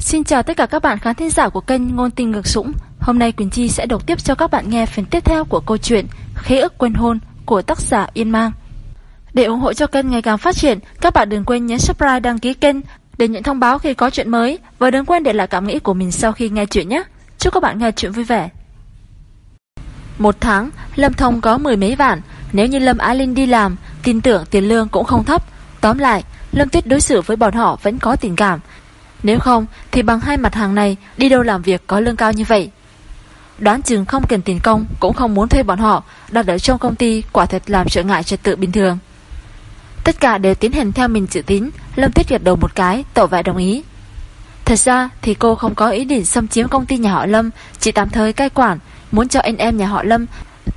Xin chào tất cả các bạn khán thính giả của kênh Ngôn Tình Ngược Sũng Hôm nay Quỳnh Chi sẽ đọc tiếp cho các bạn nghe phần tiếp theo của câu chuyện Khế ức quên hôn của tác giả Yên Mang. Để ủng hộ cho kênh ngày càng phát triển, Các bạn đừng quên nhấn subscribe, đăng ký kênh Để nhận thông báo khi có chuyện mới. Và đừng quên để lại cảm nghĩ của mình sau khi nghe chuyện nhé. Chúc các bạn nghe chuyện vui vẻ. Một tháng, Lâm Thông có mười mấy vạn. Nếu như Lâm Á Linh đi làm, Tin tưởng tiền lương cũng không thấp. Tóm lại, Lâm Tuyết đối xử với bọn họ vẫn có tình cảm nếu không, thì bằng hai mặt hàng này, Đi đâu làm việc có lương cao như vậy? Đoán chừng không cần tiền công Cũng không muốn thuê bọn họ, Đặt ở trong công ty quả thật làm trở ngại trật tự bình thường. Tất cả đều tiến hành theo mình dự tính, Lâm Tuyết gật đầu một cái, Tỏ vẻ đồng ý. Thật ra thì cô không có ý định xâm chiếm công ty nhà họ Lâm, Chỉ tạm thời cai quản, Muốn cho anh em nhà họ Lâm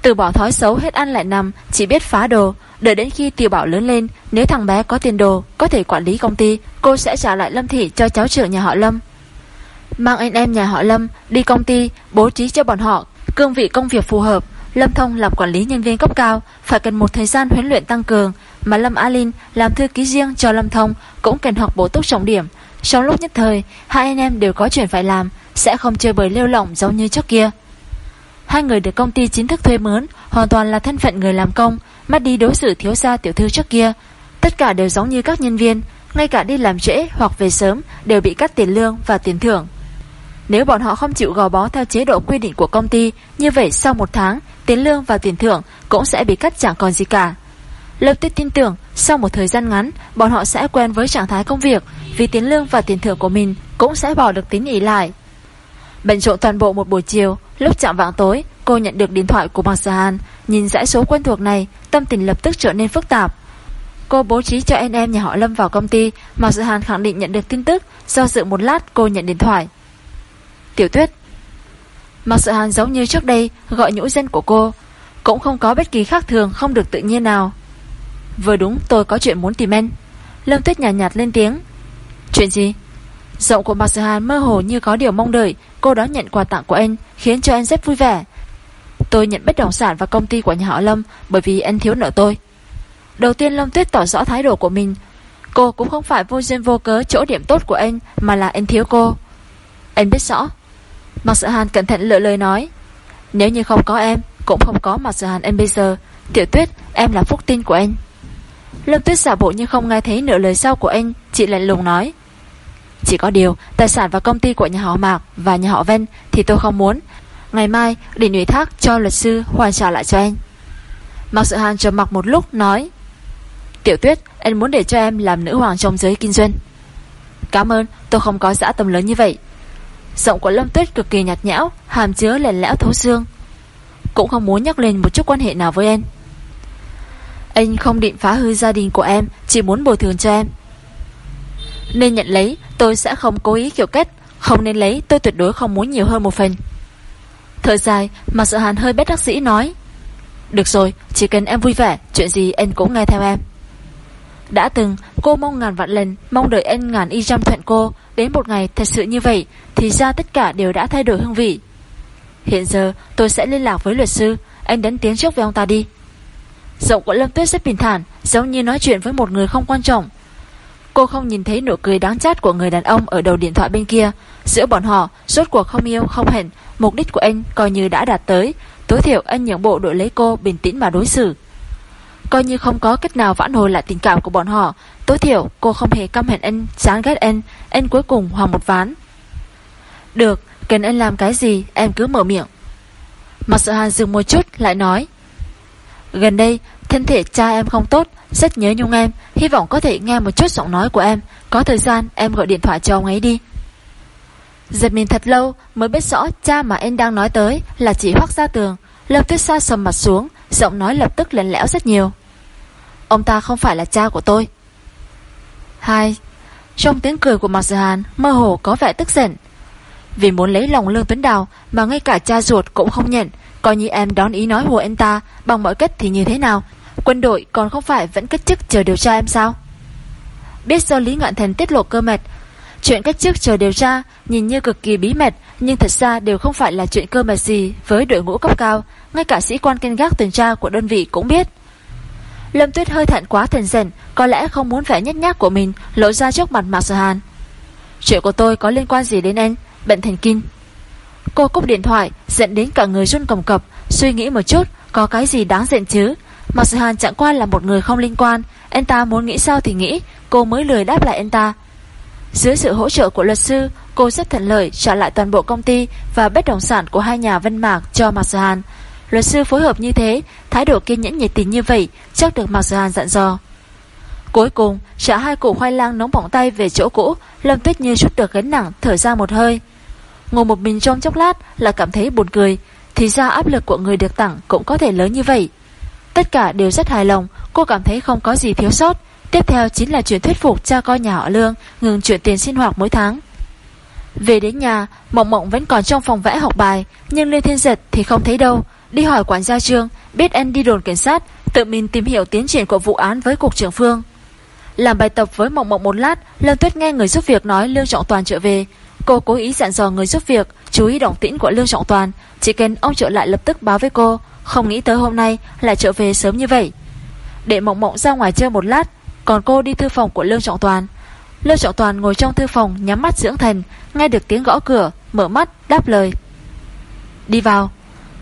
từ bỏ thói xấu hết ăn lại nằm, Chỉ biết phá đồ. Đợi đến khi tiểu bảo lớn lên, Nếu thằng bé có tiền đồ, Có thể quản lý công ty, Cô sẽ trả lại Lâm Thị cho cháu trưởng nhà họ Lâm. Mang anh em nhà họ Lâm Đi công ty, Bố trí cho bọn họ Cương vị công việc phù hợp. Lâm Thông làm quản lý nhân viên cấp cao, Phải cần một thời gian huấn luyện tăng cường. Mà Lâm A Linh làm thư ký riêng cho Lâm Thông, Cũng cần học bổ túc trọng điểm. Trong lúc nhất thời, Hai anh em đều có chuyện phải làm, Sẽ không chơi bời lêu lỏng giống như trước kia. Hai người được công ty chính thức thuê mướn, Hoàn toàn là thân phận người làm công, Mất đi đối xử thiếu gia tiểu thư trước kia. Tất cả đều giống như các nhân viên, Ngay cả đi làm trễ hoặc về sớm Đều bị cắt tiền lương và tiền thưởng. Nếu bọn họ không chịu gò bó theo chế độ quy định của công ty, Như vậy sau một tháng, Tiền lương và tiền thưởng cũng sẽ bị cắt chẳng còn gì cả. Lập tức tin tưởng, Sau một thời gian ngắn, Bọn họ sẽ quen với trạng thái công việc, Vì tiền lương và tiền thưởng của mình Cũng sẽ bỏ được tính ý lại. Bận rộn toàn bộ một buổi chiều Lúc chạm vạng tối Cô nhận được điện thoại của Mạc Sở Hàn Nhìn dãy số quen thuộc này Tâm tình lập tức trở nên phức tạp. Cô bố trí cho anh em nhà họ Lâm vào công ty Mạc Sở Hàn khẳng định nhận được tin tức. Do dự một lát cô nhận điện thoại. Tiểu tuyết. Mạc Sở Hàn giống như trước đây Gọi nhũ dân của cô. Cũng không có bất kỳ khác thường không được tự nhiên nào. Vừa đúng tôi có chuyện muốn tìm anh. Lâm tuyết nhạt, nhạt lên tiếng. Chuyện gì? Giọng của Mạc Sở Hàn mơ hồ như có điều mong đợi. Cô đó nhận quà tặng của anh, Khiến cho anh rất vui vẻ. Tôi nhận bất động sản và công ty của nhà họ Lâm, Bởi vì anh thiếu nợ tôi. Đầu tiên Lâm Tuyết tỏ rõ thái độ của mình. Cô cũng không phải vô duyên vô cớ chỗ điểm tốt của anh, Mà là anh thiếu cô. Anh biết rõ. Mạc Sở Hàn cẩn thận lựa lời nói. Nếu như không có em, Cũng không có Mạc Sở Hàn em bây giờ. Tiểu Tuyết, em là phúc tin của anh. Lâm Tuyết giả bộ như không nghe thấy nửa lời sau của anh, Chị lạnh lùng nói. Chỉ có điều, Tài sản và công ty của nhà họ Mạc Và nhà họ Vân Thì tôi không muốn. Ngày mai định ủy thác cho luật sư hoàn trả lại cho anh. Mạc Sự Hàn trầm mặc một lúc, nói, Tiểu tuyết, Anh muốn để cho em làm nữ hoàng trong giới kinh doanh. Cảm ơn, tôi không có dã tâm lớn như vậy. Giọng của Lâm Tuyết cực kỳ nhạt nhẽo, Hàm chứa lẻn lẽo thấu xương. Cũng không muốn nhắc lên một chút quan hệ nào với em Anh không định phá hư gia đình của em, Chỉ muốn bồi thường cho em. Nên nhận lấy, Tôi sẽ không cố ý kiểu kết. Không nên lấy, tôi tuyệt đối không muốn nhiều hơn một phần. Thời dài, mà Sợ Hàn hơi bét đắc sĩ nói. Được rồi, chỉ cần em vui vẻ, Chuyện gì anh cũng nghe theo em. Đã từng, cô mong ngàn vạn lần, Mong đợi anh ngàn y trăm thuận cô. Đến một ngày thật sự như vậy, Thì ra tất cả đều đã thay đổi hương vị. Hiện giờ, tôi sẽ liên lạc với luật sư. Anh đến tiến trước với ông ta đi. Giọng của Lâm Tuyết rất bình thản, Giống như nói chuyện với một người không quan trọng. Cô không nhìn thấy nụ cười đáng chát của người đàn ông ở đầu điện thoại bên kia. Giữa bọn họ Rốt cuộc không yêu, không hẹn, Mục đích của anh coi như đã đạt tới. Tối thiểu anh nhượng bộ đội lấy cô bình tĩnh mà đối xử. Coi như không có cách nào vãn hồi lại tình cảm của bọn họ, Tối thiểu cô không hề căm hẹn anh, Chán ghét anh. Anh cuối cùng hòa một ván. Được, Cần anh làm cái gì, em cứ mở miệng. Mặc sợ hàn dừng một chút, lại nói, Gần đây, Thân thể cha em không tốt rất nhớ nhung em Hy vọng có thể nghe một chút giọng nói của em Có thời gian em gọi điện thoại cho ông ấy đi Giật mình thật lâu mới biết rõ cha mà em đang nói tới là chỉ hoác ra tường. Lâm tuyết sa sầm mặt xuống, giọng nói lập tức lén lẽo rất nhiều. Ông ta không phải là cha của tôi. Hai, trong tiếng cười của Mạc Dự Hàn mơ hồ có vẻ tức giận. Vì muốn lấy lòng Lương Tuấn Đào mà ngay cả cha ruột cũng không nhận, coi như em đón ý nói của anh ta bằng mọi cách thì như thế nào. Quân đội còn không phải vẫn cách chức chờ điều tra em sao? Biết do Lý Ngạn Thần tiết lộ cơ mật Chuyện cách chức chờ điều tra nhìn như cực kỳ bí mật nhưng thật ra đều không phải là chuyện cơ mật gì với đội ngũ cấp cao, ngay cả sĩ quan canh gác tuần tra của đơn vị cũng biết. Lâm Tuyết hơi thận quá thần dần, có lẽ không muốn vẻ nhất nhác của mình lộ ra trước mặt Mạc Sở Hàn. Chuyện của tôi có liên quan gì đến anh Bệnh thần kinh Cô cúp điện thoại Dẫn đến cả người run cầm cập Suy nghĩ một chút Có cái gì đáng giận chứ Mạc dù Hàn chẳng qua là một người không liên quan. Anh ta muốn nghĩ sao thì nghĩ, Cô mới lười đáp lại anh ta. Dưới sự hỗ trợ của luật sư, Cô rất thuận lợi trả lại toàn bộ công ty Và bất động sản của hai nhà Vân Mạc cho Mạc Sở Hàn. Luật sư phối hợp như thế, Thái độ kiên nhẫn nhiệt tình như vậy, Chắc được Mạc Sở Hàn dặn dò. Cuối cùng trả hai củ khoai lang nóng bỏng tay về chỗ cũ, Lâm Tuyết như chút được gánh nặng, thở ra một hơi. Ngồi một mình trong chốc lát là cảm thấy buồn cười, Thì ra áp lực của người được tặng cũng có thể lớn như vậy. Tất cả đều rất hài lòng, Cô cảm thấy không có gì thiếu sót. Tiếp theo chính là chuyện thuyết phục cha coi nhà họ Lương Ngừng chuyển tiền sinh hoạt mỗi tháng. Về đến nhà, Mộng Mộng vẫn còn trong phòng vẽ học bài, Nhưng Lê Thiên Giật thì không thấy đâu. Đi hỏi quản gia trương, Biết anh đi đồn cảnh sát, Tự mình tìm hiểu tiến triển của vụ án với cục trưởng Phương. Làm bài tập với Mộng Mộng một lát, Lâm Tuyết nghe người giúp việc nói Lương Trọng Toàn trở về. Cô cố ý dặn dò người giúp việc, Chú ý động tĩnh của Lương Trọng Toàn, Chỉ cần ông trở lại lập tức báo với cô. Không nghĩ tới hôm nay lại trở về sớm như vậy. Để Mộng Mộng ra ngoài chơi một lát, Còn cô đi thư phòng của Lương Trọng Toàn. Lương Trọng Toàn ngồi trong thư phòng Nhắm mắt dưỡng thần, Nghe được tiếng gõ cửa, Mở mắt, đáp lời. Đi vào.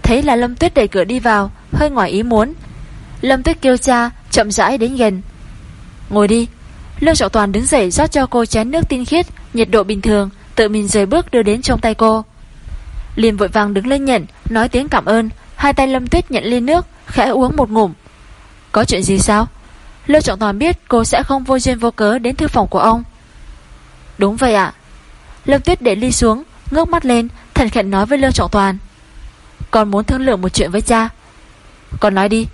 Thấy là Lâm Tuyết đẩy cửa đi vào, Hơi ngoài ý muốn. Lâm Tuyết kêu cha, chậm rãi đến gần. Ngồi đi. Lương Trọng Toàn đứng dậy rót cho cô chén nước tinh khiết, Nhiệt độ bình thường, Tự mình rời bước đưa đến trong tay cô. Liền vội vàng đứng lên nhận, Nói tiếng cảm ơn. Hai tay Lâm Tuyết nhận ly nước, Khẽ uống một ngụm. Có chuyện gì sao? Lưu Trọng Toàn biết cô sẽ không vô duyên vô cớ đến thư phòng của ông. Đúng vậy ạ. Lâm Tuyết để ly xuống, Ngước mắt lên Thần khẹn nói với Lưu Trọng Toàn. Con muốn thương lượng một chuyện với cha. Con nói đi.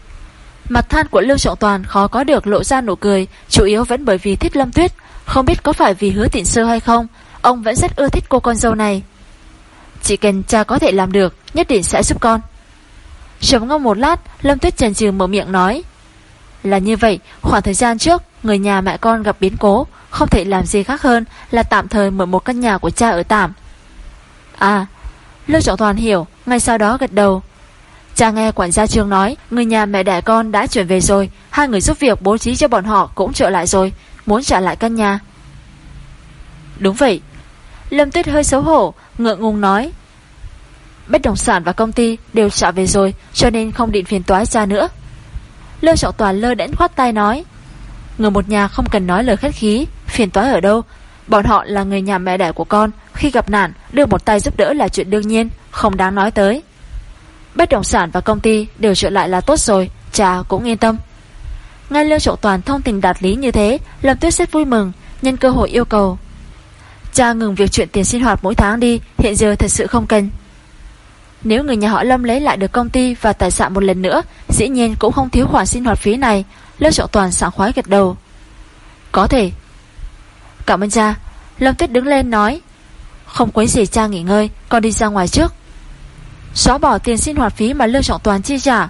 Mặt than của Lưu Trọng Toàn khó có được lộ ra nụ cười, Chủ yếu vẫn bởi vì thích Lâm Tuyết. Không biết có phải vì hứa tịnh sơ hay không, Ông vẫn rất ưa thích cô con dâu này. Chỉ cần cha có thể làm được, Nhất định sẽ giúp con. Trầm ngâm một lát, Lâm Tuyết trần trừ mở miệng nói. Là như vậy, khoảng thời gian trước, Người nhà mẹ con gặp biến cố, Không thể làm gì khác hơn là tạm thời mở một căn nhà của cha ở tạm. À Lưu Trọng Toàn hiểu, Ngay sau đó gật đầu. Cha nghe quản gia trường nói, Người nhà mẹ đẻ con đã chuyển về rồi, Hai người giúp việc bố trí cho bọn họ cũng trở lại rồi, Muốn trả lại căn nhà. Đúng vậy. Lâm Tuyết hơi xấu hổ, Ngượng ngùng nói Bất động sản và công ty đều trả về rồi, Cho nên không định phiền toái ra nữa. Lơ trọng toàn lơ đẽn khoát tay nói, Người một nhà không cần nói lời khách khí, Phiền toái ở đâu? Bọn họ là người nhà mẹ đẻ của con, Khi gặp nạn, đưa một tay giúp đỡ là chuyện đương nhiên, Không đáng nói tới. Bất động sản và công ty đều trở lại là tốt rồi, Cha cũng yên tâm. Ngay Lương Trọng Toàn thông tình đạt lý như thế, Lâm Tuyết rất vui mừng, Nhân cơ hội yêu cầu, Cha ngừng việc chuyện tiền sinh hoạt mỗi tháng đi, Hiện giờ thật sự không cần. Nếu người nhà họ Lâm lấy lại được công ty Và tài sản một lần nữa, Dĩ nhiên cũng không thiếu khoản sinh hoạt phí này. Lương Trọng Toàn sảng khoái gật đầu. Có thể. Cảm ơn cha. Lâm Tuyết đứng lên nói, Không quấy gì cha nghỉ ngơi, Con đi ra ngoài trước. Xóa bỏ tiền sinh hoạt phí mà Lương Trọng Toàn chi trả.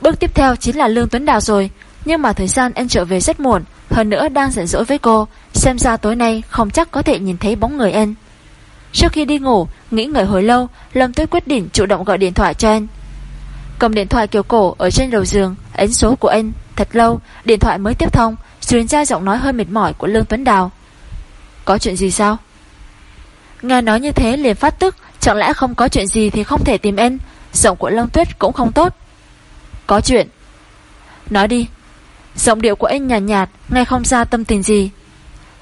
Bước tiếp theo chính là Lương Tuấn Đào rồi, Nhưng mà thời gian anh trở về rất muộn, Hơn nữa đang giận dỗi với cô, Xem ra tối nay không chắc có thể nhìn thấy bóng người anh Trước khi đi ngủ, Nghĩ ngợi hồi lâu, Lâm Tuyết quyết định chủ động gọi điện thoại cho anh. Cầm điện thoại kiểu cổ ở trên đầu giường, Ấn số của anh, Thật lâu, điện thoại mới tiếp thông, Truyền ra giọng nói hơi mệt mỏi của Lương Tuấn Đào. Có chuyện gì sao? Nghe nói như thế liền phát tức, Chẳng lẽ không có chuyện gì thì không thể tìm anh, Giọng của Lâm Tuyết cũng không tốt. Có chuyện. Nói đi. Giọng điệu của anh nhạt nhạt, Nghe không ra tâm tình gì.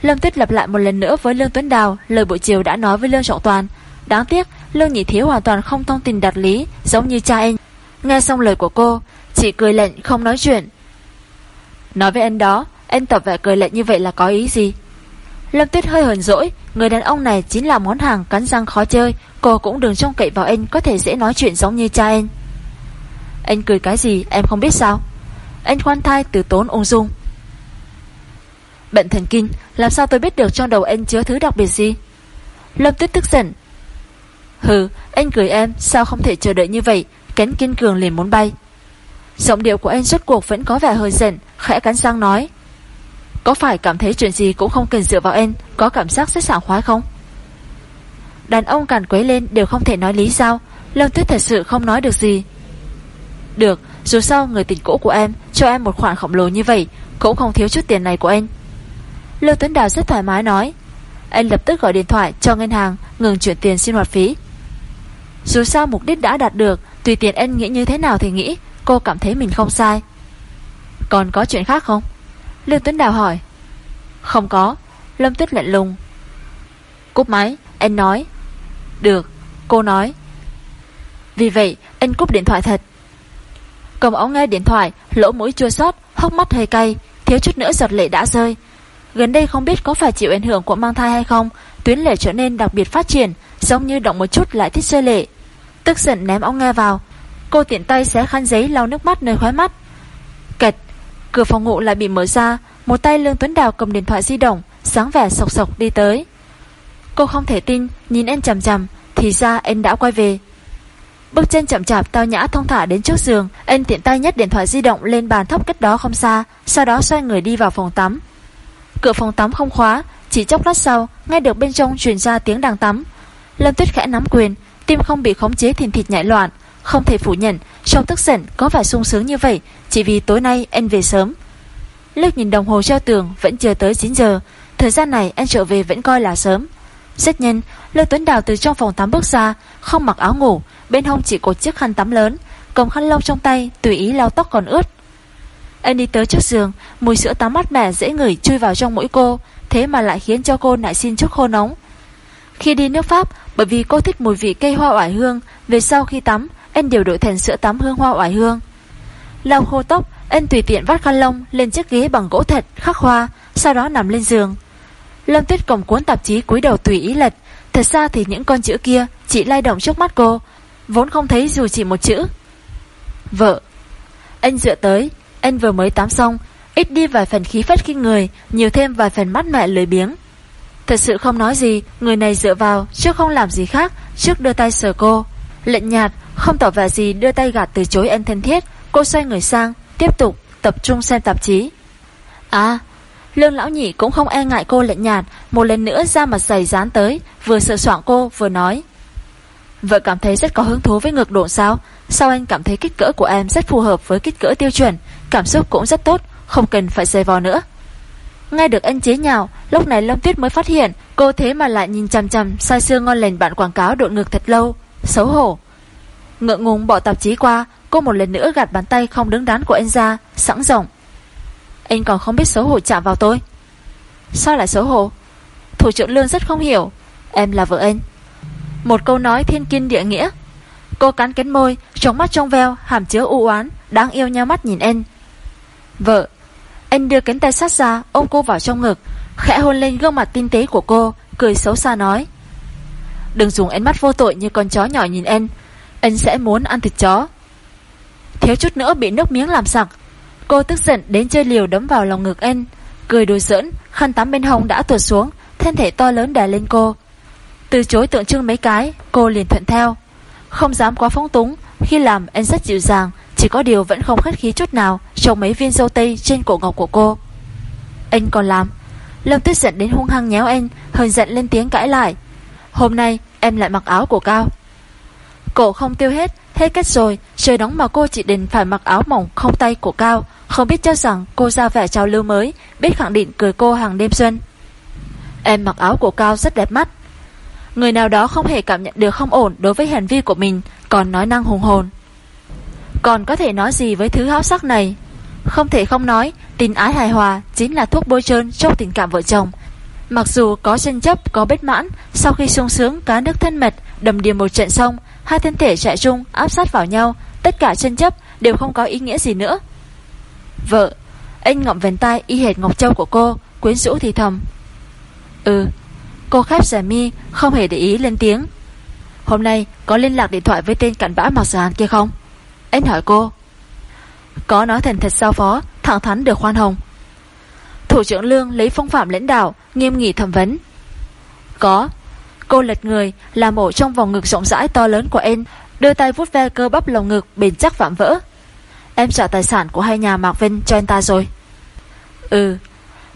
Lâm Tuyết lặp lại một lần nữa với Lương Tuấn Đào, Lời buổi chiều đã nói với Lương Trọng Toàn. Đáng tiếc, Lương Nhị Thiếu hoàn toàn không thông tình đạt lý, Giống như cha anh. Nghe xong lời của cô Chỉ cười lệnh không nói chuyện. Nói với anh đó, Anh tập vẻ cười lệnh như vậy là có ý gì? Lâm Tuyết hơi hờn dỗi, Người đàn ông này chính là món hàng cắn răng khó chơi, Cô cũng đừng trông cậy vào anh, Có thể dễ nói chuyện giống như cha anh. Anh cười cái gì, em không biết sao? Anh khoan thai từ tốn ung dung. Bệnh thần kinh, Làm sao tôi biết được trong đầu anh chứa thứ đặc biệt gì? Lâm Tuyết tức giận. Hừ, anh cười em, Sao không thể chờ đợi như vậy? Cánh kiên cường liền muốn bay. Giọng điệu của anh rốt cuộc vẫn có vẻ hơi giận, Khẽ cắn răng nói. Có phải cảm thấy chuyện gì cũng không cần dựa vào em Có cảm giác rất sảng khoái không? Đàn ông càn quấy lên đều không thể nói lý sao Lâm Tuyết thật sự không nói được gì. Được, Dù sao người tình cũ của em Cho em một khoản khổng lồ như vậy, Cũng không thiếu chút tiền này của anh. Lưu Tuấn Đào rất thoải mái nói. Anh lập tức gọi điện thoại cho ngân hàng, Ngừng chuyển tiền sinh hoạt phí. Dù sao mục đích đã đạt được, Tùy tiện anh nghĩ như thế nào thì nghĩ, Cô cảm thấy mình không sai. Còn có chuyện khác không? Lưu Tuấn Đào hỏi. Không có, Lâm Tuyết lạnh lùng. Cúp máy, Anh nói. Được, Cô nói. Vì vậy, anh cúp điện thoại thật. Cầm ống nghe điện thoại, Lỗ mũi chua xót, Hốc mắt hơi cay, Thiếu chút nữa giọt lệ đã rơi. Gần đây không biết có phải chịu ảnh hưởng của mang thai hay không, Tuyến lệ trở nên đặc biệt phát triển, Giống như động một chút lại thích rơi lệ. Tức giận ném ông nghe vào. Cô tiện tay xé khăn giấy lau nước mắt nơi khóe mắt. Kẹt, Cửa phòng ngủ lại bị mở ra, Một tay Lương Tuấn Đào cầm điện thoại di động, Sáng vẻ sọc sọc đi tới. Cô không thể tin, Nhìn anh chầm chầm Thì ra anh đã quay về. Bước chân chậm chạp tao nhã thông thả đến trước giường Anh tiện tay nhét điện thoại di động lên bàn thấp cách đó không xa, Sau đó xoay người đi vào phòng tắm. Cửa phòng tắm không khóa, Chỉ chốc lát sau, Nghe được bên trong truyền ra tiếng đang tắm. Lâm Tuyết khẽ nắm quyền, Tim không bị khống chế thìn thịt nhảy loạn, Không thể phủ nhận Trong tức giận có vẻ sung sướng như vậy, Chỉ vì tối nay anh về sớm. Lúc nhìn đồng hồ treo tường Vẫn chưa tới 9 giờ, Thời gian này anh trở về vẫn coi là sớm. Rất nhanh Lâm Tuấn Đào từ trong phòng tắm bước ra, Không mặc áo ngủ, Bên hông chỉ cột chiếc khăn tắm lớn, Cầm khăn lông trong tay, Tùy ý lau tóc còn ướt. Anh đi tới trước giường, Mùi sữa tắm mát mẻ dễ ngửi chui vào trong mũi cô, Thế mà lại khiến cho cô nại xin chút khô nóng. Khi đi nước Pháp, Bởi vì cô thích mùi vị cây hoa oải hương, Về sau khi tắm, Anh đều đổi thành sữa tắm hương hoa oải hương. Lau khô tóc, Anh tùy tiện vắt khăn lông lên chiếc ghế bằng gỗ thật khắc hoa, Sau đó nằm lên giường. Lâm Tuyết cầm cuốn tạp chí cúi đầu tùy ý lật. Thật ra thì những con chữ kia Chỉ lay động trước mắt cô, Vốn không thấy dù chỉ một chữ. Vợ, Anh dựa tới anh vừa mới tắm xong, Ít đi vài phần khí phách khi người, Nhiều thêm vài phần mắt mẹ lười biếng. Thật sự không nói gì, Người này dựa vào, chứ không làm gì khác, Trước đưa tay sờ cô. Lệnh nhạt, Không tỏ vẻ gì đưa tay gạt từ chối anh thân thiết, Cô xoay người sang, Tiếp tục tập trung xem tạp chí. À Lương lão nhị cũng không e ngại cô lệnh nhạt, Một lần nữa ra mặt dày dán tới, Vừa sợ soạn cô, vừa nói. Vợ cảm thấy rất có hứng thú với ngược độ sao? Sao anh cảm thấy kích cỡ của em rất phù hợp với kích cỡ tiêu chuẩn? Cảm xúc cũng rất tốt, Không cần phải dày vò nữa. Ngay được anh chế nhào Lúc này Lâm Tuyết mới phát hiện Cô thế mà lại nhìn chằm chằm Sai xưa ngon lành bạn quảng cáo đội ngược thật lâu, Xấu hổ. Ngượng ngùng bỏ tạp chí qua, Cô một lần nữa gạt bàn tay không đứng đắn của anh ra, Sẵn rộng Anh còn không biết xấu hổ chạm vào tôi. Sao lại xấu hổ? Thủ trưởng Lương rất không hiểu. Em là vợ anh. Một câu nói thiên kiên địa nghĩa. Cô cắn cánh môi, Trong mắt trong veo, Hàm chứa u oán, Đáng yêu nhau mắt nhìn anh. Vợ Anh đưa cánh tay sát ra Ôm cô vào trong ngực Khẽ hôn lên gương mặt tinh tế của cô Cười xấu xa nói. Đừng dùng ánh mắt vô tội như con chó nhỏ nhìn em, Anh sẽ muốn ăn thịt chó. Thiếu chút nữa bị nước miếng làm sặc Cô tức giận đến chơi liều đấm vào lòng ngực anh Cười đùa giỡn Khăn tắm bên hông đã tuột xuống Thân thể to lớn đè lên cô. Từ chối tượng trưng mấy cái Cô liền thuận theo. Không dám quá phóng túng Khi làm anh rất dịu dàng chỉ có điều vẫn không khách khí chút nào, Trong mấy viên dâu tây trên cổ ngọc của cô. Anh còn làm. Lâm tuyết giận đến hung hăng nhéo anh, Hờn giận lên tiếng cãi lại. Hôm nay, em lại mặc áo của Cao. Cổ không tiêu hết Hết cách rồi, Trời nóng mà cô chỉ định phải mặc áo mỏng không tay của Cao. Không biết cho rằng cô ra vẻ trào lưu mới, Biết khẳng định cười cô hàng đêm xuân. Em mặc áo của Cao rất đẹp mắt. Người nào đó không hề cảm nhận được không ổn đối với hành vi của mình, Còn nói năng hùng hồn. Còn có thể nói gì với thứ háo sắc này? Không thể không nói Tình ái hài hòa chính là thuốc bôi trơn Trong tình cảm vợ chồng. Mặc dù có tranh chấp, có bất mãn Sau khi sung sướng, cá nước thân mật Đầm điềm một trận xong Hai thân thể chạy chung, áp sát vào nhau Tất cả tranh chấp đều không có ý nghĩa gì nữa. Vợ Anh ngậm vền tay y hệt Ngọc Châu của cô Quyến rũ thì thầm. Ừ Cô khép giả mi Không hề để ý lên tiếng. Hôm nay có liên lạc điện thoại với tên cặn bã mặc giả kia không? Anh hỏi cô. Có nói thành thật sao phó, Thẳng thắn được khoan hồng. Thủ trưởng Lương lấy phong phạm lãnh đạo, Nghiêm nghị thẩm vấn. Có, Cô lật người là mổ trong vòng ngực rộng rãi to lớn của em Đưa tay vút ve cơ bắp lồng ngực Bền chắc vạm vỡ. Em trả tài sản của hai nhà Mạc Vinh cho anh ta rồi. Ừ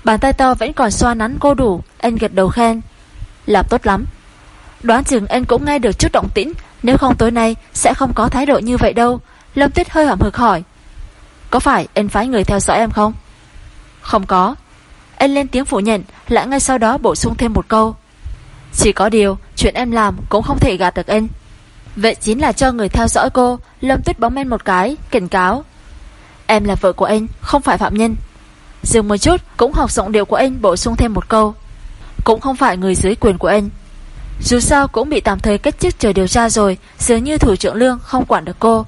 Bàn tay to vẫn còn xoa nắn cô đủ Anh gật đầu khen. Làm tốt lắm. Đoán chừng anh cũng nghe được chút động tĩnh, Nếu không tối nay sẽ không có thái độ như vậy đâu. Lâm Tuyết hơi hậm hực hỏi. Có phải anh phái người theo dõi em không? Không có. Anh lên tiếng phủ nhận, Lại ngay sau đó bổ sung thêm một câu. Chỉ có điều, Chuyện em làm cũng không thể gạt được anh Vậy chính là cho người theo dõi cô, Lâm tuyết bóng men một cái, Cảnh cáo. Em là vợ của anh Không phải phạm nhân. Dừng một chút, Cũng học giọng điệu của anh Bổ sung thêm một câu. Cũng không phải người dưới quyền của anh Dù sao cũng bị tạm thời cách chức chờ điều tra rồi, Dường như thủ trưởng lương không quản được cô.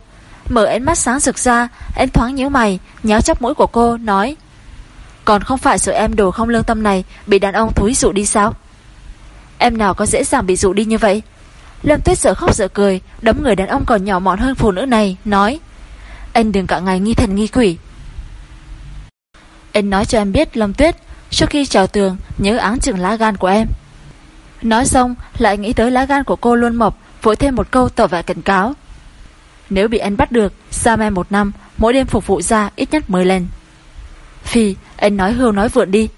Mở ánh mắt sáng rực ra, Em thoáng nhíu mày, Nhéo chắp mũi của cô, Nói, Còn không phải sợ em đồ không lương tâm này, Bị đàn ông thúi dụ đi sao? Em nào có dễ dàng bị dụ đi như vậy? Lâm Tuyết sợ khóc sợ cười, Đấm người đàn ông còn nhỏ mọn hơn phụ nữ này, Nói, Anh đừng cả ngày nghi thần nghi quỷ. Anh nói cho em biết, Lâm Tuyết, Trước khi chào tường, nhớ áng chừng lá gan của em. Nói xong, lại nghĩ tới lá gan của cô luôn mập, Vội thêm một câu tỏ vẻ cảnh cáo. Nếu bị anh bắt được Giam em một năm, Mỗi đêm phục vụ ra ít nhất 10 lần. Phi, anh nói hưu nói vượn đi.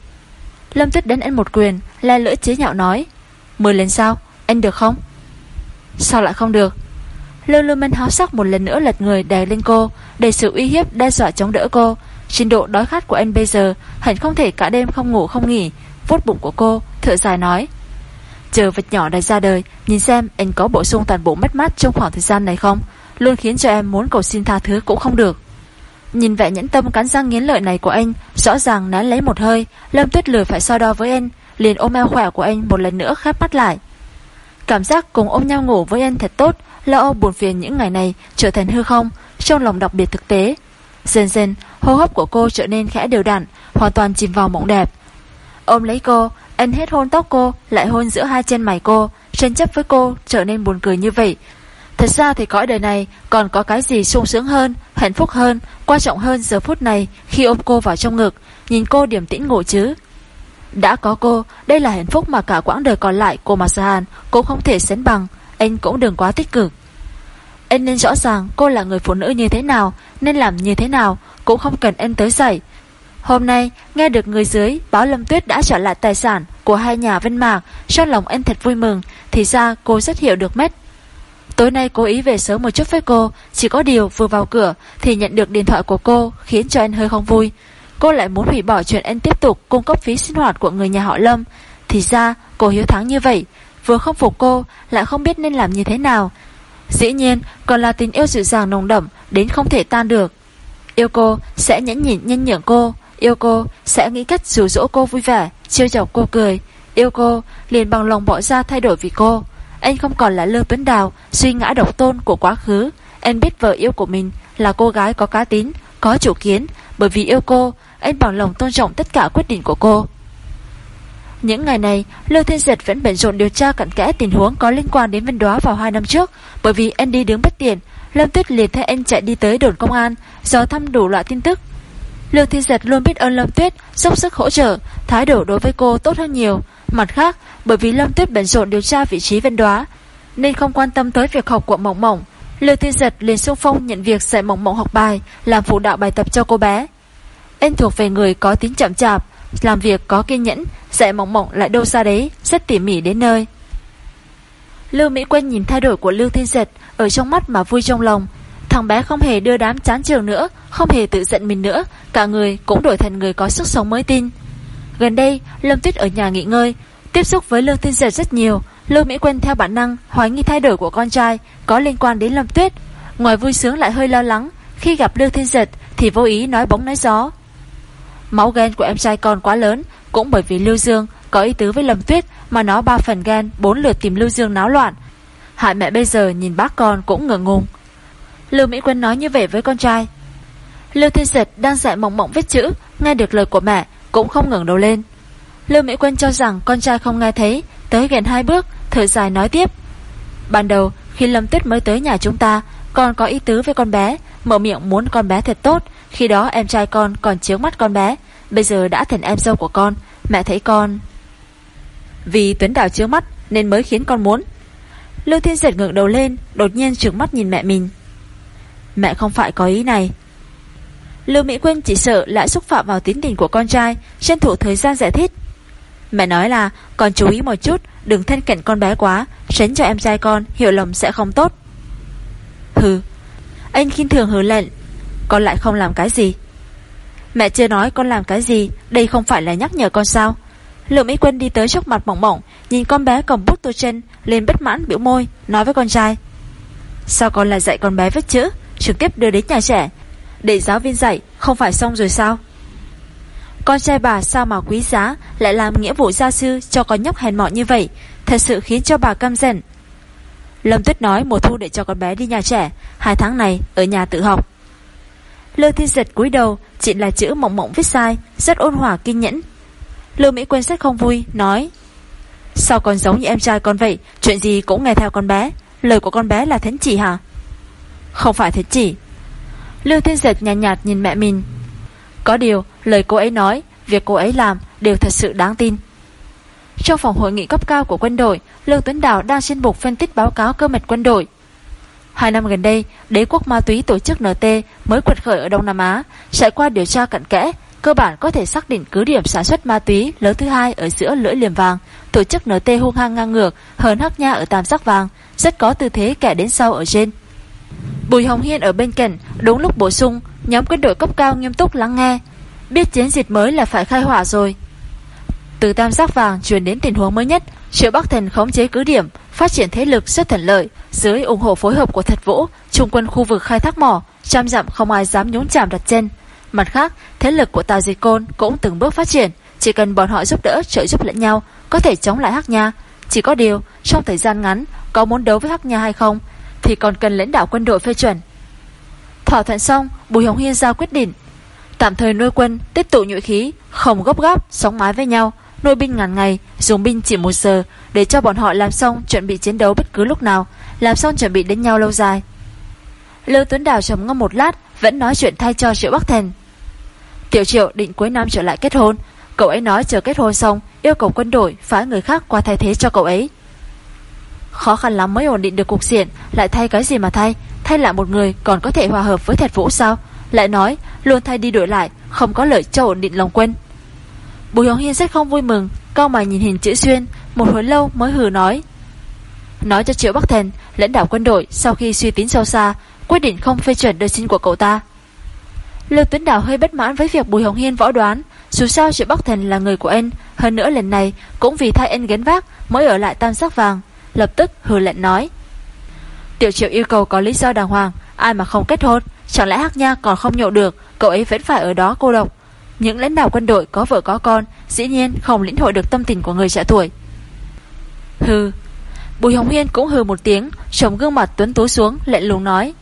Lâm Tuyết đến anh một quyền, Le lưỡi chế nhạo nói 10 lần sao anh được không? Sao lại không được? Lưu Lưu Minh háo sắc một lần nữa lật người đè lên cô, Để sự uy hiếp đe dọa chống đỡ cô. Trình độ đói khát của anh bây giờ Hẳn không thể cả đêm không ngủ không nghỉ. Vuốt bụng của cô, thở dài nói, Chờ vật nhỏ này ra đời, Nhìn xem anh có bổ sung toàn bộ mất mát Trong khoảng thời gian này không? Luôn khiến cho em muốn cầu xin tha thứ cũng không được. Nhìn vẻ nhẫn tâm cắn răng nghiến lợi này của anh, Rõ ràng nán lấy một hơi, Lâm tuyết lười phải so đo với anh, Liền ôm eo khỏe của anh một lần nữa khép mắt lại. Cảm giác cùng ôm nhau ngủ với anh thật tốt, Lo âu buồn phiền những ngày này Trở thành hư không, Trong lòng đặc biệt thực tế. Dần dần, hô hấp của cô trở nên khẽ đều đặn, Hoàn toàn chìm vào mộng đẹp. Ôm lấy cô, Anh hết hôn tóc cô, Lại hôn giữa hai chân mày cô, Tranh chấp với cô, trở nên buồn cười như vậy. Thật ra thì cõi đời này còn có cái gì sung sướng hơn, hạnh phúc hơn, quan trọng hơn giờ phút này khi ôm cô vào trong ngực, nhìn cô điểm tĩnh ngủ chứ. Đã có cô, đây là hạnh phúc mà cả quãng đời còn lại của Masahan cũng không thể sánh bằng, anh cũng đừng quá tích cực. Anh nên rõ ràng cô là người phụ nữ như thế nào, nên làm như thế nào, cũng không cần anh tới dạy. Hôm nay, nghe được người dưới báo Lâm Tuyết đã trở lại tài sản của hai nhà Vân Mạc, trong lòng anh thật vui mừng, thì ra cô rất hiểu được mét. Tối nay cố ý về sớm một chút với cô, chỉ có điều vừa vào cửa thì nhận được điện thoại của cô khiến cho anh hơi không vui. Cô lại muốn hủy bỏ chuyện anh tiếp tục cung cấp phí sinh hoạt của người nhà họ Lâm. Thì ra cô hiếu thắng như vậy, vừa không phục cô lại không biết nên làm như thế nào. Dĩ nhiên còn là tình yêu dịu dàng nồng đậm đến không thể tan được. Yêu cô sẽ nhẫn nhịn nhân nhượng cô, yêu cô sẽ nghĩ cách rủ rỗ cô vui vẻ, chiêu chọc cô cười. Yêu cô liền bằng lòng bỏ ra thay đổi vì cô. Anh không còn là Lơ Tuấn Đào Suy ngã độc tôn của quá khứ. Anh biết vợ yêu của mình là cô gái có cá tín Có chủ kiến. Bởi vì yêu cô Anh bằng lòng tôn trọng tất cả quyết định của cô. Những ngày này, Lưu Thiên Giật vẫn bận rộn điều tra cặn kẽ tình huống có liên quan đến Vân Đóa vào hai năm trước, bởi vì anh đi đứng bất tiện, Lâm Tuyết liền thay anh chạy đi tới đồn công an, do thăm đủ loại tin tức. Lưu Thiên Giật luôn biết ơn Lâm Tuyết, dốc sức hỗ trợ, thái độ đối với cô tốt hơn nhiều, Mặt khác, bởi vì Lâm Tuyết bận rộn điều tra vị trí vân đoá, nên không quan tâm tới việc học của Mộng Mộng. Lưu Thiên Giật liền xung phong nhận việc dạy Mộng Mộng học bài, làm phụ đạo bài tập cho cô bé. Anh thuộc về người có tính chậm chạp, làm việc có kiên nhẫn, dạy Mộng Mộng lại đâu xa đấy, rất tỉ mỉ đến nơi. Lưu Mỹ Quân nhìn thay đổi của Lưu Thiên Giật ở trong mắt mà vui trong lòng. Thằng bé không hề đưa đám chán trường nữa, không hề tự giận mình nữa, cả người cũng đổi thành người có sức sống mới tin. Gần đây, Lâm Tuyết ở nhà nghỉ ngơi, tiếp xúc với Lương Thiên Giật rất nhiều. Lương Mỹ Quân theo bản năng hoài nghi thay đổi của con trai có liên quan đến Lâm Tuyết. Ngoài vui sướng lại hơi lo lắng, khi gặp Lương Thiên Giật thì vô ý nói bóng nói gió. Máu ghen của em trai con quá lớn, cũng bởi vì Lưu Dương có ý tứ với Lâm Tuyết mà nó ba phần ghen, bốn lượt tìm Lưu Dương náo loạn. Hại mẹ bây giờ nhìn bác con cũng ngờ ngùng. Lưu Mỹ Quân nói như vậy với con trai. Lưu Thiên Giật đang dạy mộng mộng viết chữ, nghe được lời của mẹ, cũng không ngẩng đầu lên. Lưu Mỹ Quân cho rằng con trai không nghe thấy, tới gần hai bước, thở dài nói tiếp. Ban đầu, khi Lâm Tuyết mới tới nhà chúng ta, con có ý tứ với con bé, mở miệng muốn con bé thật tốt, khi đó em trai con còn chiếu mắt con bé, bây giờ đã thành em dâu của con, mẹ thấy con... Vì Tuấn Đào chiếu mắt nên mới khiến con muốn. Lưu Thiên Giật ngượng đầu lên, đột nhiên trừng mắt nhìn mẹ mình. Mẹ không phải có ý này, Lưu Mỹ Quyên chỉ sợ lại xúc phạm vào tín tình của con trai, tranh thủ thời gian giải thích. Mẹ nói là con chú ý một chút, đừng thân cận con bé quá, tránh cho em trai con hiểu lầm sẽ không tốt. Hừ, anh khinh thường hừ lệnh, con lại không làm cái gì. Mẹ chưa nói con làm cái gì, đây không phải là nhắc nhở con sao. Lượng Mỹ Quân đi tới trước mặt mỏng mỏng Nhìn con bé cầm bút tô chân Lên bất mãn biểu môi Nói với con trai Sao con lại dạy con bé viết chữ Trực tiếp đưa đến nhà trẻ. Để giáo viên dạy, không phải xong rồi sao? Con trai bà sao mà quý giá, Lại làm nghĩa vụ gia sư cho con nhóc hèn mọn như vậy? Thật sự khiến cho bà căm rèn Lâm Tuyết nói mùa thu để cho con bé đi nhà trẻ, Hai tháng này ở nhà tự học. Lơ Thiên Giật cúi đầu Chỉ là chữ mộng mộng viết sai, Rất ôn hòa kiên nhẫn. Lưu Mỹ Quân rất không vui, Nói, Sao con giống như em trai con vậy? Chuyện gì cũng nghe theo con bé. Lời của con bé là thánh chỉ hả? Không phải thế chỉ. Lưu Thiên diệt nhạt, nhạt nhìn mẹ mình. Có điều lời cô ấy nói Việc cô ấy làm đều thật sự đáng tin. Trong phòng hội nghị cấp cao của quân đội Lương Tuấn Đào đang trên bục phân tích báo cáo cơ mật quân đội. Hai năm gần đây, đế quốc ma túy tổ chức NT mới quật khởi ở Đông Nam Á, trải qua điều tra cận kẽ, cơ bản có thể xác định cứ điểm sản xuất ma túy lớn thứ hai ở giữa lưỡi liềm vàng, tổ chức NT hung hăng ngang ngược hơn Hắc Nha ở Tam Giác Vàng, rất có tư thế kẻ đến sau ở trên. Bùi Hồng Hiên ở bên cạnh, đúng lúc bổ sung, nhóm quân đội cấp cao nghiêm túc lắng nghe, biết chiến dịch mới là phải khai hỏa rồi. Từ Tam Giác Vàng truyền đến tình huống mới nhất, Triệu Bắc Thần khống chế cứ điểm, phát triển thế lực rất thuận lợi, dưới ủng hộ phối hợp của Thật Vũ, trung quân khu vực khai thác mỏ, trăm dặm không ai dám nhúng chạm đặt chân. Mặt khác, thế lực của Tào Dịch Côn cũng từng bước phát triển, chỉ cần bọn họ giúp đỡ trợ giúp lẫn nhau, có thể chống lại Hắc Nha. Chỉ có điều, trong thời gian ngắn, có muốn đấu với Hắc Nha hay không, thì còn cần lãnh đạo quân đội phê chuẩn. Thỏa thuận xong, Bùi Hồng Hiên ra quyết định, tạm thời nuôi quân, tích tụ nhuệ khí, không gấp gáp, sóng mái với nhau, nuôi binh ngàn ngày, dùng binh chỉ một giờ để cho bọn họ làm xong chuẩn bị chiến đấu bất cứ lúc nào, làm xong chuẩn bị đến nhau lâu dài. Lưu Tuấn Đào trầm ngâm một lát, vẫn nói chuyện thay cho Triệu Bắc Thành. Tiểu Triệu định cuối năm trở lại kết hôn, cậu ấy nói chờ kết hôn xong, yêu cầu quân đội phái người khác qua thay thế cho cậu ấy. Khó khăn lắm mới ổn định được cục diện, lại thay cái gì mà thay, thay lại một người còn có thể hòa hợp với Thạch Vũ sao? Lại nói, luôn thay đi đổi lại, không có lợi cho ổn định lòng quân. Bùi Hồng Hiên rất không vui mừng Cao mày nhìn hình chữ xuyên Một hồi lâu mới hừ nói Nói cho Triệu Bắc Thần Lãnh đạo quân đội sau khi suy tính sâu xa Quyết định không phê chuẩn đơn xin của cậu ta Lưu Tuấn Đào hơi bất mãn với việc Bùi Hồng Hiên võ đoán Dù sao Triệu Bắc Thần là người của anh Hơn nữa lần này cũng vì thay anh gánh vác Mới ở lại tam sắc vàng Lập tức hừ lệnh nói. Tiểu Triệu yêu cầu có lý do đàng hoàng, Ai mà không kết hôn, Chẳng lẽ Hắc Nha còn không nhậu được, Cậu ấy vẫn phải ở đó cô độc. Những lãnh đạo quân đội có vợ có con, Dĩ nhiên không lĩnh hội được tâm tình của người trẻ tuổi. Hừ. Bùi Hồng Hiên cũng hừ một tiếng Trồng gương mặt tuấn tú xuống, lạnh lùng nói.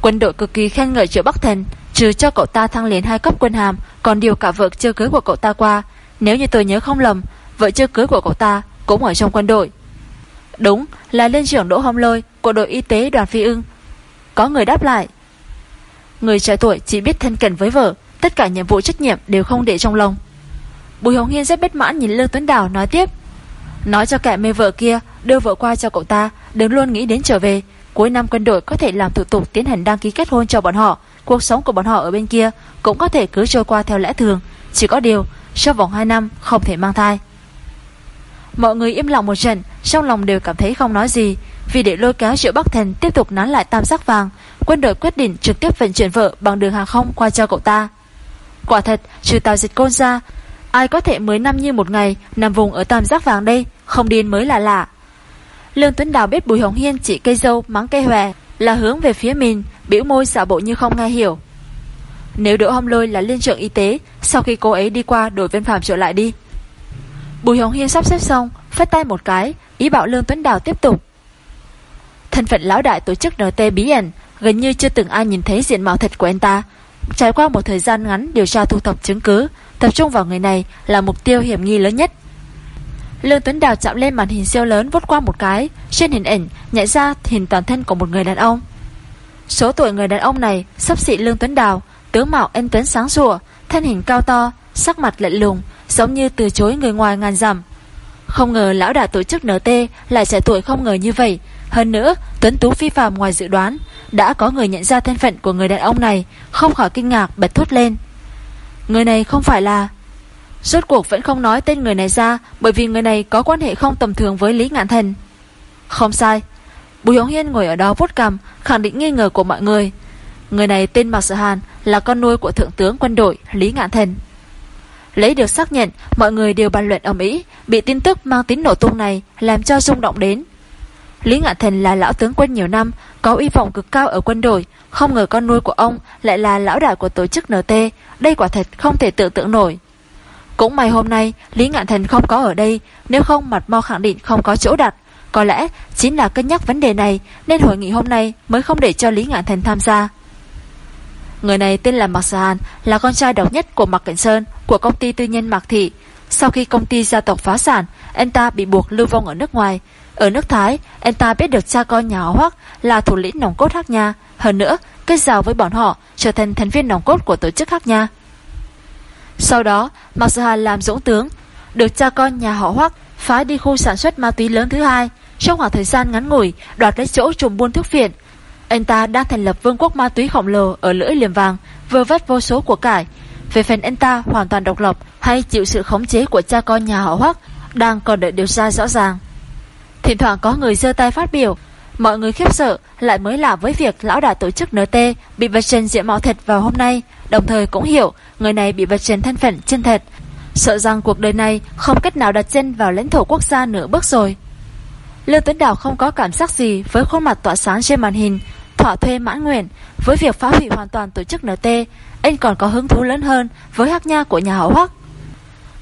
Quân đội cực kỳ khen ngợi triệu Bắc Thần, Trừ cho cậu ta thăng lên hai cấp quân hàm, Còn điều cả vợ chưa cưới của cậu ta qua. Nếu như tôi nhớ không lầm, Vợ chưa cưới của cậu ta cũng ở trong quân đội. Đúng, là lên trưởng Đỗ Hồng Lôi, Của đội y tế đoàn phi ưng. Có người đáp lại. Người trẻ tuổi chỉ biết thân cận với vợ, Tất cả nhiệm vụ trách nhiệm đều không để trong lòng. Bùi Hồng Hiên rất bất mãn nhìn Lương Tuấn Đào nói tiếp. Nói cho kẻ mê vợ kia, Đưa vợ qua cho cậu ta, Đừng luôn nghĩ đến trở về. Cuối năm quân đội có thể làm thủ tục tiến hành đăng ký kết hôn cho bọn họ. Cuộc sống của bọn họ ở bên kia Cũng có thể cứ trôi qua theo lẽ thường. Chỉ có điều, Sau vòng 2 năm, không thể mang thai. Mọi người im lặng một trận Trong lòng đều cảm thấy không nói gì Vì để lôi kéo Triệu Bắc Thần tiếp tục nán lại tam sắc vàng Quân đội quyết định trực tiếp vận chuyển vợ Bằng đường hàng không qua cho cậu ta Quả thật, trừ tàu dịch côn ra, ai có thể mới năm như một ngày nằm vùng ở tam giác vàng đây, không điên mới là lạ. Lương Tuấn Đào biết Bùi Hồng Hiên chỉ cây dâu mắng cây hòe là hướng về phía mình, biểu môi xạo bộ như không nghe hiểu. Nếu Đỗ Hồng Lôi là liên trưởng y tế, sau khi cô ấy đi qua đổi viên phạm trở lại đi. Bùi Hồng Hiên sắp xếp xong, phất tay một cái, ý bảo Lương Tuấn Đào tiếp tục. Thân phận lão đại tổ chức NT bí ẩn, gần như chưa từng ai nhìn thấy diện mạo thật của anh ta, Trải qua một thời gian ngắn điều tra thu thập chứng cứ, tập trung vào người này là mục tiêu hiểm nghi lớn nhất. Lương Tuấn Đào chạm lên màn hình siêu lớn vút qua một cái, trên hình ảnh nhảy ra hình toàn thân của một người đàn ông. Số tuổi người đàn ông này sắp xị Lương Tuấn Đào, tướng mạo anh tuấn sáng sủa, thân hình cao to, sắc mặt lạnh lùng, giống như từ chối người ngoài ngàn dặm. Không ngờ lão đã tổ chức NT lại trẻ tuổi không ngờ như vậy, hơn nữa, Tuấn Tú phi phàm ngoài dự đoán, đã có người nhận ra thân phận của người đàn ông này, không khỏi kinh ngạc bật thốt lên. Người này không phải là... Rốt cuộc vẫn không nói tên người này ra bởi vì người này có quan hệ không tầm thường với Lý Ngạn Thần. Không sai. Bùi Hồng Hiên ngồi ở đó vút cằm khẳng định nghi ngờ của mọi người. Người này tên Mạc Sở Hàn là con nuôi của Thượng tướng quân đội Lý Ngạn Thần. Lấy được xác nhận, mọi người đều bàn luận ở Mỹ, bị tin tức mang tính nổ tung này làm cho rung động đến. Lý Ngạn Thần là lão tướng quân nhiều năm, có uy vọng cực cao ở quân đội, không ngờ con nuôi của ông lại là lão đại của tổ chức NT, đây quả thật không thể tưởng tượng nổi. Cũng may hôm nay, Lý Ngạn Thần không có ở đây, nếu không mặt mo khẳng định không có chỗ đặt. Có lẽ chính là cân nhắc vấn đề này nên hội nghị hôm nay mới không để cho Lý Ngạn Thần tham gia. Người này tên là Mạc Sàn, là con trai độc nhất của Mạc Cảnh Sơn, của công ty tư nhân Mạc Thị. Sau khi công ty gia tộc phá sản, anh ta bị buộc lưu vong ở nước ngoài. Ở nước Thái, anh ta biết được cha con nhà họ Hoắc là thủ lĩnh nòng cốt Hắc Nha, hơn nữa kết giao với bọn họ, trở thành thành viên nòng cốt của tổ chức Hắc Nha. Sau đó, Mạc Sở Hàn làm dũng tướng, được cha con nhà họ Hoắc phái đi khu sản xuất ma túy lớn thứ hai. Trong khoảng thời gian ngắn ngủi, đoạt lấy chỗ trùm buôn thuốc phiện, anh ta đang thành lập vương quốc ma túy khổng lồ ở lưỡi liềm vàng, vừa vét vô số của cải. Về phần anh ta hoàn toàn độc lập hay chịu sự khống chế của cha con nhà họ Hoắc đang còn đợi điều tra rõ ràng. Thỉnh thoảng có người giơ tay phát biểu, mọi người khiếp sợ lại mới lạ với việc lão đại tổ chức NT bị vạch trần diện mạo thật vào hôm nay, đồng thời cũng hiểu người này bị vạch trần thân phận chân thật, sợ rằng cuộc đời này không cách nào đặt chân vào lãnh thổ quốc gia nửa bước rồi. Lưu Tuấn Đào không có cảm giác gì với khuôn mặt tỏa sáng trên màn hình, thỏa thuê mãn nguyện với việc phá hủy hoàn toàn tổ chức NT, anh còn có hứng thú lớn hơn với hắc nha của nhà họ Hoắc.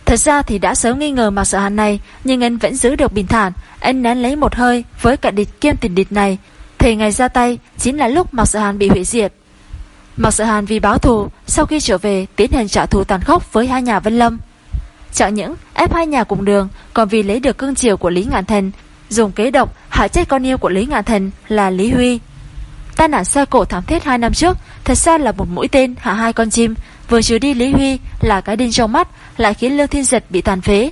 Thật ra thì đã sớm nghi ngờ Mạc Sở Hàn này, nhưng anh vẫn giữ được bình thản, anh nén lấy một hơi với cả địch kiêm tình địch này, thì ngày ra tay chính là lúc Mạc Sở Hàn bị hủy diệt. Mạc Sở Hàn vì báo thù, sau khi trở về tiến hành trả thù tàn khốc với hai nhà Vân Lâm. Chẳng những ép hai nhà cùng đường, còn vì lấy được cương chiều của Lý Ngạn Thần, dùng kế độc hạ chết con yêu của Lý Ngạn Thần là Lý Huy. Tai nạn xe cổ thảm thiết 2 năm trước Thật ra là một mũi tên hạ hai con chim. Vừa trừ đi Lý Huy là cái đinh trong mắt, Lại khiến lương Thiên Giật bị tàn phế.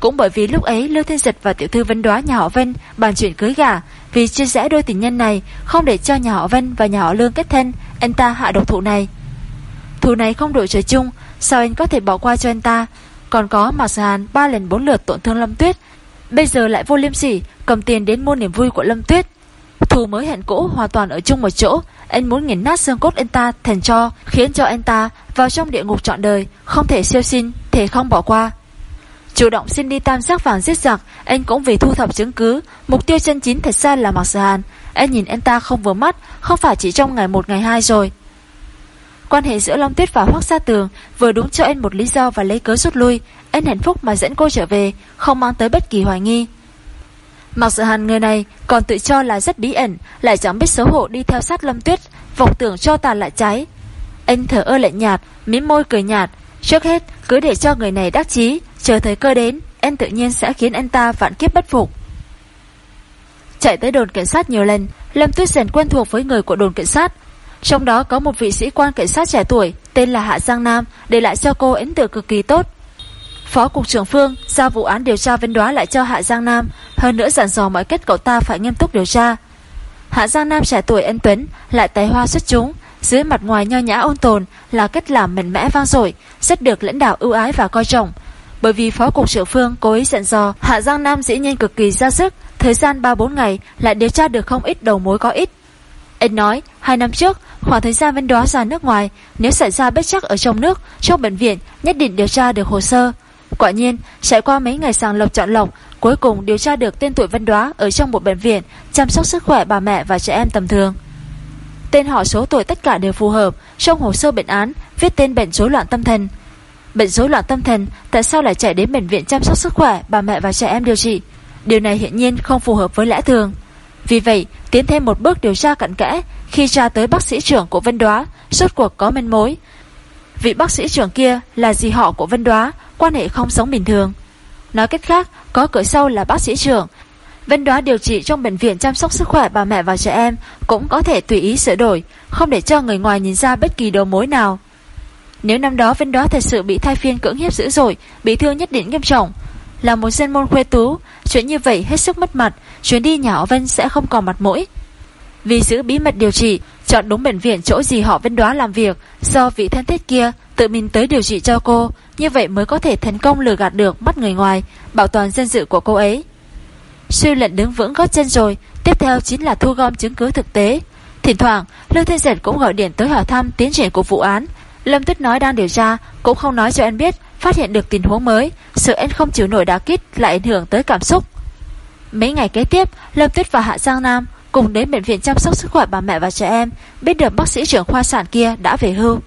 Cũng bởi vì lúc ấy lương Thiên Giật và tiểu thư Vân Đoá, nhà họ Vân, Bàn chuyện cưới gả, Vì chia rẽ đôi tình nhân này, Không để cho nhà họ Vân và nhà họ Lương kết thân, Anh ta hạ độc thủ này. Thủ này không đổi trời chung, Sao anh có thể bỏ qua cho anh ta? Còn có Mạc Hàn ba lần bốn lượt tổn thương Lâm Tuyết, Bây giờ lại vô liêm sỉ, Cầm tiền đến mua niềm vui của Lâm Tuyết. Thù mới hẹn cũ hoàn toàn ở chung một chỗ Anh muốn nghiền nát xương cốt anh ta thành cho Khiến cho anh ta vào trong địa ngục trọn đời Không thể siêu sinh Thể không bỏ qua Chủ động xin đi tam giác vàng giết giặc Anh cũng vì thu thập chứng cứ Mục tiêu chân chính thật ra là Mạc Sở Hàn Anh nhìn anh ta không vừa mắt Không phải chỉ trong ngày một ngày hai rồi Quan hệ giữa Long Tuyết và Hoác Sa Tường vừa đúng cho anh một lý do và lấy cớ rút lui. Anh hạnh phúc mà dẫn cô trở về, không mang tới bất kỳ hoài nghi. Mặc dù hàn người này còn tự cho là rất bí ẩn, lại chẳng biết xấu hổ đi theo sát Lâm Tuyết, vọng tưởng cho tàn lại cháy. Anh thở ơ lạnh nhạt, mím môi cười nhạt. Trước hết, cứ để cho người này đắc chí, chờ thời cơ đến, anh tự nhiên sẽ khiến anh ta vạn kiếp bất phục. Chạy tới đồn cảnh sát nhiều lần, Lâm Tuyết dần quen thuộc với người của đồn cảnh sát. Trong đó có một vị sĩ quan cảnh sát trẻ tuổi, tên là Hạ Giang Nam, để lại cho cô ấn tượng cực kỳ tốt. Phó cục trưởng Phương giao vụ án điều tra vấn đoá lại cho Hạ Giang Nam, hơn nữa dặn dò mọi kết cậu ta phải nghiêm túc điều tra. Hạ Giang Nam trẻ tuổi ân tuấn, lại tài hoa xuất chúng, dưới mặt ngoài nho nhã ôn tồn là cách làm mạnh mẽ vang dội, rất được lãnh đạo ưu ái và coi trọng. Bởi vì phó cục trưởng Phương cố ý dặn dò, Hạ Giang Nam dĩ nhiên cực kỳ ra sức, thời gian 3-4 ngày lại điều tra được không ít đầu mối có ít. Anh nói, hai năm trước, khoảng thời gian vấn đoá ra nước ngoài, nếu xảy ra bất chắc ở trong nước, trong bệnh viện, nhất định điều tra được hồ sơ. Quả nhiên, trải qua mấy ngày sàng lọc chọn lọc, cuối cùng điều tra được tên tuổi Vân Đoá ở trong một bệnh viện chăm sóc sức khỏe bà mẹ và trẻ em tầm thường. Tên họ số tuổi tất cả đều phù hợp, trong hồ sơ bệnh án viết tên bệnh rối loạn tâm thần. Bệnh rối loạn tâm thần tại sao lại chạy đến bệnh viện chăm sóc sức khỏe bà mẹ và trẻ em điều trị? Điều này hiện nhiên không phù hợp với lẽ thường. Vì vậy, tiến thêm một bước điều tra cặn kẽ, khi tra tới bác sĩ trưởng của Vân Đoá, rốt cuộc có manh mối. Vị bác sĩ trưởng kia là gì họ của Vân Đoá, quan hệ không sống bình thường. Nói cách khác, có cửa sau là bác sĩ trưởng. Vân đoá điều trị trong bệnh viện chăm sóc sức khỏe bà mẹ và trẻ em cũng có thể tùy ý sửa đổi, không để cho người ngoài nhìn ra bất kỳ đầu mối nào. Nếu năm đó Vân đoá thật sự bị thai phiên cưỡng hiếp dữ dội, bị thương nhất định nghiêm trọng, là một dân môn khuê tú, chuyện như vậy hết sức mất mặt, chuyến đi nhà họ Vân sẽ không còn mặt mũi. Vì giữ bí mật điều trị, chọn đúng bệnh viện chỗ gì họ Vân đoá làm việc, do vị thân thiết kia tự mình tới điều trị cho cô, như vậy mới có thể thành công lừa gạt được mắt người ngoài, bảo toàn danh dự của cô ấy. Suy lệnh đứng vững gót chân rồi, tiếp theo chính là thu gom chứng cứ thực tế. Thỉnh thoảng, Lưu Thiên Giật cũng gọi điện tới hỏi thăm tiến triển của vụ án. Lâm Tuyết nói đang điều tra, cũng không nói cho anh biết phát hiện được tình huống mới, sự anh không chịu nổi đá kích lại ảnh hưởng tới cảm xúc. Mấy ngày kế tiếp, Lâm Tuyết và Hạ Giang Nam cùng đến bệnh viện chăm sóc sức khỏe bà mẹ và trẻ em, biết được bác sĩ trưởng khoa sản kia đã về hưu.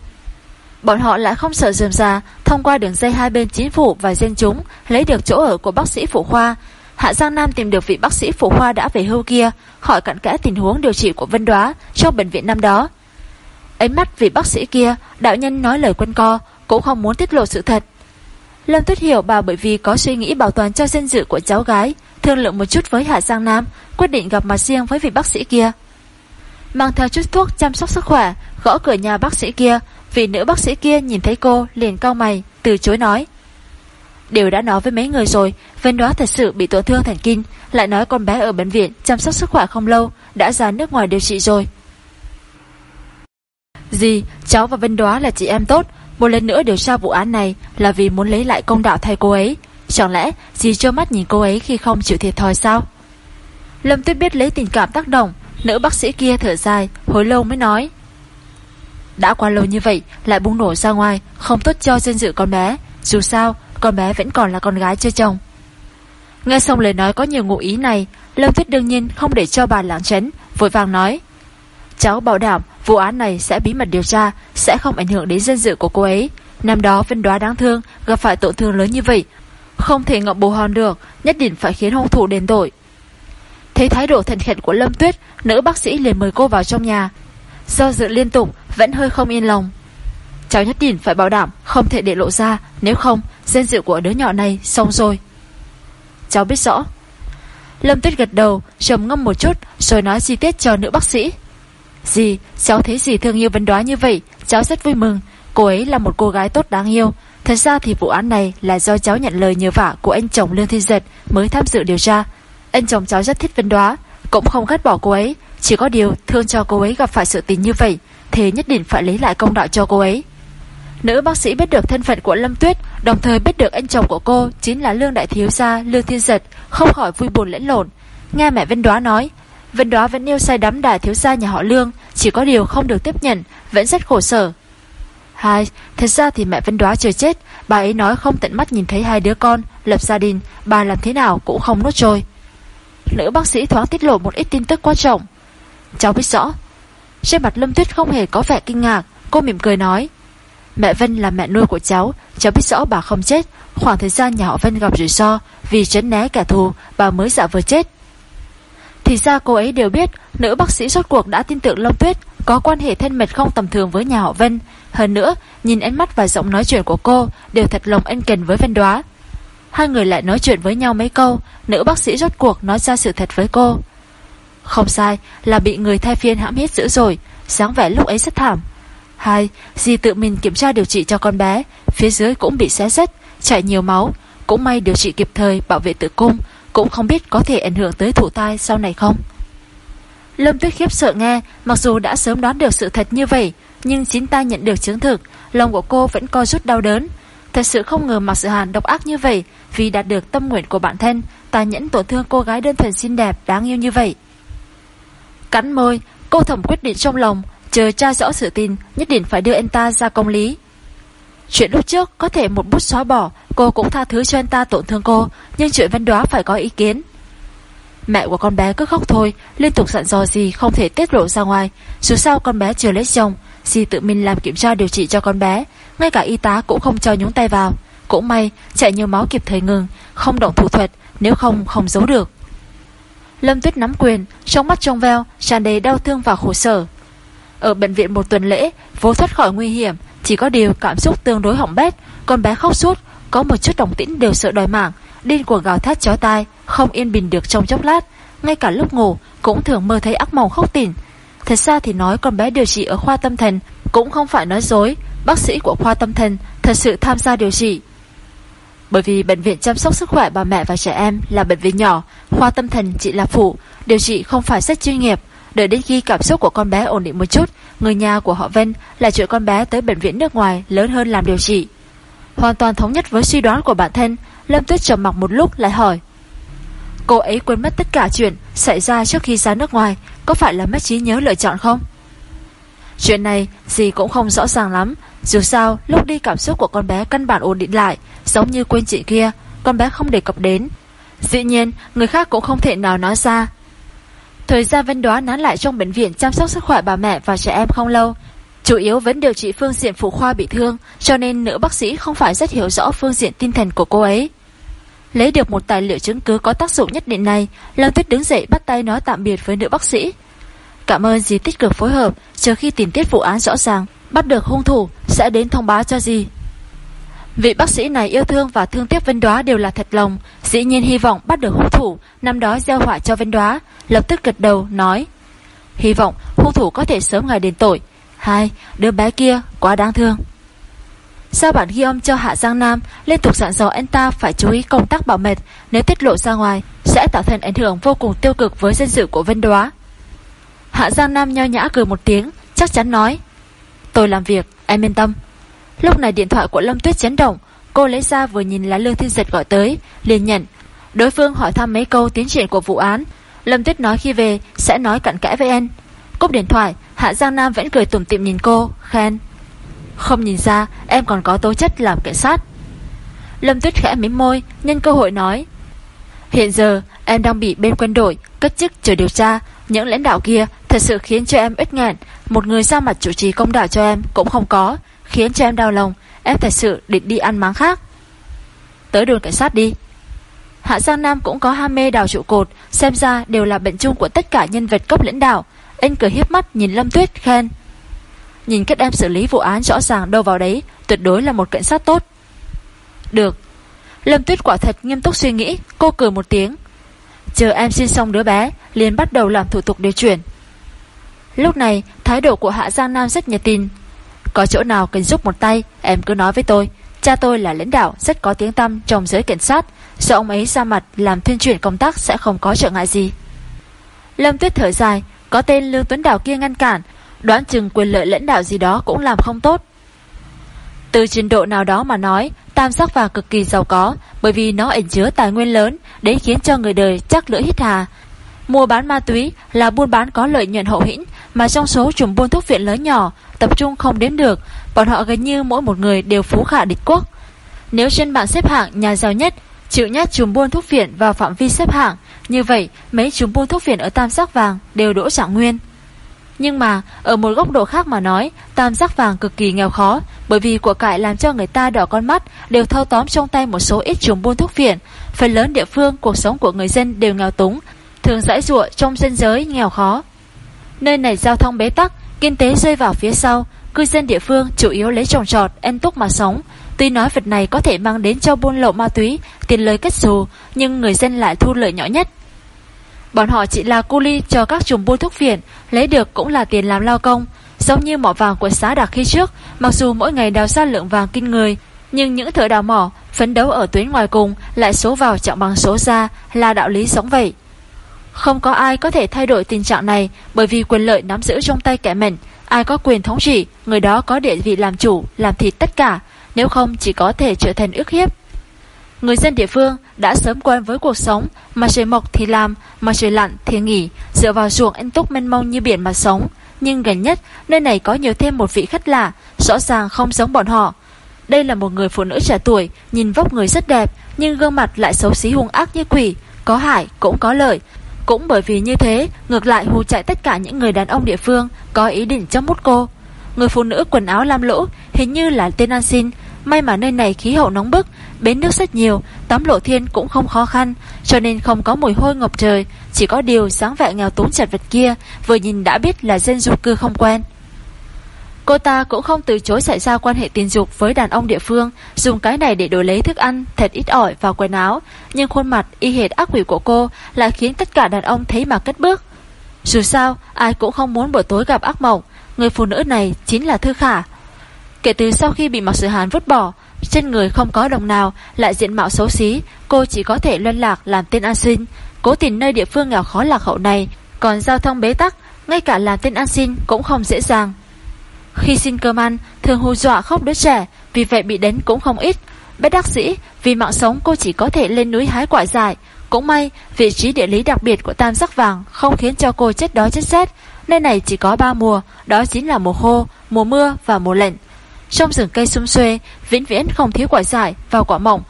Bọn họ lại không sợ dườm ra, thông qua đường dây hai bên chính phủ và dân chúng, lấy được chỗ ở của bác sĩ phụ khoa. Hạ Giang Nam tìm được vị bác sĩ phụ khoa đã về hưu kia, hỏi cặn kẽ tình huống điều trị của Vân Đoá trong bệnh viện năm đó. Ánh mắt vị bác sĩ kia, đạo nhân nói lời quân co, cũng không muốn tiết lộ sự thật. Lâm Tuyết hiểu bà bởi vì có suy nghĩ bảo toàn cho danh dự của cháu gái, thương lượng một chút với Hạ Giang Nam, quyết định gặp mặt riêng với vị bác sĩ kia. Mang theo chút thuốc chăm sóc sức khỏe, gõ cửa nhà bác sĩ kia, vì nữ bác sĩ kia nhìn thấy cô liền cau mày, từ chối nói. Đều đã nói với mấy người rồi, Vân đó thật sự bị tổn thương thần kinh, lại nói con bé ở bệnh viện chăm sóc sức khỏe không lâu, đã ra nước ngoài điều trị rồi. Gì, cháu và Vân Đoá là chị em tốt, một lần nữa điều tra vụ án này là vì muốn lấy lại công đạo thay cô ấy. Chẳng lẽ dì trơ mắt nhìn cô ấy khi không chịu thiệt thòi sao? Lâm Tuyết biết lấy tình cảm tác động, nữ bác sĩ kia thở dài, hồi lâu mới nói. Đã qua lâu như vậy, lại bùng nổ ra ngoài, không tốt cho danh dự con bé. Dù sao, con bé vẫn còn là con gái chưa chồng. Nghe xong lời nói có nhiều ngụ ý này, Lâm Tuyết đương nhiên không để cho bà lãng chấn, vội vàng nói. Cháu bảo đảm vụ án này sẽ bí mật điều tra, sẽ không ảnh hưởng đến danh dự của cô ấy. Năm đó Vân Đoá đáng thương, gặp phải tổn thương lớn như vậy. Không thể ngậm bồ hòn được, nhất định phải khiến hung thủ đền tội. Thấy thái độ thần khẩn của Lâm Tuyết, nữ bác sĩ liền mời cô vào trong nhà. Do dự liên tục, vẫn hơi không yên lòng. Cháu nhất định phải bảo đảm, không thể để lộ ra, nếu không, danh dự của đứa nhỏ này xong rồi. Cháu biết rõ. Lâm Tuyết gật đầu, trầm ngâm một chút, rồi nói chi tiết cho nữ bác sĩ. Dì, cháu thấy dì thương yêu vấn đoá như vậy, cháu rất vui mừng. Cô ấy là một cô gái tốt đáng yêu. Thật ra thì vụ án này là do cháu nhận lời nhờ vả của anh chồng Lương Thiên Giật mới tham dự điều tra. Anh chồng cháu rất thích vấn đoá, cũng không gắt bỏ cô ấy. Chỉ có điều thương cho cô ấy gặp phải sự tình như vậy, thì nhất định phải lấy lại công đạo cho cô ấy. Nữ bác sĩ biết được thân phận của Lâm Tuyết, đồng thời biết được anh chồng của cô chính là Lương Đại Thiếu Gia Lương Thiên Giật, không khỏi vui buồn lẫn lộn. Nghe mẹ Vân Đoá nói, Vân Đoá vẫn yêu say đắm Đại Thiếu Gia nhà họ Lương, chỉ có điều không được tiếp nhận, vẫn rất khổ sở. Hai, thật ra thì mẹ Vân Đoá chưa chết, bà ấy nói không tận mắt nhìn thấy hai đứa con, lập gia đình, bà làm thế nào cũng không nuốt trôi. Nữ bác sĩ thoáng tiết lộ một ít tin tức quan trọng. Cháu biết rõ. Trên mặt Lâm Tuyết không hề có vẻ kinh ngạc, cô mỉm cười nói. Mẹ Vân là mẹ nuôi của cháu, cháu biết rõ bà không chết. Khoảng thời gian nhà họ Vân gặp rủi ro, vì trấn né kẻ thù, bà mới giả vừa chết. Thì ra cô ấy đều biết, nữ bác sĩ rốt cuộc đã tin tưởng Lâm Tuyết, có quan hệ thân mật không tầm thường với nhà họ Vân. Hơn nữa, nhìn ánh mắt và giọng nói chuyện của cô đều thật lòng ân cần với Vân Đoá. Hai người lại nói chuyện với nhau mấy câu, nữ bác sĩ rốt cuộc nói ra sự thật với cô. Không sai, là bị người thay phiên hãm hiếp dữ rồi, sáng vẻ lúc ấy rất thảm. Hai, dì tự mình kiểm tra điều trị cho con bé, phía dưới cũng bị xé rách, chảy nhiều máu. Cũng may điều trị kịp thời bảo vệ tử cung, cũng không biết có thể ảnh hưởng tới thụ tai sau này không. Lâm Tuyết khiếp sợ nghe, mặc dù đã sớm đoán được sự thật như vậy, nhưng chính ta nhận được chứng thực, lòng của cô vẫn co rút đau đớn. Thật sự không ngờ Mạc Sự Hàn độc ác như vậy, vì đạt được tâm nguyện của bản thân, ta nhẫn tổn thương cô gái đơn thuần xinh đẹp, đáng yêu như vậy. Cắn môi, cô thẩm quyết định trong lòng, chờ tra rõ sự tin, nhất định phải đưa anh ta ra công lý. Chuyện lúc trước có thể một bút xóa bỏ, cô cũng tha thứ cho anh ta tổn thương cô, nhưng chuyện văn đoá phải có ý kiến. Mẹ của con bé cứ khóc thôi, liên tục dặn dò gì không thể tiết lộ ra ngoài. Dù sao con bé chưa lấy chồng, dì tự mình làm kiểm tra điều trị cho con bé, ngay cả y tá cũng không cho nhúng tay vào. Cũng may, chạy nhiều máu kịp thời ngừng, không động thủ thuật, nếu không không giấu được. Lâm Tuyết nắm quyền, trong mắt trong veo, tràn đầy đau thương và khổ sở. Ở bệnh viện một tuần lễ, vô thoát khỏi nguy hiểm, chỉ có điều cảm xúc tương đối hỏng bét, con bé khóc suốt, có một chút đồng tĩnh đều sợ đòi mạng, điên cuồng gào thét chó tai, không yên bình được trong chốc lát, ngay cả lúc ngủ cũng thường mơ thấy ác mộng khóc tỉnh. Thật ra thì nói con bé điều trị ở khoa tâm thần cũng không phải nói dối, bác sĩ của khoa tâm thần thật sự tham gia điều trị. Bởi vì bệnh viện chăm sóc sức khỏe bà mẹ và trẻ em là bệnh viện nhỏ, khoa tâm thần chỉ là phụ, điều trị không phải rất chuyên nghiệp. Đợi đến khi cảm xúc của con bé ổn định một chút, người nhà của họ Vân là chuyện con bé tới bệnh viện nước ngoài lớn hơn làm điều trị. Hoàn toàn thống nhất với suy đoán của bản thân, Lâm Tuyết trầm mặc một lúc lại hỏi. Cô ấy quên mất tất cả chuyện xảy ra trước khi ra nước ngoài, có phải là mất trí nhớ lựa chọn không? Chuyện này gì cũng không rõ ràng lắm Dù sao lúc đi cảm xúc của con bé căn bản ổn định lại Giống như quên chị kia Con bé không đề cập đến Dĩ nhiên, người khác cũng không thể nào nói ra. Thời gian Vân Đoá nán lại trong bệnh viện chăm sóc sức khỏe bà mẹ và trẻ em không lâu. Chủ yếu vẫn điều trị phương diện phụ khoa bị thương, Cho nên nữ bác sĩ không phải rất hiểu rõ phương diện tinh thần của cô ấy. Lấy được một tài liệu chứng cứ có tác dụng nhất định này, Lâm Tuyết đứng dậy bắt tay nói tạm biệt với nữ bác sĩ. Cảm ơn dì tích cực phối hợp, Chờ khi tìm tiết vụ án rõ ràng, Bắt được hung thủ, sẽ đến thông báo cho dì. Vị bác sĩ này yêu thương và thương tiếc Vân Đoá đều là thật lòng Dĩ nhiên hy vọng bắt được hung thủ Năm đó gieo họa cho Vân Đoá Lập tức gật đầu nói Hy vọng hung thủ có thể sớm ngày đền tội Hai, đứa bé kia quá đáng thương Sao bản ghi âm cho Hạ Giang Nam liên tục dặn dò anh ta phải chú ý công tác bảo mật nếu tiết lộ ra ngoài sẽ tạo thành ảnh hưởng vô cùng tiêu cực với danh dự của Vân Đoá. Hạ Giang Nam nho nhã cười một tiếng, chắc chắn nói Tôi làm việc, em yên tâm. Lúc này điện thoại của Lâm Tuyết chấn động, cô lấy ra vừa nhìn là Lương Thiên Giật gọi tới, liền nhận. Đối phương hỏi thăm mấy câu tiến triển của vụ án. Lâm Tuyết nói khi về sẽ nói cặn kẽ với em. Cúp điện thoại, Hạ Giang Nam vẫn cười tủm tỉm nhìn cô, khen. Không nhìn ra em còn có tố chất làm cảnh sát Lâm Tuyết khẽ mím môi Nhân cơ hội nói Hiện giờ em đang bị bên quân đội Cất chức chờ điều tra Những lãnh đạo kia thật sự khiến cho em ít nghẹn Một người ra mặt chủ trì công đạo cho em Cũng không có Khiến cho em đau lòng. Em thật sự định đi ăn máng khác. Tới đồn cảnh sát đi. Hạ Giang Nam cũng có ham mê đào trụ cột, Xem ra đều là bệnh chung của tất cả nhân vật cấp lãnh đạo. Anh cười hiếp mắt nhìn Lâm Tuyết, khen. Nhìn cách em xử lý vụ án rõ ràng đâu vào đấy, Tuyệt đối là một cảnh sát tốt. Được. Lâm Tuyết quả thật nghiêm túc suy nghĩ, Cô cười một tiếng. Chờ em xin xong đứa bé, liền bắt đầu làm thủ tục điều chuyển. Lúc này, thái độ của Hạ Giang Nam rất nhiệt tình. Có chỗ nào cần giúp một tay Em cứ nói với tôi Cha tôi là lãnh đạo rất có tiếng tăm trong giới cảnh sát do ông ấy ra mặt làm tuyên truyền công tác Sẽ không có trở ngại gì Lâm Tuyết thở dài Có tên Lương Tuấn Đào kia ngăn cản đoán chừng quyền lợi lãnh đạo gì đó cũng làm không tốt. Từ trình độ nào đó mà nói, tam sắc vàng cực kỳ giàu có bởi vì nó ẩn chứa tài nguyên lớn để khiến cho người đời chắc lưỡi hít hà. Mua bán ma túy là buôn bán có lợi nhuận hậu hĩnh mà trong số chùm buôn thuốc viện lớn nhỏ tập trung không đếm được, bọn họ gần như mỗi một người đều phú khả địch quốc. Nếu trên bảng xếp hạng nhà giàu nhất chịu nhát chùm buôn thuốc viện vào phạm vi xếp hạng, như vậy mấy chùm buôn thuốc viện ở tam sắc vàng đều đỗ trạng nguyên. Nhưng mà ở một góc độ khác mà nói Tam giác vàng cực kỳ nghèo khó Bởi vì của cải làm cho người ta đỏ con mắt Đều thâu tóm trong tay một số ít chùm buôn thuốc phiện Phần lớn địa phương cuộc sống của người dân đều nghèo túng Thường dãi ruộng trong dân giới nghèo khó Nơi này giao thông bế tắc Kinh tế rơi vào phía sau, Cư dân địa phương chủ yếu lấy trồng trọt, ăn túc mà sống. Tuy nói vật này có thể mang đến cho buôn lậu ma túy, Tiền lời kết xù, Nhưng người dân lại thu lợi nhỏ nhất. Bọn họ chỉ là cu ly cho các chùm buôn thuốc phiện, Lấy được cũng là tiền làm lao công. Giống như mỏ vàng của xã đặc khi trước, Mặc dù mỗi ngày đào ra lượng vàng kinh người, Nhưng những thợ đào mỏ Phấn đấu ở tuyến ngoài cùng Lại số vào trọng bằng số ra Là đạo lý sống vậy. Không có ai có thể thay đổi tình trạng này Bởi vì quyền lợi nắm giữ trong tay kẻ mình Ai có quyền thống trị Người đó có địa vị làm chủ Làm thịt tất cả Nếu không chỉ có thể trở thành ức hiếp Người dân địa phương đã sớm quen với cuộc sống, mà trời mọc thì làm, mà trời lặn thì nghỉ, dựa vào ruộng anh túc mênh mông như biển mà sống. Nhưng gần nhất, nơi này có nhiều thêm một vị khách lạ, rõ ràng không giống bọn họ. Đây là một người phụ nữ trẻ tuổi, nhìn vóc người rất đẹp, nhưng gương mặt lại xấu xí hung ác như quỷ, có hại cũng có lợi. Cũng bởi vì như thế, ngược lại hù chạy tất cả những người đàn ông địa phương có ý định chấm mút cô. Người phụ nữ quần áo lam lỗ, hình như là tên An Xin, May mà nơi này khí hậu nóng bức, bến nước rất nhiều, tắm lộ thiên cũng không khó khăn, cho nên không có mùi hôi ngập trời, chỉ có điều sáng vẻ nghèo túng chặt vật kia, vừa nhìn đã biết là dân du cư không quen. Cô ta cũng không từ chối xảy ra quan hệ tình dục với đàn ông địa phương, dùng cái này để đổi lấy thức ăn, thật ít ỏi và quần áo, nhưng khuôn mặt y hệt ác quỷ của cô lại khiến tất cả đàn ông thấy mà cất bước. Dù sao, ai cũng không muốn buổi tối gặp ác mộng, người phụ nữ này chính là Thư Khả, Kể từ sau khi bị Mạc Sử Hàn vứt bỏ, trên người không có đồng nào, lại diện mạo xấu xí, cô chỉ có thể luân lạc làm tên an sinh, cố tìm nơi địa phương nghèo khó lạc hậu này, còn giao thông bế tắc, ngay cả làm tên an sinh cũng không dễ dàng. Khi xin cơm ăn, thường hù dọa khóc đứa trẻ, vì vậy bị đánh cũng không ít. Bất đắc dĩ, vì mạng sống cô chỉ có thể lên núi hái quả dại, Cũng may, vị trí địa lý đặc biệt của tam sắc vàng không khiến cho cô chết đói chết rét. Nơi này chỉ có ba mùa, đó chính là mùa khô, mùa mưa và mùa lạnh. Trong rừng cây xum xuê, vĩnh viễn không thiếu quả dại và quả mỏng.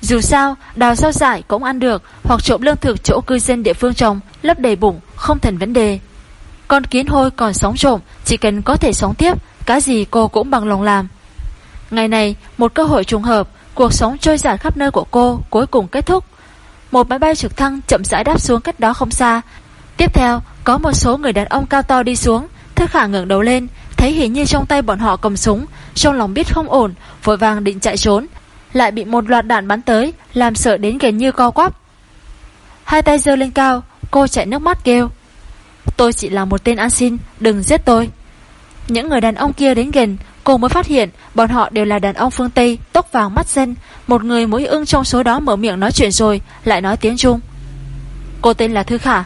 Dù sao, đào rau dại cũng ăn được hoặc trộm lương thực chỗ cư dân địa phương trồng, lấp đầy bụng, không thành vấn đề. Con kiến hôi còn sống trộm, chỉ cần có thể sống tiếp, cái gì cô cũng bằng lòng làm. Ngày này, một cơ hội trùng hợp, cuộc sống trôi dạt khắp nơi của cô cuối cùng kết thúc. Một máy bay trực thăng chậm rãi đáp xuống cách đó không xa. Tiếp theo, có một số người đàn ông cao to đi xuống, Thức Khả ngẩng đầu lên, thấy hình như trong tay bọn họ cầm súng, trong lòng biết không ổn, vội vàng định chạy trốn, lại bị một loạt đạn bắn tới, làm sợ đến gần như co quắp. Hai tay giơ lên cao, cô chạy nước mắt kêu. Tôi chỉ là một tên ăn xin, đừng giết tôi. Những người đàn ông kia đến gần, cô mới phát hiện bọn họ đều là đàn ông phương Tây, tóc vàng mắt xanh. Một người mũi ưng trong số đó mở miệng nói chuyện rồi, lại nói tiếng Trung. Cô tên là Thư Khả.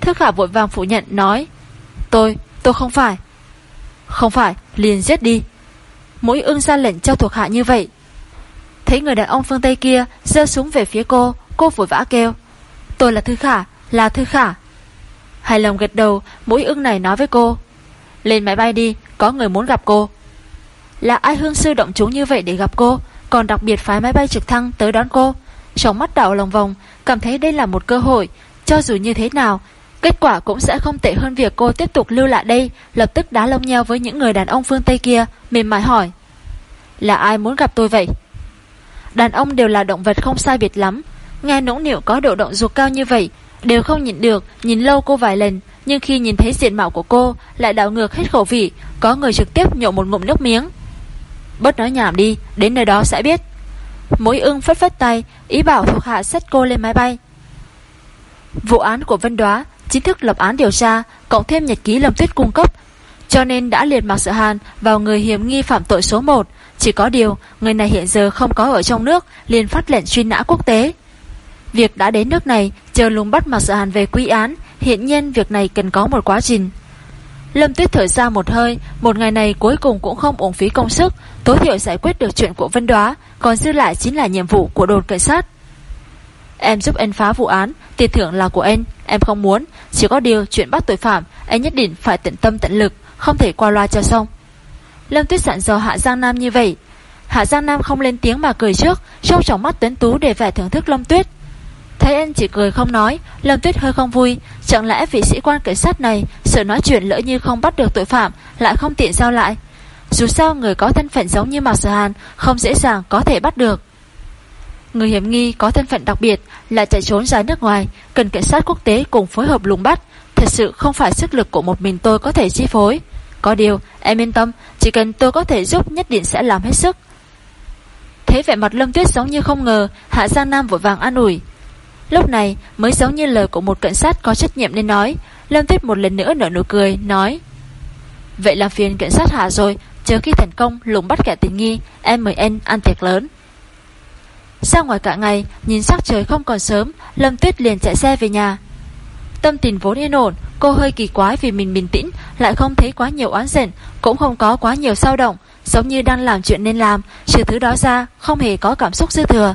Thư Khả vội vàng phủ nhận, nói Tôi, tôi không phải. Không phải, liền giết đi. Mũi ưng ra lệnh cho thuộc hạ như vậy. Thấy người đàn ông phương Tây kia giơ súng về phía cô, cô vội vã kêu. Tôi là Thư Khả, là Thư Khả. Hài lòng gật đầu, mũi ưng này nói với cô. Lên máy bay đi, có người muốn gặp cô. Là ai hương sư động chúng như vậy để gặp cô, còn đặc biệt phái máy bay trực thăng tới đón cô. Trong mắt đảo lòng vòng, cảm thấy đây là một cơ hội, cho dù như thế nào, kết quả cũng sẽ không tệ hơn việc cô tiếp tục lưu lại đây, lập tức đá lông nheo với những người đàn ông phương Tây kia, mềm mại hỏi. Là ai muốn gặp tôi vậy? Đàn ông đều là động vật không sai biệt lắm, nghe nũng nịu có độ động dục cao như vậy, đều không nhìn được, nhìn lâu cô vài lần, nhưng khi nhìn thấy diện mạo của cô lại đảo ngược hết khẩu vị, có người trực tiếp nhộn một ngụm nước miếng. Bớt nói nhảm đi, đến nơi đó sẽ biết. Mối ưng phất phất tay, ý bảo thuộc hạ xách cô lên máy bay. Vụ án của Vân Đoá chính thức lập án điều tra, cộng thêm nhật ký Lâm Tuyết cung cấp, cho nên đã liệt mặc Sợ Hàn vào người hiểm nghi phạm tội số 1. Chỉ có điều, người này hiện giờ không có ở trong nước, liền phát lệnh truy nã quốc tế. Việc đã đến nước này, chờ lùng bắt Mạc Sợ Hàn về quy án, hiện nhiên việc này cần có một quá trình. Lâm Tuyết thở ra một hơi, một ngày này cuối cùng cũng không uổng phí công sức, tối thiểu giải quyết được chuyện của Vân Đoá, còn dư lại chính là nhiệm vụ của đồn cảnh sát. Em giúp anh phá vụ án, tiền thưởng là của anh, em không muốn, chỉ có điều chuyện bắt tội phạm, anh nhất định phải tận tâm tận lực, không thể qua loa cho xong. Lâm Tuyết dặn dò Hạ Giang Nam như vậy. Hạ Giang Nam không lên tiếng mà cười trước, trong tròng mắt tuấn tú để vẻ thưởng thức Lâm Tuyết. Thấy anh chỉ cười không nói, Lâm Tuyết hơi không vui, chẳng lẽ vị sĩ quan cảnh sát này sợ nói chuyện lỡ như không bắt được tội phạm, lại không tiện giao lại. Dù sao người có thân phận giống như Mạc Sở Hàn không dễ dàng có thể bắt được. Người hiểm nghi có thân phận đặc biệt là chạy trốn ra nước ngoài, cần cảnh sát quốc tế cùng phối hợp lùng bắt. Thật sự không phải sức lực của một mình tôi có thể chi phối. Có điều, em yên tâm, chỉ cần tôi có thể giúp nhất định sẽ làm hết sức. Thấy vẻ mặt Lâm Tuyết giống như không ngờ, Hạ Giang Nam vội vàng an ủi. Lúc này mới giống như lời của một cảnh sát có trách nhiệm nên nói. Lâm Tuyết một lần nữa nở nụ cười, nói. Vậy là phiền cảnh sát Hạ rồi, chờ khi thành công lùng bắt kẻ tình nghi, em mời anh ăn tiệc lớn. Ra ngoài cả ngày, nhìn sắc trời không còn sớm, Lâm Tuyết liền chạy xe về nhà. Tâm tình vốn yên ổn, cô hơi kỳ quái vì mình bình tĩnh, lại không thấy quá nhiều oán giận, cũng không có quá nhiều sao động, giống như đang làm chuyện nên làm, trừ thứ đó ra, không hề có cảm xúc dư thừa.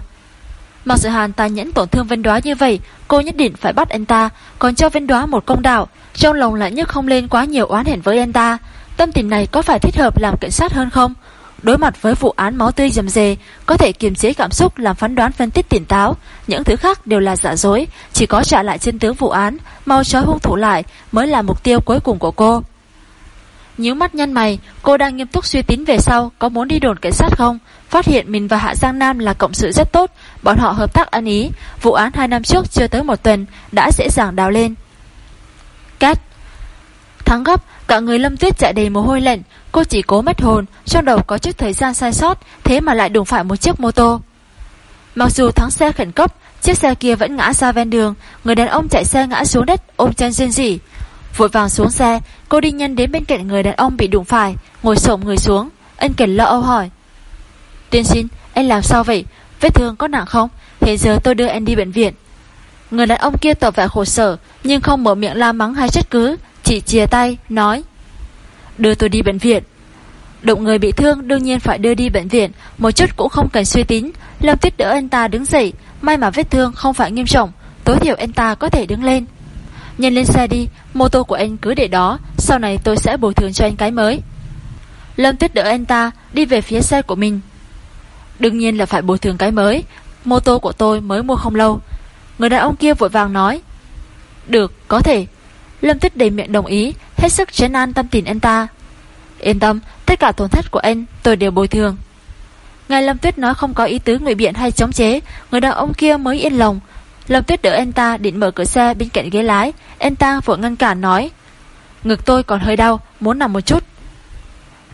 Mặc sự hàn tàn nhẫn tổn thương Vân Đoá như vậy, cô nhất định phải bắt anh ta, còn cho Vân Đoá một công đạo, trong lòng lại nhất không lên quá nhiều oán hẹn với anh ta. Tâm tình này có phải thích hợp làm cảnh sát hơn không? Đối mặt với vụ án máu tươi dầm dề, có thể kiềm chế cảm xúc làm phán đoán phân tích tỉnh táo, những thứ khác đều là giả dối, chỉ có trả lại chân tướng vụ án, mau trói hung thủ lại mới là mục tiêu cuối cùng của cô. Nhíu mắt nhăn mày, cô đang nghiêm túc suy tính về sau có muốn đi đồn cảnh sát không? Phát hiện mình và Hạ Giang Nam là cộng sự rất tốt, bọn họ hợp tác ăn ý, vụ án hai năm trước chưa tới một tuần đã dễ dàng đào lên. Cát Thắng gấp, cả người Lâm Tuyết chạy đầy mồ hôi lạnh, cô chỉ cố mất hồn, trong đầu có chút thời gian sai sót, thế mà lại đụng phải một chiếc mô tô. Mặc dù thắng xe khẩn cấp, chiếc xe kia vẫn ngã ra ven đường, người đàn ông chạy xe ngã xuống đất, ôm chân riêng rỉ. Vội vàng xuống xe, cô đi nhân đến bên cạnh người đàn ông bị đụng phải, ngồi xổm người xuống. Anh Cần lo âu hỏi. Tiên sinh, anh làm sao vậy? Vết thương có nặng không? Hiện giờ tôi đưa anh đi bệnh viện. Người đàn ông kia tỏ vẻ khổ sở, nhưng không mở miệng la mắng hay trách cứ, chỉ chia tay, nói. Đưa tôi đi bệnh viện. Đụng người bị thương đương nhiên phải đưa đi bệnh viện, một chút cũng không cần suy tính. Lâm Tuyết đỡ anh ta đứng dậy, may mà vết thương không phải nghiêm trọng, Tối thiểu anh ta có thể đứng lên Nhân lên xe đi Mô tô của anh cứ để đó Sau này tôi sẽ bồi thường cho anh cái mới Lâm Tuyết đỡ anh ta đi về phía xe của mình Đương nhiên là phải bồi thường cái mới. Mô tô của tôi mới mua không lâu. Người đàn ông kia vội vàng nói Được, có thể. Lâm Tuyết đầy miệng đồng ý Hết sức chấn an tâm tình anh ta. Yên tâm, tất cả tổn thất của anh tôi đều bồi thường. Ngài Lâm Tuyết nói không có ý tứ ngụy biện hay chống chế Người đàn ông kia mới yên lòng. Lâm Tuyết đỡ anh ta định mở cửa xe bên cạnh ghế lái Anh ta vội ngăn cản nói Ngực tôi còn hơi đau Muốn nằm một chút.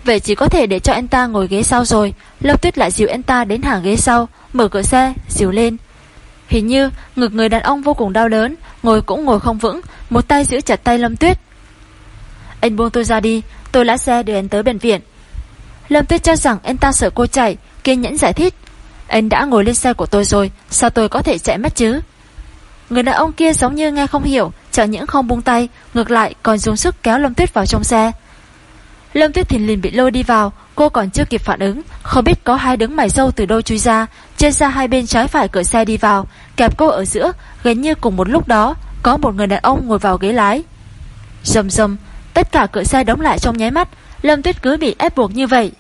Vậy chỉ có thể để cho anh ta ngồi ghế sau rồi. Lâm Tuyết lại dìu anh ta đến hàng ghế sau Mở cửa xe, dìu lên. Hình như ngực người đàn ông vô cùng đau đớn Ngồi cũng ngồi không vững Một tay giữ chặt tay Lâm Tuyết. Anh buông tôi ra đi Tôi lái xe đưa anh tới bệnh viện. Lâm Tuyết cho rằng anh ta sợ cô chạy Kiên nhẫn giải thích. Anh đã ngồi lên xe của tôi rồi Sao tôi có thể chạy mất chứ? Người đàn ông kia giống như nghe không hiểu Chẳng những không buông tay Ngược lại còn dùng sức kéo Lâm Tuyết vào trong xe. Lâm Tuyết Thìn liền bị lôi đi vào. Cô còn chưa kịp phản ứng, Không biết có hai đứng mày sâu từ đâu chui ra. Trên ra hai bên trái phải cửa xe đi vào. Kẹp cô ở giữa, Gần như cùng một lúc đó, Có một người đàn ông ngồi vào ghế lái. Dầm dầm Tất cả cửa xe đóng lại trong nháy mắt. Lâm Tuyết cứ bị ép buộc như vậy.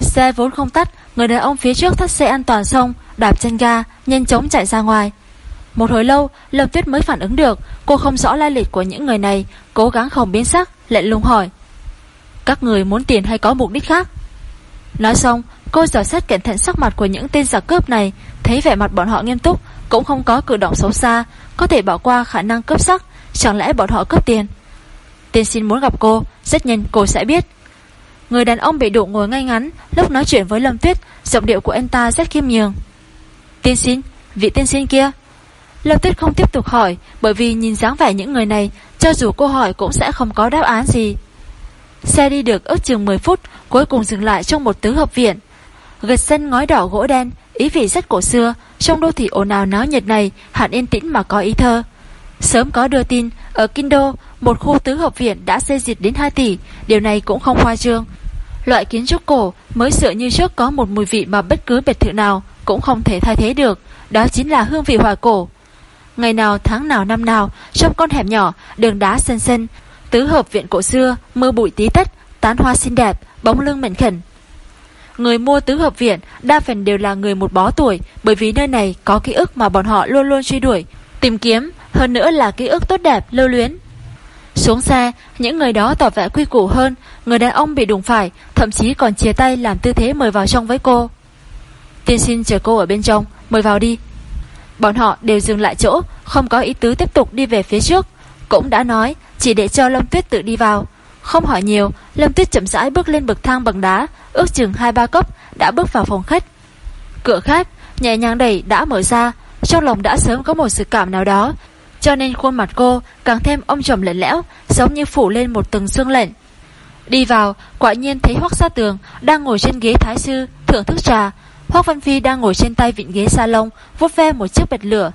Xe vốn không tắt, Người đàn ông phía trước thắt xe an toàn xong, Đạp chân ga, Nhanh chóng chạy ra ngoài. Một hồi lâu, Lâm Tuyết mới phản ứng được. Cô không rõ lai lịch của những người này, Cố gắng không biến sắc Lệnh lùng hỏi. Các người muốn tiền hay có mục đích khác. Nói xong Cô dò xét cẩn thận sắc mặt của những tên giặc cướp này Thấy vẻ mặt bọn họ nghiêm túc Cũng không có cử động xấu xa Có thể bỏ qua khả năng cướp sắc Chẳng lẽ bọn họ cướp tiền? Tiên xin muốn gặp cô Rất nhanh cô sẽ biết. Người đàn ông bị đụng ngồi ngay ngắn Lúc nói chuyện với Lâm Tuyết Giọng điệu của anh ta rất khiêm nhường. Tiên xin, vị tiên xin kia. Lâm Tuyết không tiếp tục hỏi Bởi vì nhìn dáng vẻ những người này Cho dù cô hỏi cũng sẽ không có đáp án gì. Xe đi được ước chừng 10 phút Cuối cùng dừng lại trong một tứ hợp viện. Gật sân ngói đỏ gỗ đen Ý vị rất cổ xưa Trong đô thị ồn ào náo nhiệt này Hẳn yên tĩnh mà có ý thơ. Sớm có đưa tin Ở Kinh Đô Một khu tứ hợp viện đã xây dịch đến 2 tỷ Điều này cũng không khoa trương. Loại kiến trúc cổ mới sửa như trước có một mùi vị mà bất cứ biệt thự nào cũng không thể thay thế được, đó chính là hương vị hòa cổ. Ngày nào tháng nào năm nào, trong con hẻm nhỏ, đường đá sân sân, tứ hợp viện cổ xưa, mưa bụi tí tất, tán hoa xinh đẹp, bóng lưng mệnh khẩn. Người mua tứ hợp viện đa phần đều là người một bó tuổi bởi vì nơi này có ký ức mà bọn họ luôn luôn truy đuổi, tìm kiếm, hơn nữa là ký ức tốt đẹp, lưu luyến. Xuống xe, những người đó tỏ vẻ quy củ hơn, người đàn ông bị đụng phải, thậm chí còn chia tay làm tư thế mời vào trong với cô. Tiên xin chờ cô ở bên trong, mời vào đi. Bọn họ đều dừng lại chỗ, không có ý tứ tiếp tục đi về phía trước. Cũng đã nói, chỉ để cho Lâm Tuyết tự đi vào. Không hỏi nhiều, Lâm Tuyết chậm rãi bước lên bậc thang bằng đá, ước chừng 2-3 cấp, đã bước vào phòng khách. Cửa khách, nhẹ nhàng đẩy đã mở ra, trong lòng đã sớm có một sự cảm nào đó, cho nên khuôn mặt cô càng thêm ông trầm lạnh lẽo, giống như phủ lên một tầng xương lạnh. Đi vào, quả nhiên thấy Hoắc Sa Tường đang ngồi trên ghế thái sư, thưởng thức trà. Hoắc Văn Phi đang ngồi trên tay vịn ghế salon, vuốt ve một chiếc bật lửa.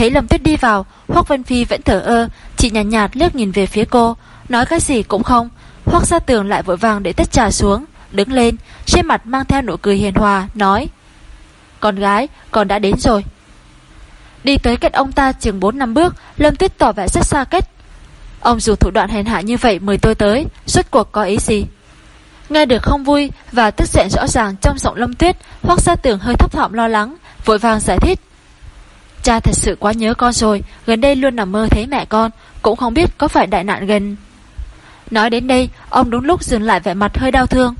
Thấy Lâm Tuyết đi vào, Hoắc Văn Phi vẫn thở ơ, chỉ nhàn nhạt, nhạt liếc nhìn về phía cô, nói cái gì cũng không. Hoắc gia Tường lại vội vàng để tách trà xuống, đứng lên, trên mặt mang theo nụ cười hiền hòa, nói: "Con gái, con đã đến rồi." Đi tới cách ông ta chừng 4 năm bước Lâm Tuyết tỏ vẻ rất xa cách Ông dùng thủ đoạn hèn hạ như vậy mời tôi tới Suốt cuộc có ý gì Nghe được không vui và tức giận rõ ràng trong giọng Lâm Tuyết Hoắc ra tường hơi thấp thỏm lo lắng Vội vàng giải thích Cha thật sự quá nhớ con rồi, Gần đây luôn nằm mơ thấy mẹ con, Cũng không biết có phải đại nạn gần. Nói đến đây, Ông đúng lúc dừng lại vẻ mặt hơi đau thương.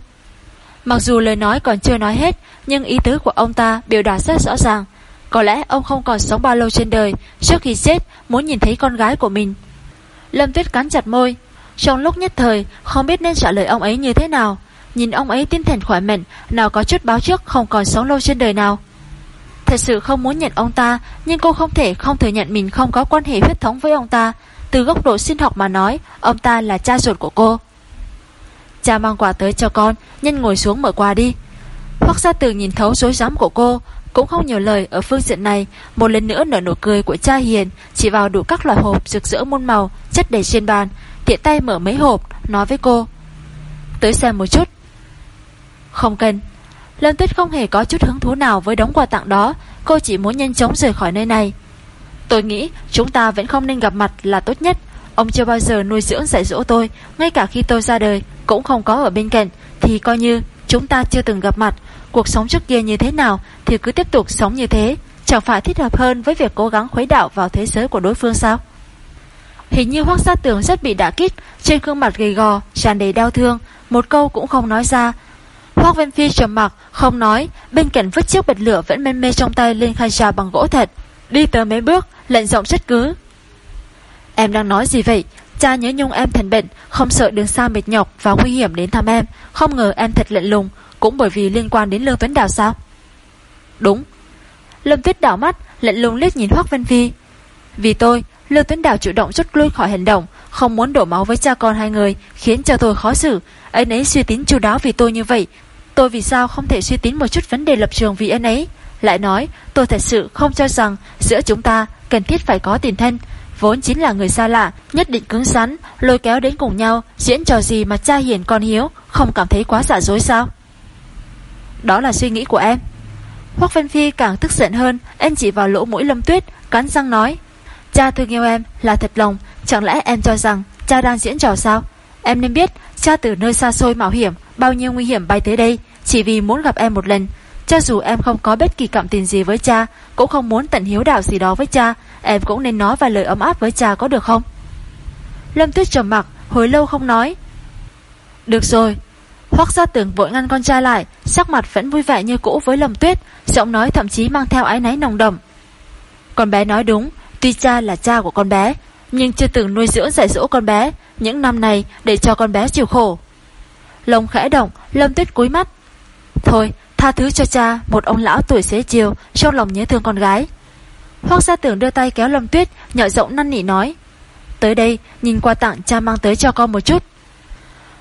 Mặc dù lời nói còn chưa nói hết, Nhưng ý tứ của ông ta biểu đạt rất rõ ràng. Có lẽ ông không còn sống bao lâu trên đời, Trước khi chết, muốn nhìn thấy con gái của mình. Lâm Tuyết cắn chặt môi. Trong lúc nhất thời, Không biết nên trả lời ông ấy như thế nào. Nhìn ông ấy tinh thần khỏe mạnh, Nào có chút báo trước không còn sống lâu trên đời nào. Thật sự không muốn nhận ông ta, Nhưng cô không thể không thừa nhận mình không có quan hệ huyết thống với ông ta. Từ góc độ sinh học mà nói, Ông ta là cha ruột của cô. Cha mang quà tới cho con Nhân ngồi xuống mở quà đi. Hoác gia từ nhìn thấu dối rắm của cô, cũng không nhiều lời ở phương diện này. Một lần nữa nở nụ cười của cha hiền, Chỉ vào đủ các loại hộp rực rỡ muôn màu, Chất đầy trên bàn, Tiện tay mở mấy hộp, Nói với cô. Tới xem một chút. Không cần. Lâm Tuyết không hề có chút hứng thú nào với đống quà tặng đó. Cô chỉ muốn nhanh chóng rời khỏi nơi này. Tôi nghĩ chúng ta vẫn không nên gặp mặt là tốt nhất. Ông chưa bao giờ nuôi dưỡng dạy dỗ tôi, Ngay cả khi tôi ra đời Cũng không có ở bên cạnh. Thì coi như chúng ta chưa từng gặp mặt. Cuộc sống trước kia như thế nào Thì cứ tiếp tục sống như thế. Chẳng phải thích hợp hơn với việc cố gắng khuấy đạo vào thế giới của đối phương sao? Hình như hoác gia tường rất bị đả kích, Trên gương mặt gầy gò, tràn đầy đau thương. Một câu cũng không nói ra Hoác Vân Phi trầm mặc, không nói, Bên cạnh vứt chiếc bật lửa vẫn mê mê trong tay Lên khai trà bằng gỗ thật. Đi tới mấy bước, lệnh giọng chất cứ. Em đang nói gì vậy? Cha nhớ nhung em thành bệnh, Không sợ đường xa mệt nhọc và nguy hiểm đến thăm em. Không ngờ em thật lạnh lùng, Cũng bởi vì liên quan đến Lương Vấn Đào sao? Đúng. Lâm Tuyết đảo mắt, lạnh lùng liếc nhìn Hoác Vân Phi Vì tôi, Lương Tuấn Đào chủ động rút lui khỏi hành động, Không muốn đổ máu với cha con hai người, Khiến cho tôi khó xử. Anh ấy suy tính chu đáo vì tôi như vậy Tôi vì sao không thể suy tính một chút vấn đề lập trường vì anh ấy? Lại nói, tôi thật sự không cho rằng Giữa chúng ta cần thiết phải có tiền thân. Vốn chính là người xa lạ, Nhất định cứng rắn, Lôi kéo đến cùng nhau, Diễn trò gì mà cha hiền con hiếu, Không cảm thấy quá giả dối sao? Đó là suy nghĩ của em. Hoác Vân Phi càng tức giận hơn, Anh chỉ vào lỗ mũi lâm tuyết, Cắn răng nói, Cha thương yêu em là thật lòng, Chẳng lẽ em cho rằng cha đang diễn trò sao? Em nên biết, cha từ nơi xa xôi mạo hiểm, Bao nhiêu nguy hiểm bay tới đây chỉ vì muốn gặp em một lần. Cho dù em không có bất kỳ cảm tình gì với cha, Cũng không muốn tận hiếu đạo gì đó với cha, Em cũng nên nói vài lời ấm áp với cha có được không? Lâm Tuyết trầm mặc, Hồi lâu không nói. Được rồi. Hoác gia tưởng vội ngăn con trai lại, Sắc mặt vẫn vui vẻ như cũ với Lâm Tuyết, Giọng nói thậm chí mang theo ái náy nồng đậm. Con bé nói đúng, Tuy cha là cha của con bé, Nhưng chưa từng nuôi dưỡng dạy dỗ con bé, Những năm này để cho con bé chịu khổ. Lông khẽ động, Lâm Tuyết cúi mắt Thôi, tha thứ cho cha, Một ông lão tuổi xế chiều, Trong lòng nhớ thương con gái. Hoác gia tưởng đưa tay kéo Lâm Tuyết, Nhỏ rộng năn nỉ nói, Tới đây, nhìn quà tặng cha mang tới cho con một chút.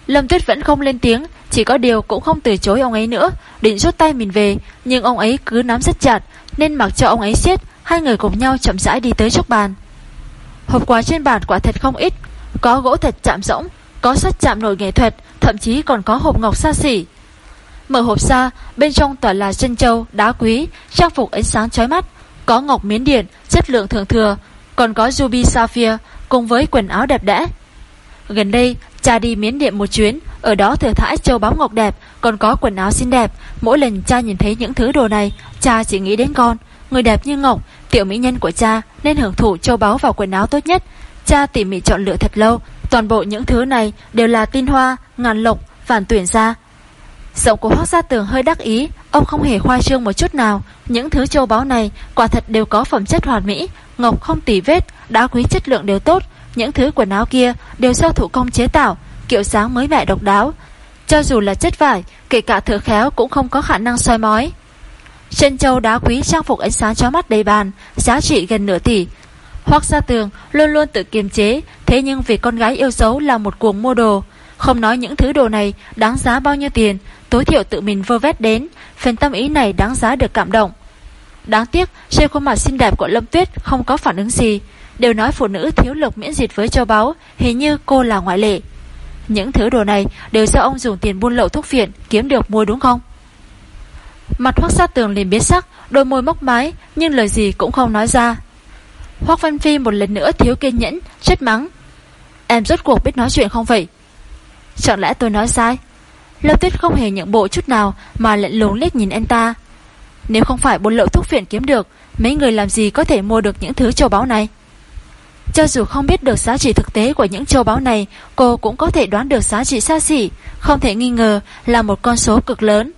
Lâm Tuyết vẫn không lên tiếng, Chỉ có điều cũng không từ chối ông ấy nữa, Định rút tay mình về, Nhưng ông ấy cứ nắm rất chặt, Nên mặc cho ông ấy siết, Hai người cùng nhau chậm rãi đi tới trước bàn. Hộp quà trên bàn quả thật không ít, Có gỗ thật chạm rỗng, Có sắt chạm nổi nghệ thuật, Thậm chí còn có hộp ngọc xa xỉ. Mở hộp ra Bên trong toàn là chân châu, đá quý Trang phục ánh sáng chói mắt có ngọc miến điện, chất lượng thượng thừa, còn có ruby sapphire cùng với quần áo đẹp đẽ. Gần đây, cha đi miến điện một chuyến, ở đó thừa thãi châu báu ngọc đẹp, còn có quần áo xinh đẹp. Mỗi lần cha nhìn thấy những thứ đồ này, cha chỉ nghĩ đến con. Người đẹp như ngọc, tiểu mỹ nhân của cha nên hưởng thụ châu báu và quần áo tốt nhất. Cha tỉ mỉ chọn lựa thật lâu, toàn bộ những thứ này đều là tinh hoa, ngàn lộc, phản tuyển ra. Giọng của Hoác Gia Tường hơi đắc ý, ông không hề khoa trương một chút nào. Những thứ châu báu này quả thật đều có phẩm chất hoàn mỹ, ngọc không tỉ vết, đá quý chất lượng đều tốt. Những thứ quần áo kia đều do thủ công chế tạo, kiểu sáng mới mẻ độc đáo. Cho dù là chất vải, kể cả thợ khéo cũng không có khả năng soi mói. Chân châu đá quý trang phục ánh sáng cho mắt đầy bàn, giá trị gần nửa tỷ. Hoác Gia Tường luôn luôn tự kiềm chế, thế nhưng vì con gái yêu dấu là một cuồng mua đồ. Không nói những thứ đồ này đáng giá bao nhiêu tiền, tối thiểu tự mình vơ vét đến, phần tâm ý này đáng giá được cảm động. Đáng tiếc, trên khuôn mặt xinh đẹp của Lâm Tuyết không có phản ứng gì. Đều nói phụ nữ thiếu lực miễn dịch với châu báu, hình như cô là ngoại lệ. Những thứ đồ này đều do ông dùng tiền buôn lậu thuốc phiện kiếm được mua đúng không? Mặt Hoắc sát Tường liền biến sắc, đôi môi mốc mái, nhưng lời gì cũng không nói ra. Hoắc Văn Phi một lần nữa thiếu kiên nhẫn, chết mắng. Em rốt cuộc biết nói chuyện không vậy? Chẳng lẽ tôi nói sai? Lâm Tuyết không hề nhận bộ chút nào mà lạnh lùng liếc nhìn anh ta. Nếu không phải buôn lậu thuốc phiện kiếm được, mấy người làm gì có thể mua được những thứ châu báu này? Cho dù không biết được giá trị thực tế của những châu báu này, cô cũng có thể đoán được giá trị xa xỉ, không thể nghi ngờ là một con số cực lớn.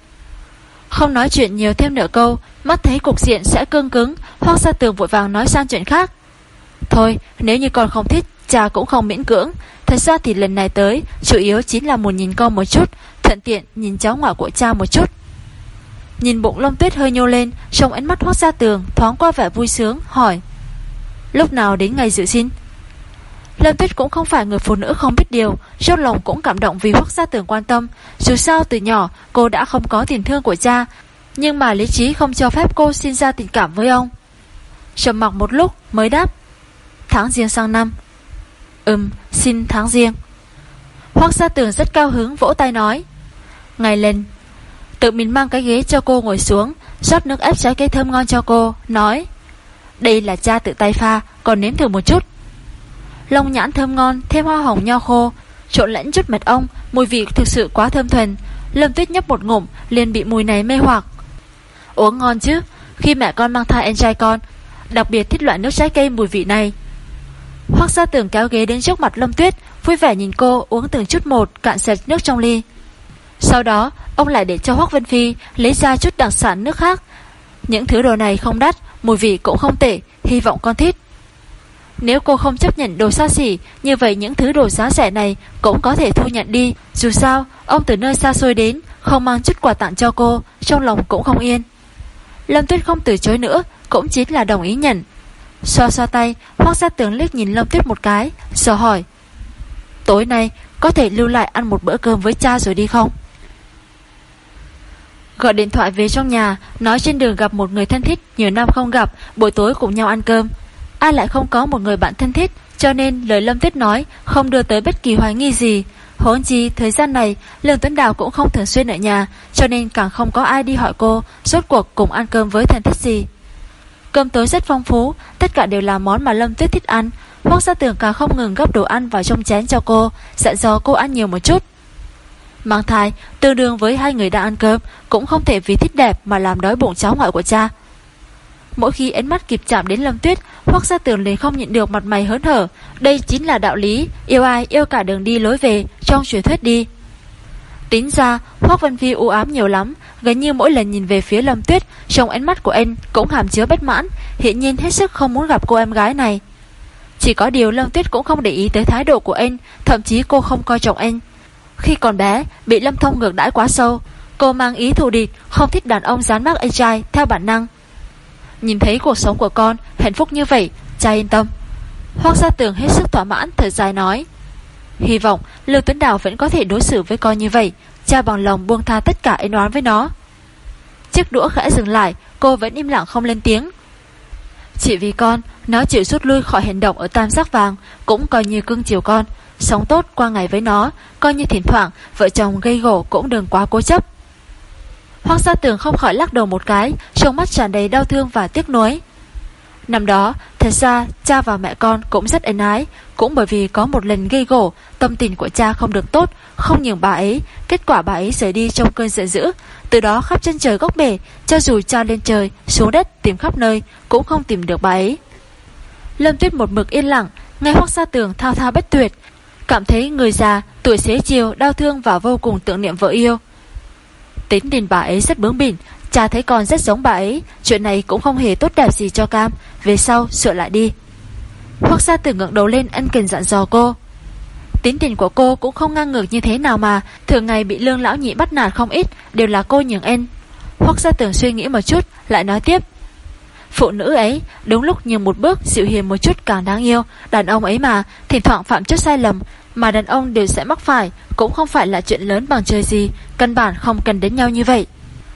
Không nói chuyện nhiều thêm nửa câu, mắt thấy cục diện sẽ cương cứng, hoang Sa Tường vội vàng nói sang chuyện khác. Thôi, nếu như con không thích, cha cũng không miễn cưỡng. Thật ra thì lần này tới, chủ yếu chính là muốn nhìn con một chút, thuận tiện nhìn cháu ngoại của cha một chút. Nhìn bụng lông tuyết hơi nhô lên, trong ánh mắt hoác ra tường, thoáng qua vẻ vui sướng, hỏi. Lúc nào đến ngày dự sinh? Lâm Tuyết cũng không phải người phụ nữ không biết điều, trong lòng cũng cảm động vì hoác Gia Tường quan tâm. Dù sao từ nhỏ cô đã không có tiền thương của cha, nhưng mà lý trí không cho phép cô sinh ra tình cảm với ông. Trầm mặc một lúc mới đáp. Tháng riêng sang năm. Ừm, xin tháng riêng. Hoắc Gia Tường rất cao hứng vỗ tay nói. Ngày lên, tự mình mang cái ghế cho cô ngồi xuống, rót nước ép trái cây thơm ngon cho cô, nói. Đây là cha tự tay pha Còn nếm thử một chút Lông nhãn thơm ngon Thêm hoa hồng nho khô Trộn lẫn chút mật ong Mùi vị thực sự quá thơm thuần Lâm Tuyết nhấp một ngụm liền bị mùi này mê hoặc Uống ngon chứ Khi mẹ con mang thai anh trai con Đặc biệt thích loại nước trái cây mùi vị này Hoác gia tưởng kéo ghế đến trước mặt Lâm Tuyết, Vui vẻ nhìn cô uống từng chút một Cạn sạch nước trong ly. Sau đó, ông lại để cho Hoác Vân Phi Lấy ra chút đặc sản nước khác. Những thứ đồ này không đắt, Mùi vị cũng không tệ, Hy vọng con thích. Nếu cô không chấp nhận đồ xa xỉ, Như vậy những thứ đồ giá rẻ này Cũng có thể thu nhận đi. Dù sao, ông từ nơi xa xôi đến, Không mang chút quà tặng cho cô, Trong lòng cũng không yên. Lâm Tuyết không từ chối nữa, Cũng chính là đồng ý nhận. Xoa xoa tay, Hoác gia tướng liếc nhìn Lâm Tuyết một cái Rồi hỏi, Tối nay có thể lưu lại ăn một bữa cơm với cha rồi đi không? Gọi điện thoại về trong nhà, Nói trên đường gặp một người thân thích Nhiều năm không gặp, Buổi tối cùng nhau ăn cơm. Ai lại không có một người bạn thân thích Cho nên lời Lâm Tuyết nói Không đưa tới bất kỳ hoài nghi gì. Hốn chi, thời gian này, Lương Tuấn Đào cũng không thường xuyên ở nhà, Cho nên càng không có ai đi hỏi cô, Rốt cuộc cùng ăn cơm với thân thích gì. Cơm tối rất phong phú, Tất cả đều là món mà Lâm Tuyết thích ăn. Hoác gia tưởng càng không ngừng gấp đồ ăn vào trong chén cho cô, Dặn dò cô ăn nhiều một chút. Mang thai, tương đương với hai người đang ăn cơm, Cũng không thể vì thích đẹp mà làm đói bụng cháu ngoại của cha. Mỗi khi ánh mắt kịp chạm đến Lâm Tuyết Hoác gia tưởng liền không nhịn được mặt mày hớn hở. Đây chính là đạo lý, Yêu ai yêu cả đường đi lối về, Trong truyền thuyết đi. Tính ra, Hoác Văn Phi u ám nhiều lắm, Gần như mỗi lần nhìn về phía Lâm Tuyết, Trong ánh mắt của anh cũng hàm chứa bất mãn Hiện nhiên hết sức không muốn gặp cô em gái này. Chỉ có điều Lâm Tuyết cũng không để ý tới thái độ của anh Thậm chí cô không coi trọng anh Khi còn bé, Bị Lâm Thông ngược đãi quá sâu, Cô mang ý thù địch, Không thích đàn ông dán mắc anh trai, theo bản năng. Nhìn thấy cuộc sống của con Hạnh phúc như vậy, Cha yên tâm. Hoác gia tường hết sức thỏa mãn, thở dài nói Hy vọng Lưu Tuấn Đào vẫn có thể đối xử với con như vậy. Cha bằng lòng buông tha tất cả ên oán với nó. Chiếc đũa khẽ dừng lại, Cô vẫn im lặng không lên tiếng. Chỉ vì con, Nó chịu rút lui khỏi hành động ở tam giác vàng, Cũng coi như cưng chiều con. Sống tốt qua ngày với nó, Coi như thỉnh thoảng, vợ chồng gây gổ cũng đừng quá cố chấp. Hoác gia tường không khỏi lắc đầu một cái, Trong mắt tràn đầy đau thương và tiếc nuối. Năm đó, Thật ra cha và mẹ con cũng rất ân ái, Cũng bởi vì có một lần gây gổ, Tâm tình của cha không được tốt, Không nhường bà ấy, Kết quả bà ấy rời đi trong cơn giận dữ. Từ đó khắp chân trời góc bể, Cho dù cha lên trời, xuống đất tìm khắp nơi, Cũng không tìm được bà ấy. Lâm Tuyết một mực yên lặng Ngay hoác xa tường thao thao bất tuyệt, Cảm thấy người già, tuổi xế chiều, Đau thương và vô cùng tưởng niệm vợ yêu. Tính đình bà ấy rất bướng bỉnh Cha thấy con rất giống bà ấy. Chuyện này cũng không hề tốt đẹp gì cho Cam. Về sau, sửa lại đi. Hoác gia tử ngẩng đầu lên ân cần dặn dò cô. Tính tiền của cô cũng không ngang ngược như thế nào mà. Thường ngày bị lương lão nhị bắt nạt không ít, Đều là cô nhường em Hoác gia tưởng suy nghĩ một chút, Lại nói tiếp. Phụ nữ ấy, đúng lúc nhường một bước, Dịu hiền một chút càng đáng yêu. Đàn ông ấy mà, thỉnh thoảng phạm chút sai lầm. Mà đàn ông đều sẽ mắc phải, Cũng không phải là chuyện lớn bằng trời gì. Căn bản không cần đến nhau như vậy.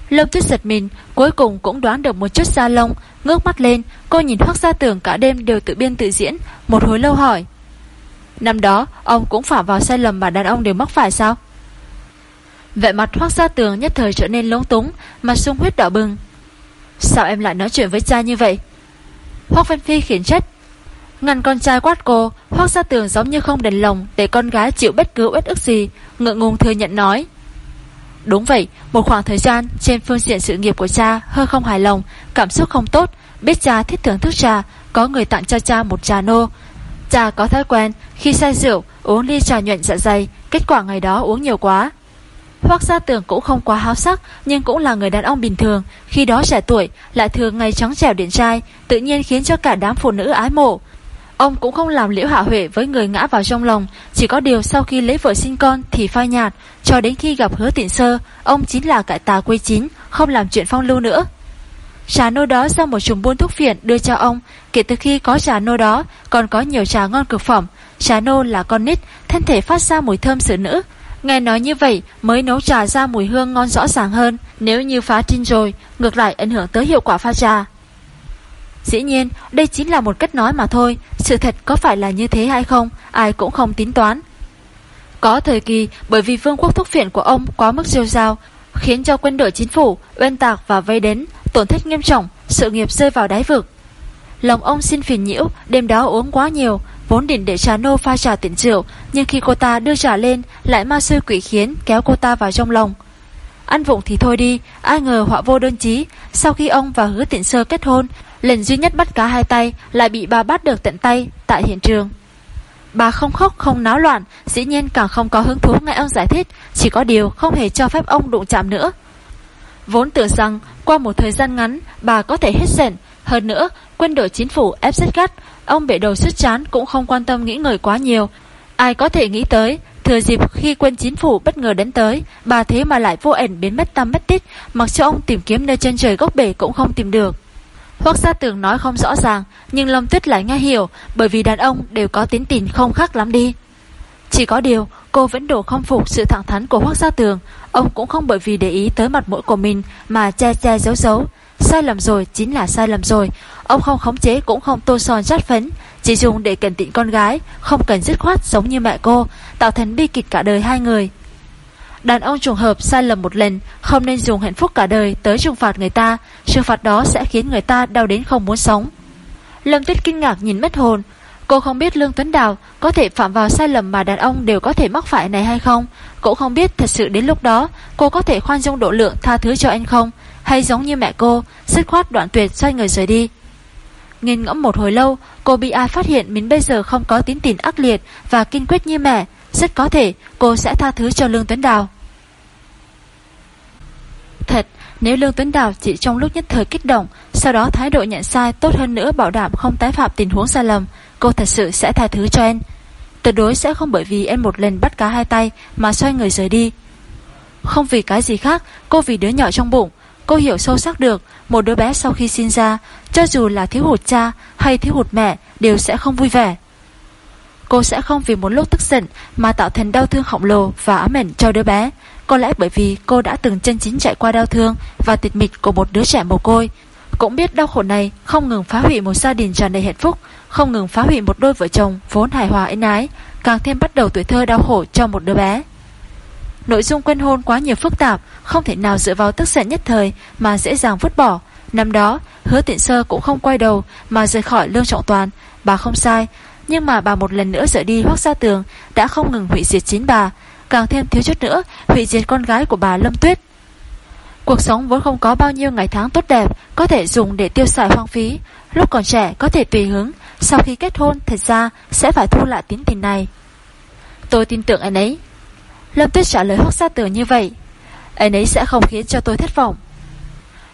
Lâm tuyết giật mình, Cuối cùng cũng đoán được một chút da lông, Ngước mắt lên, Cô nhìn Hoác Gia Tưởng cả đêm đều tự biên tự diễn, Một hồi lâu hỏi. Năm đó, ông cũng phạm vào sai lầm mà đàn ông đều mắc phải sao? Vậy mặt Hoác Gia Tường nhất thời trở nên lúng túng, Mặt sung huyết đỏ bừng. Sao em lại nói chuyện với cha như vậy? Hoác Văn Phi khiển trách. Ngăn con trai quát cô Hoác Gia Tường giống như không đền lòng Để con gái chịu bất cứ uất ức gì, Ngượng ngùng thừa nhận nói. Đúng vậy, một khoảng thời gian trên phương diện sự nghiệp của cha hơi không hài lòng, cảm xúc không tốt, biết cha thích thưởng thức trà, có người tặng cho cha một trà nô. Cha có thói quen, khi say rượu, uống ly trà nhuận dạ dày, kết quả ngày đó uống nhiều quá. Hoác gia tưởng cũng không quá háo sắc, nhưng cũng là người đàn ông bình thường, khi đó trẻ tuổi, lại thường ngày trắng trẻo điện trai, tự nhiên khiến cho cả đám phụ nữ ái mộ. Ông cũng không làm liễu hạ huệ với người ngã vào trong lòng. Chỉ có điều sau khi lấy vợ sinh con thì phai nhạt. Cho đến khi gặp hứa tiện sơ, Ông chính là cải tà quê chính Không làm chuyện phong lưu nữa. Trà nô đó do một chùm buôn thuốc phiện đưa cho ông. Kể từ khi có trà nô đó, Còn có nhiều trà ngon cực phẩm. Trà nô là con nít, Thân thể phát ra mùi thơm sữa nữ. Nghe nói như vậy, mới nấu trà ra mùi hương ngon rõ ràng hơn. Nếu như phá trinh rồi, Ngược lại ảnh hưởng tới hiệu quả pha trà. Dĩ nhiên, đây chính là một cách nói mà thôi. Sự thật có phải là như thế hay không, Ai cũng không tính toán. Có thời kỳ, bởi vì vương quốc thuốc phiện của ông Quá mức siêu giao Khiến cho quân đội chính phủ Uyên tạc và vây đến, Tổn thất nghiêm trọng, Sự nghiệp rơi vào đáy vực. Lòng ông xin phiền nhiễu, Đêm đó uống quá nhiều, Vốn định để trà nô pha trà tiện rượu, Nhưng khi cô ta đưa trà lên, Lại ma sư quỷ khiến kéo cô ta vào trong lòng. Ăn vụng thì thôi đi, Ai ngờ họa vô đơn chí, Sau khi ông và hứa tiện sơ kết hôn Lần duy nhất bắt cá hai tay Lại bị bà bắt được tận tay tại hiện trường. Bà không khóc, không náo loạn, Dĩ nhiên càng không có hứng thú nghe ông giải thích, Chỉ có điều không hề cho phép ông đụng chạm nữa. Vốn tưởng rằng qua một thời gian ngắn, bà có thể hết giận Hơn nữa, quân đội chính phủ ép rất gắt Ông bể đầu sức chán cũng không quan tâm nghĩ ngợi quá nhiều. Ai có thể nghĩ tới, Thừa dịp khi quân chính phủ bất ngờ đến tới, Bà thế mà lại vô ẩn biến mất tâm mất tích, Mặc cho ông tìm kiếm nơi chân trời gốc bể cũng không tìm được. Hoác gia tường nói không rõ ràng, Nhưng Lâm Tuyết lại nghe hiểu, Bởi vì đàn ông đều có tín tình không khác lắm đi. Chỉ có điều, Cô vẫn đủ không phục sự thẳng thắn của Hoác gia tường Ông cũng không bởi vì để ý tới mặt mũi của mình Mà che che giấu giấu. Sai lầm rồi chính là sai lầm rồi. Ông không khống chế cũng không tô son chát phấn, Chỉ dùng để cẩn tịnh con gái, Không cần dứt khoát giống như mẹ cô, Tạo thành bi kịch cả đời hai người. Đàn ông trùng hợp sai lầm một lần, Không nên dùng hạnh phúc cả đời tới trừng phạt người ta. Trừng phạt đó sẽ khiến người ta đau đến không muốn sống. Lâm Tuyết kinh ngạc nhìn mất hồn. Cô không biết Lương Tuấn Đào có thể phạm vào sai lầm mà đàn ông đều có thể mắc phải này hay không. Cũng không biết thật sự đến lúc đó, Cô có thể khoan dung độ lượng tha thứ cho anh không? Hay giống như mẹ cô, Dứt khoát đoạn tuyệt xoay người rời đi? Nghiên ngẫm một hồi lâu, Cô bị ai phát hiện mình bây giờ không có tín tình ác liệt Và kiên quyết như mẹ, Rất có thể cô sẽ tha thứ cho Lương Tuấn Đào. Thật, nếu Lương Tuấn Đào chỉ trong lúc nhất thời kích động, sau đó thái độ nhận sai tốt hơn nữa bảo đảm không tái phạm tình huống sai lầm, cô thật sự sẽ tha thứ cho em. Tuyệt đối sẽ không bởi vì em một lần bắt cá hai tay mà xoay người rời đi. Không vì cái gì khác, cô vì đứa nhỏ trong bụng. Cô hiểu sâu sắc được, một đứa bé sau khi sinh ra, cho dù là thiếu hụt cha hay thiếu hụt mẹ, đều sẽ không vui vẻ. Cô sẽ không vì một lúc tức giận mà tạo thành đau thương khổng lồ và ám ảnh cho đứa bé. Có lẽ bởi vì cô đã từng chân chính chạy qua đau thương và tịch mịch của một đứa trẻ mồ côi. Cũng biết đau khổ này không ngừng phá hủy một gia đình tràn đầy hạnh phúc, không ngừng phá hủy một đôi vợ chồng vốn hài hòa ân ái, càng thêm bắt đầu tuổi thơ đau khổ cho một đứa bé. Nội dung quen hôn quá nhiều phức tạp, không thể nào dựa vào tức giận nhất thời mà dễ dàng vứt bỏ. Năm đó, hứa tiện sơ cũng không quay đầu mà rời khỏi lương trọng toàn. Bà không sai, nhưng mà bà một lần nữa rời đi hoác ra tường đã không ngừng hủy diệt chính bà, càng thêm thiếu chút nữa hủy diệt con gái của bà Lâm Tuyết. Cuộc sống vốn không có bao nhiêu ngày tháng tốt đẹp có thể dùng để tiêu xài hoang phí. Lúc còn trẻ có thể tùy hứng, sau khi kết hôn thật ra sẽ phải thu lại tín tình này. Tôi tin tưởng anh ấy. Lâm Tuyết trả lời Hoác Gia Tường như vậy. Anh ấy sẽ không khiến cho tôi thất vọng.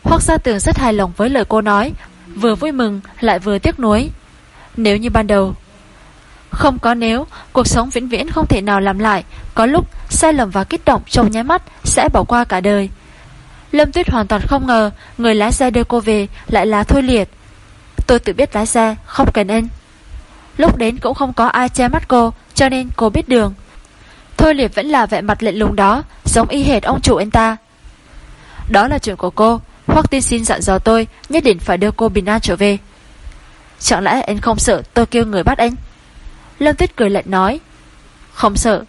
Hoác Gia Tường rất hài lòng với lời cô nói, vừa vui mừng lại vừa tiếc nuối. Nếu như ban đầu không có nếu, cuộc sống vĩnh viễn không thể nào làm lại, có lúc sai lầm và kích động trong nháy mắt sẽ bỏ qua cả đời. Lâm Tuyết hoàn toàn không ngờ người lái xe đưa cô về lại là Thôi Liệt. Tôi tự biết lái xe, không cần anh. Lúc đến cũng không có ai che mắt cô, cho nên cô biết đường. Thôi Liệt vẫn là vẻ mặt lệnh lùng đó, giống y hệt ông chủ anh ta. Đó là chuyện của cô, hoặc tiên xin dặn dò tôi nhất định phải đưa cô bình an trở về. Chẳng lẽ anh không sợ tôi kêu người bắt anh? Lâm Tuyết cười lạnh nói, Không sợ.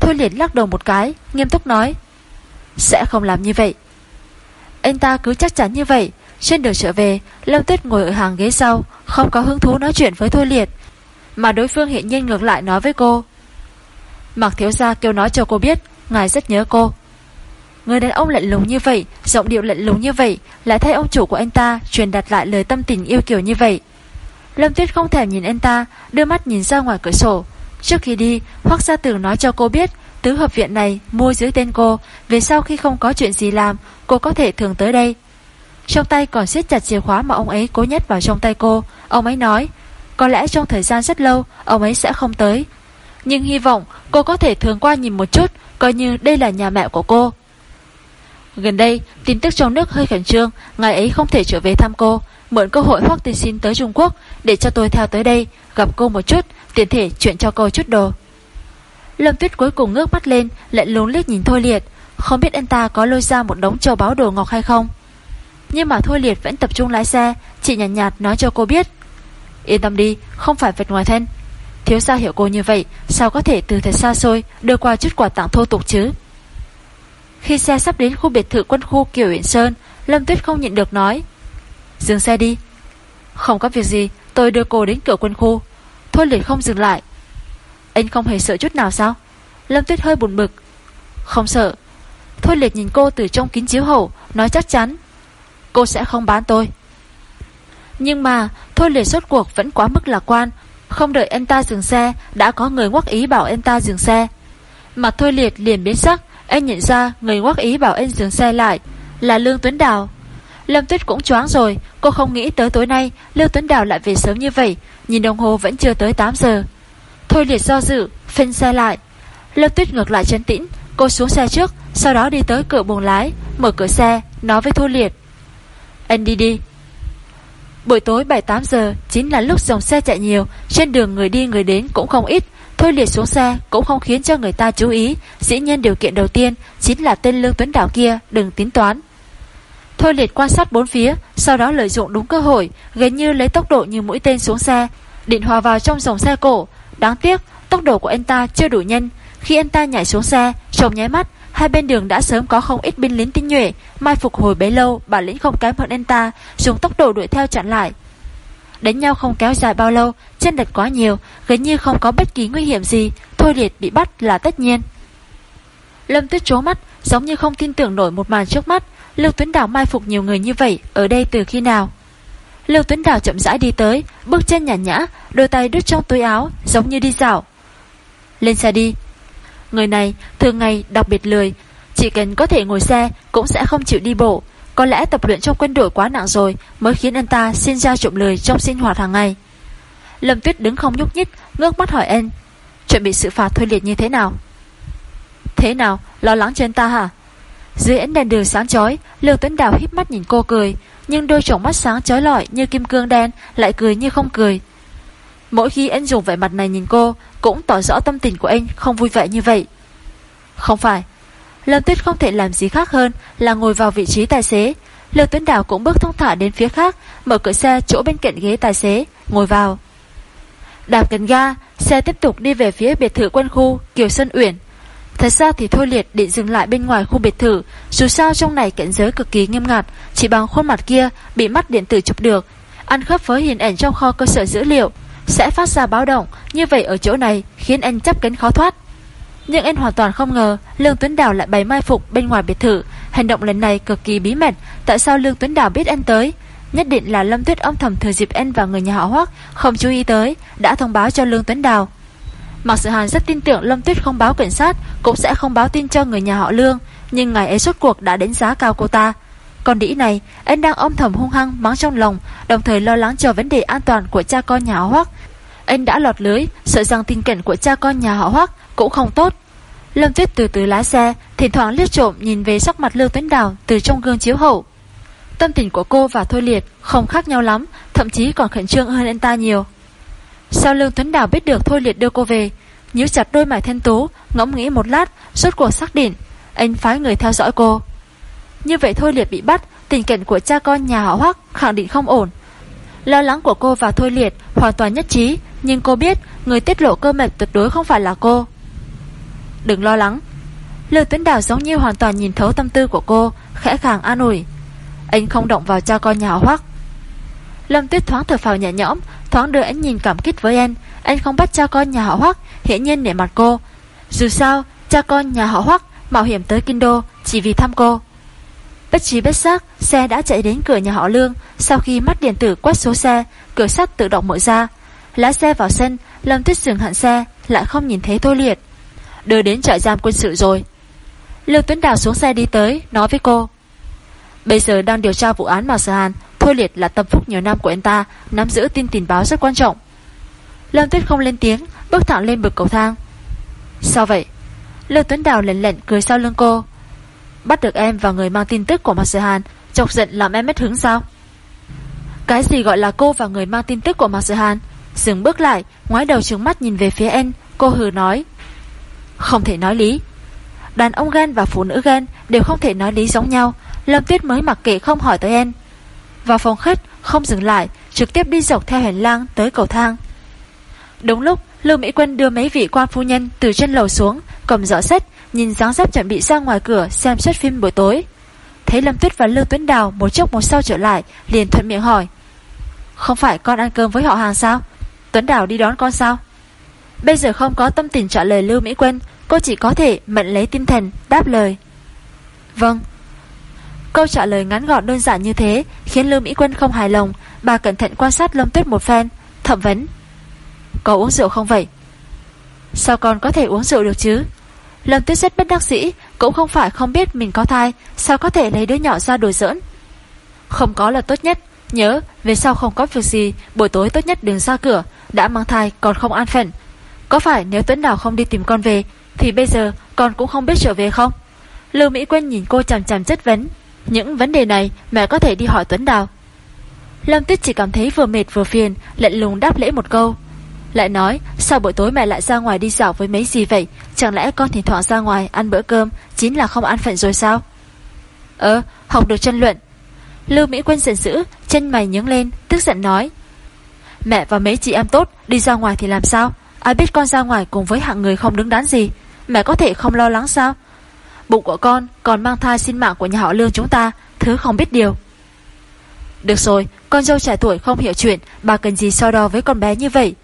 Thôi liền lắc đầu một cái, Nghiêm túc nói, Sẽ không làm như vậy. Anh ta cứ chắc chắn như vậy, Trên đường trở về, Lâm Tuyết ngồi ở hàng ghế sau, Không có hứng thú nói chuyện với Thôi Liệt, Mà đối phương hiện nhiên ngược lại nói với cô, Mạc Thiếu Gia kêu nói cho cô biết, Ngài rất nhớ cô. Người đàn ông lạnh lùng như vậy, Giọng điệu lạnh lùng như vậy, Lại thay ông chủ của anh ta Truyền đặt lại lời tâm tình yêu kiểu như vậy Lâm Tuyết không thèm nhìn anh ta, đưa mắt nhìn ra ngoài cửa sổ. Trước khi đi, Hoác Gia Tử nói cho cô biết, tứ hợp viện này mua dưới tên cô, về sau khi không có chuyện gì làm, cô có thể thường tới đây. Trong tay còn siết chặt chìa khóa mà ông ấy cố nhét vào trong tay cô. Ông ấy nói, có lẽ trong thời gian rất lâu, ông ấy sẽ không tới. Nhưng hy vọng cô có thể thường qua nhìn một chút, coi như đây là nhà mẹ của cô. Gần đây, tin tức trong nước hơi khẩn trương, ngài ấy không thể trở về thăm cô. Mượn cơ hội Hoắc Tiên xin tới Trung Quốc Để cho tôi theo tới đây Gặp cô một chút tiện thể chuyện cho cô chút đồ. Lâm Tuyết cuối cùng ngước mắt lên Lại lúng liếc nhìn Thôi Liệt. Không biết anh ta có lôi ra một đống châu báo đồ ngọc hay không? Nhưng mà Thôi Liệt vẫn tập trung lái xe chỉ nhạt nhạt nói cho cô biết. Yên tâm đi Không phải vật ngoài thân. Thiếu gia hiểu cô như vậy Sao có thể từ thật xa xôi Đưa qua chút quà tặng thô tục chứ? Khi xe sắp đến khu biệt thự quân khu Kiều Uyển Sơn, Lâm Tuyết không nhịn được nói, Dừng xe đi. Không có việc gì, Tôi đưa cô đến cửa quân khu. Thôi liệt không dừng lại. Anh không hề sợ chút nào sao? Lâm Tuyết hơi buồn bực. Không sợ. Thôi liệt nhìn cô từ trong kính chiếu hậu, Nói chắc chắn. Cô sẽ không bán tôi. Nhưng mà, Thôi liệt suốt cuộc vẫn quá mức lạc quan. Không đợi anh ta dừng xe, Đã có người ngoắc ý bảo anh ta dừng xe. Mặt Thôi liệt liền biến sắc. Anh nhận ra người ngoắc ý bảo anh dừng xe lại Là Lương Tuấn Đào. Lâm Tuyết cũng choáng rồi, Cô không nghĩ tới tối nay Lương Tuấn Đào lại về sớm như vậy, Nhìn đồng hồ vẫn chưa tới 8 giờ. Thôi liệt do dự Phanh xe lại. Lâm Tuyết ngược lại chân tĩnh, Cô xuống xe trước, Sau đó đi tới cửa buồng lái, Mở cửa xe, Nói với Thôi liệt. Anh đi đi. Buổi tối 7-8 giờ, Chính là lúc dòng xe chạy nhiều, Trên đường người đi người đến cũng không ít Thôi liệt xuống xe, cũng không khiến cho người ta chú ý. Dĩ nhiên điều kiện đầu tiên Chính là tên Lương Tuấn Đảo kia đừng tính toán. Thôi liệt quan sát bốn phía, Sau đó lợi dụng đúng cơ hội, Gần như lấy tốc độ như mũi tên xuống xe, Định hòa vào trong dòng xe cổ. Đáng tiếc, tốc độ của anh ta chưa đủ nhanh. Khi anh ta nhảy xuống xe trồng nháy mắt, Hai bên đường đã sớm có không ít binh lính tinh nhuệ, Mai phục hồi bấy lâu, Bản lĩnh không kém hơn anh ta, Dùng tốc độ đuổi theo chặn lại. Đánh nhau không kéo dài bao lâu, Chân đật quá nhiều, Gần như không có bất kỳ nguy hiểm gì, Thôi liệt bị bắt là tất nhiên. Lâm tuyết trố mắt, Giống như không tin tưởng nổi một màn trước mắt, Lưu Tuấn Đào mai phục nhiều người như vậy, Ở đây từ khi nào? Lưu Tuấn Đào chậm rãi đi tới, Bước chân nhả nhã, Đôi tay đút trong túi áo, Giống như đi dạo. Lên xe đi. Người này, thường ngày đặc biệt lười, Chỉ cần có thể ngồi xe, Cũng sẽ không chịu đi bộ. Có lẽ tập luyện trong quân đội quá nặng rồi Mới khiến anh ta xin ra trộm lười trong sinh hoạt hàng ngày. Lâm Tuyết đứng không nhúc nhích, Ngước mắt hỏi anh, Chuẩn bị sự phạt thuê liệt như thế nào? Thế nào? Lo lắng cho anh ta hả? Dưới ánh đèn đường sáng chói, Lưu Tuấn Đào híp mắt nhìn cô cười, Nhưng đôi tròng mắt sáng chói lọi như kim cương đen Lại cười như không cười. Mỗi khi anh dùng vẻ mặt này nhìn cô, Cũng tỏ rõ tâm tình của anh không vui vẻ như vậy. Không phải Lâm Tuyết không thể làm gì khác hơn Là ngồi vào vị trí tài xế. Lưu Tuấn Đào cũng bước thông thả đến phía khác, Mở cửa xe chỗ bên cạnh ghế tài xế, Ngồi vào. Đạp cần ga, Xe tiếp tục đi về phía biệt thự quân khu Kiều Sơn Uyển. Thật ra thì Thôi Liệt định dừng lại bên ngoài khu biệt thự, Dù sao trong này cảnh giới cực kỳ nghiêm ngặt, Chỉ bằng khuôn mặt kia bị mắt điện tử chụp được. Ăn khớp với hình ảnh trong kho cơ sở dữ liệu, Sẽ phát ra báo động Như vậy ở chỗ này khiến anh chấp cánh khó thoát. Nhưng anh hoàn toàn không ngờ Lương Tuấn Đào lại bày mai phục bên ngoài biệt thự. Hành động lần này cực kỳ bí mật. Tại sao Lương Tuấn Đào biết anh tới? Nhất định là Lâm Tuyết âm thầm thừa dịp anh và người nhà họ Hoác Không chú ý tới, Đã thông báo cho Lương Tuấn Đào. Mặc Sự Hàn rất tin tưởng Lâm Tuyết không báo cảnh sát, Cũng sẽ không báo tin cho người nhà họ Lương, Nhưng ngày ấy suốt cuộc đã đánh giá cao cô ta. Còn đĩ này, Anh đang âm thầm hung hăng mắng trong lòng, Đồng thời lo lắng cho vấn đề an toàn của cha con nhà họ Hoác Anh đã lọt lưới, Sợ rằng tình cảnh của cha con nhà họ Hoác cũng không tốt. Lâm Tuyết từ từ lái xe, Thỉnh thoảng liếc trộm nhìn về sắc mặt Lưu Tuấn Đào Từ trong gương chiếu hậu. Tâm tình của cô và Thôi Liệt không khác nhau lắm, Thậm chí còn khẩn trương hơn anh ta nhiều. Sao Lương Tuấn Đào biết được Thôi Liệt đưa cô về? Nhíu chặt đôi mày thanh tú, Ngẫm nghĩ một lát, Rốt cuộc xác định Anh phái người theo dõi cô. Như vậy Thôi Liệt bị bắt, Tình cảnh của cha con nhà họ Hoắc khẳng định không ổn. Lo lắng của cô và Thôi Liệt Hoàn toàn nhất trí, Nhưng cô biết người tiết lộ cơ mật tuyệt đối không phải là cô. Đừng lo lắng. Lưu Tuấn Đào giống như hoàn toàn nhìn thấu tâm tư của cô, Khẽ khàng an ủi. Anh không động vào cha con nhà họ Hoắc. Lâm Tuyết thoáng thở phào nhẹ nhõm, Thoáng đưa ánh nhìn cảm kích với anh. Anh không bắt cha con nhà họ Hoắc, Hiển nhiên nể mặt cô. Dù sao, cha con nhà họ Hoắc Mạo hiểm tới Kinh Đô chỉ vì thăm cô. Bất trí bất giác, Xe đã chạy đến cửa nhà họ Lương. Sau khi mắt điện tử quét số xe, Cửa sắt tự động mở ra. Lái xe vào sân, Lâm Tuyết dừng hẳn xe, Lại không nhìn thấy Thôi Liệt. Đưa đến trại giam quân sự rồi. Lưu Tuấn Đào xuống xe đi tới, Nói với cô. Bây giờ đang điều tra vụ án Mạc Sở Hàn Thôi Liệt là tâm phúc nhiều năm của anh ta, Nắm giữ tin tình báo rất quan trọng. Lâm Tuyết không lên tiếng, Bước thẳng lên bực cầu thang. Sao vậy? Lưu Tuấn Đào lệnh lệnh cười sau lưng cô. Bắt được em và người mang tin tức của Mạc Sở Hàn, Chọc giận làm em mất hứng sao? Cái gì gọi là cô và người mang tin tức của Mạc Sở Hàn? Dừng bước lại, Ngoái đầu trừng mắt nhìn về phía em Cô hừ nói. Không thể nói lý. Đàn ông ghen và phụ nữ ghen Đều không thể nói lý giống nhau. Lâm Tuyết mới mặc kệ không hỏi tới em. Vào phòng khách, không dừng lại, Trực tiếp đi dọc theo hành lang tới cầu thang. Đúng lúc, Lưu Mỹ Quân đưa mấy vị quan phu nhân Từ trên lầu xuống, Cầm giỏ sách, Nhìn dáng dấp chuẩn bị ra ngoài cửa Xem suất phim buổi tối. Thấy Lâm Tuyết và Lưu Tuấn Đào Một chốc một sau trở lại, Liền thuận miệng hỏi, Không phải con ăn cơm với họ hàng sao? Tuấn Đào đi đón con sao? Bây giờ không có tâm tình trả lời Lưu Mỹ Quân, Cô chỉ có thể mệnh lấy tinh thần, Đáp lời. Vâng. Câu trả lời ngắn gọn đơn giản như thế Khiến Lưu Mỹ Quân không hài lòng. Bà cẩn thận quan sát Lâm Tuyết một phen, Thẩm vấn. Có uống rượu không vậy? Sao con có thể uống rượu được chứ? Lâm Tuyết rất bất đắc dĩ, Cũng không phải không biết mình có thai, Sao có thể lấy đứa nhỏ ra đùa giỡn? Không có là tốt nhất. Nhớ, về sau không có việc gì, Buổi tối tốt nhất đừng ra cửa, Đã mang thai, còn không an phận. Có phải nếu Tuấn Đào không đi tìm con về, Thì bây giờ con cũng không biết trở về không? Lưu Mỹ Quyên nhìn cô chằm chằm chất vấn. Những vấn đề này mẹ có thể đi hỏi Tuấn Đào. Lâm Tuyết chỉ cảm thấy vừa mệt vừa phiền, Lạnh lùng đáp lễ một câu. Lại nói sao buổi tối mẹ lại ra ngoài đi dạo với mấy gì vậy? Chẳng lẽ con thỉnh thoảng ra ngoài ăn bữa cơm, Chính là không ăn phận rồi sao? Ờ học được chân luận. Lưu Mỹ Quân giận dữ, Chân mày nhướng lên, tức giận nói, Mẹ và mấy chị em tốt, đi ra ngoài thì làm sao? Ai biết con ra ngoài cùng với hạng người không đứng đắn gì? Mẹ có thể không lo lắng sao? Bụng của con còn mang thai sinh mạng của nhà họ lương chúng ta, Thứ không biết điều. Được rồi, Con dâu trẻ tuổi không hiểu chuyện, Bà cần gì so đo với con bé như vậy?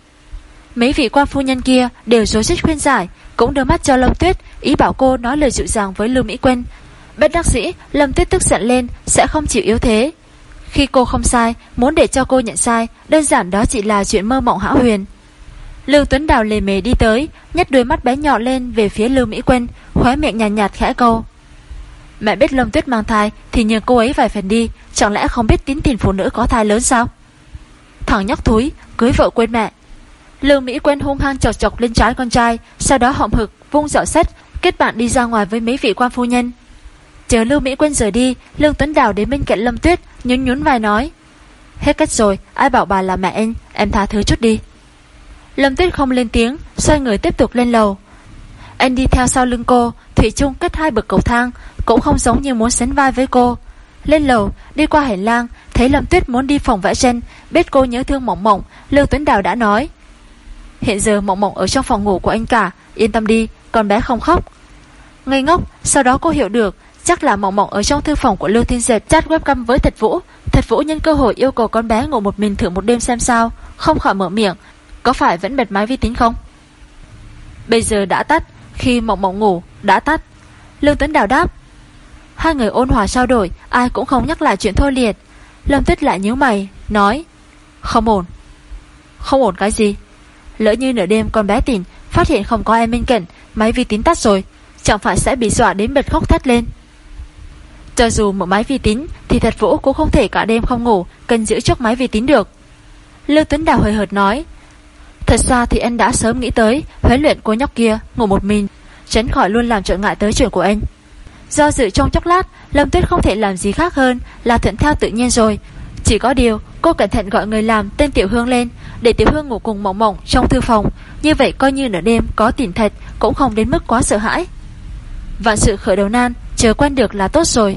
Mấy vị quan phu nhân kia đều dối dích khuyên giải, Cũng đưa mắt cho Lâm Tuyết, Ý bảo cô nói lời dịu dàng với Lưu Mỹ Quân. Bất đắc dĩ, Lâm Tuyết tức giận lên, Sẽ không chịu yếu thế. Khi cô không sai, Muốn để cho cô nhận sai, Đơn giản đó chỉ là chuyện mơ mộng hão huyền. Lưu Tuấn Đào lề mề đi tới Nhét đôi mắt bé nhỏ lên về phía Lưu Mỹ Quân Khóe miệng nhàn nhạt, nhạt khẽ câu. Mẹ biết Lâm Tuyết mang thai Thì nhờ cô ấy vài phần đi Chẳng lẽ không biết tín tình phụ nữ có thai lớn sao? Thằng nhóc thúi Cưới vợ quên mẹ. Lưu Mỹ Quân hung hăng chọc chọc lên trái con trai Sau đó họng hực vung dọa sách Kết bạn đi ra ngoài với mấy vị quan phu nhân. Chờ Lưu Mỹ Quân rời đi Lương Tuấn Đào đến bên cạnh Lâm Tuyết Nhún nhún vai nói Hết cách rồi ai bảo bà là mẹ anh Em tha thứ chút đi. Lâm Tuyết không lên tiếng, Xoay người tiếp tục lên lầu. Anh đi theo sau lưng cô, Thủy chung kết hai bậc cầu thang, Cũng không giống như muốn sánh vai với cô. Lên lầu, đi qua hành lang, Thấy Lâm Tuyết muốn đi phòng vẽ tranh, Biết cô nhớ thương mộng mộng, Lưu Tuấn Đào đã nói. Hiện giờ mộng mộng ở trong phòng ngủ của anh cả, Yên tâm đi, con bé không khóc. Ngây ngốc, sau đó cô hiểu được, Chắc là mộng mộng ở trong thư phòng của Lưu Thiên Diệp chat webcam với Thật Vũ. Thật Vũ nhân cơ hội yêu cầu con bé ngủ một mình thử một đêm xem sao, Không khỏi mở miệng có phải vẫn bật máy vi tính không? Bây giờ đã tắt, Khi mộng mộng ngủ, đã tắt. Lương Tuấn Đào đáp. Hai người ôn hòa trao đổi, Ai cũng không nhắc lại chuyện thôi liệt. Lâm Tuyết lại nhíu mày, Nói, Không ổn. Không ổn cái gì? Lỡ như nửa đêm con bé tỉnh, Phát hiện không có em bên cạnh, Máy vi tính tắt rồi, Chẳng phải sẽ bị dọa đến bật khóc thét lên. Cho dù một máy vi tính, Thì thật vũ cũng không thể cả đêm không ngủ, Cần giữ trước máy vi tính được. Lưu Tuấn Đào hơi hợt nói Thật ra thì anh đã sớm nghĩ tới, Huấn luyện cô nhóc kia, ngủ một mình, Tránh khỏi luôn làm trở ngại tới chuyện của anh. Do dự trong chốc lát, Lâm Tuyết không thể làm gì khác hơn Là thuận theo tự nhiên rồi. Chỉ có điều, cô cẩn thận gọi người làm tên Tiểu Hương lên, Để Tiểu Hương ngủ cùng mộng mộng trong thư phòng. Như vậy coi như nửa đêm, có tỉnh thật Cũng không đến mức quá sợ hãi. Vạn sự khởi đầu nan, Chờ quen được là tốt rồi.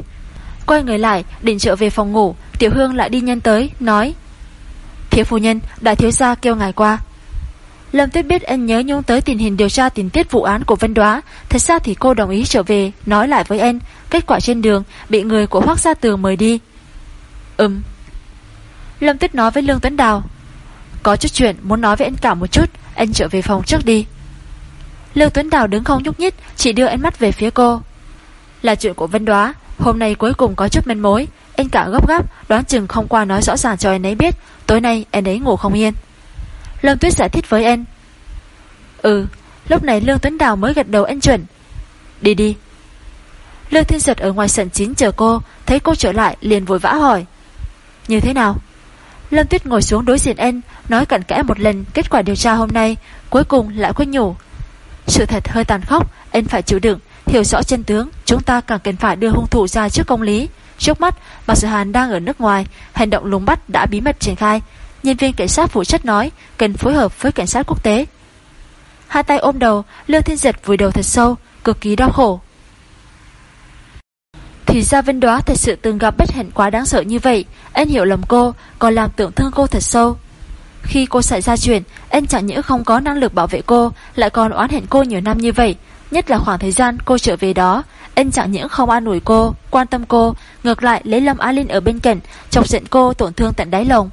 Quay người lại, định trở về phòng ngủ, Tiểu Hương lại đi nhân tới, Nói, Thiếu phu nhân, đại thiếu gia kêu ngài qua. Lâm Tuyết biết anh nhớ nhung tới tình hình điều tra tình tiết vụ án của Vân Đoá. Thật ra thì cô đồng ý trở về, Nói lại với anh. Kết quả trên đường, bị người của Hoác Gia Tường mời đi. Ừm. Lâm Tuyết nói với Lương Tuấn Đào. Có chút chuyện muốn nói với anh cả một chút, Anh trở về phòng trước đi. Lương Tuấn Đào đứng không nhúc nhích, Chỉ đưa ánh mắt về phía cô. Là chuyện của Vân Đoá, Hôm nay cuối cùng có chút manh mối. Anh cả gấp gáp, đoán chừng không qua nói rõ ràng cho anh ấy biết. Tối nay, anh ấy ngủ không yên. Lâm Tuyết giải thích với anh. Ừ Lúc này Lương Tuấn Đào mới gật đầu anh chuẩn. Đi đi. Lương Thiên Giật ở ngoài sảnh chính chờ cô, Thấy cô trở lại liền vội vã hỏi. Như thế nào? Lâm Tuyết ngồi xuống đối diện anh, Nói cặn kẽ một lần, kết quả điều tra hôm nay, Cuối cùng lại quên nhủ. Sự thật hơi tàn khốc, Anh phải chịu đựng, Hiểu rõ chân tướng, Chúng ta càng cần phải đưa hung thủ ra trước công lý. Trước mắt bà Sở Hàn đang ở nước ngoài, Hành động lùng bắt đã bí mật triển khai Nhân viên cảnh sát phụ trách nói, Cần phối hợp với cảnh sát quốc tế. Hai tay ôm đầu, Lương Thiên Diệt vùi đầu thật sâu, Cực kỳ đau khổ. Thì ra Vân Đoá thật sự từng gặp bất hạnh quá đáng sợ như vậy Anh hiểu lầm cô, Còn làm tưởng thương cô thật sâu. Khi cô xảy ra chuyện Anh chẳng những không có năng lực bảo vệ cô, Lại còn oán hẹn cô nhiều năm như vậy. Nhất là khoảng thời gian cô trở về đó Anh chẳng những không an ủi cô, Quan tâm cô, Ngược lại lấy Lâm Á Linh ở bên cạnh, Chọc giận cô tổn thương tận đáy lòng.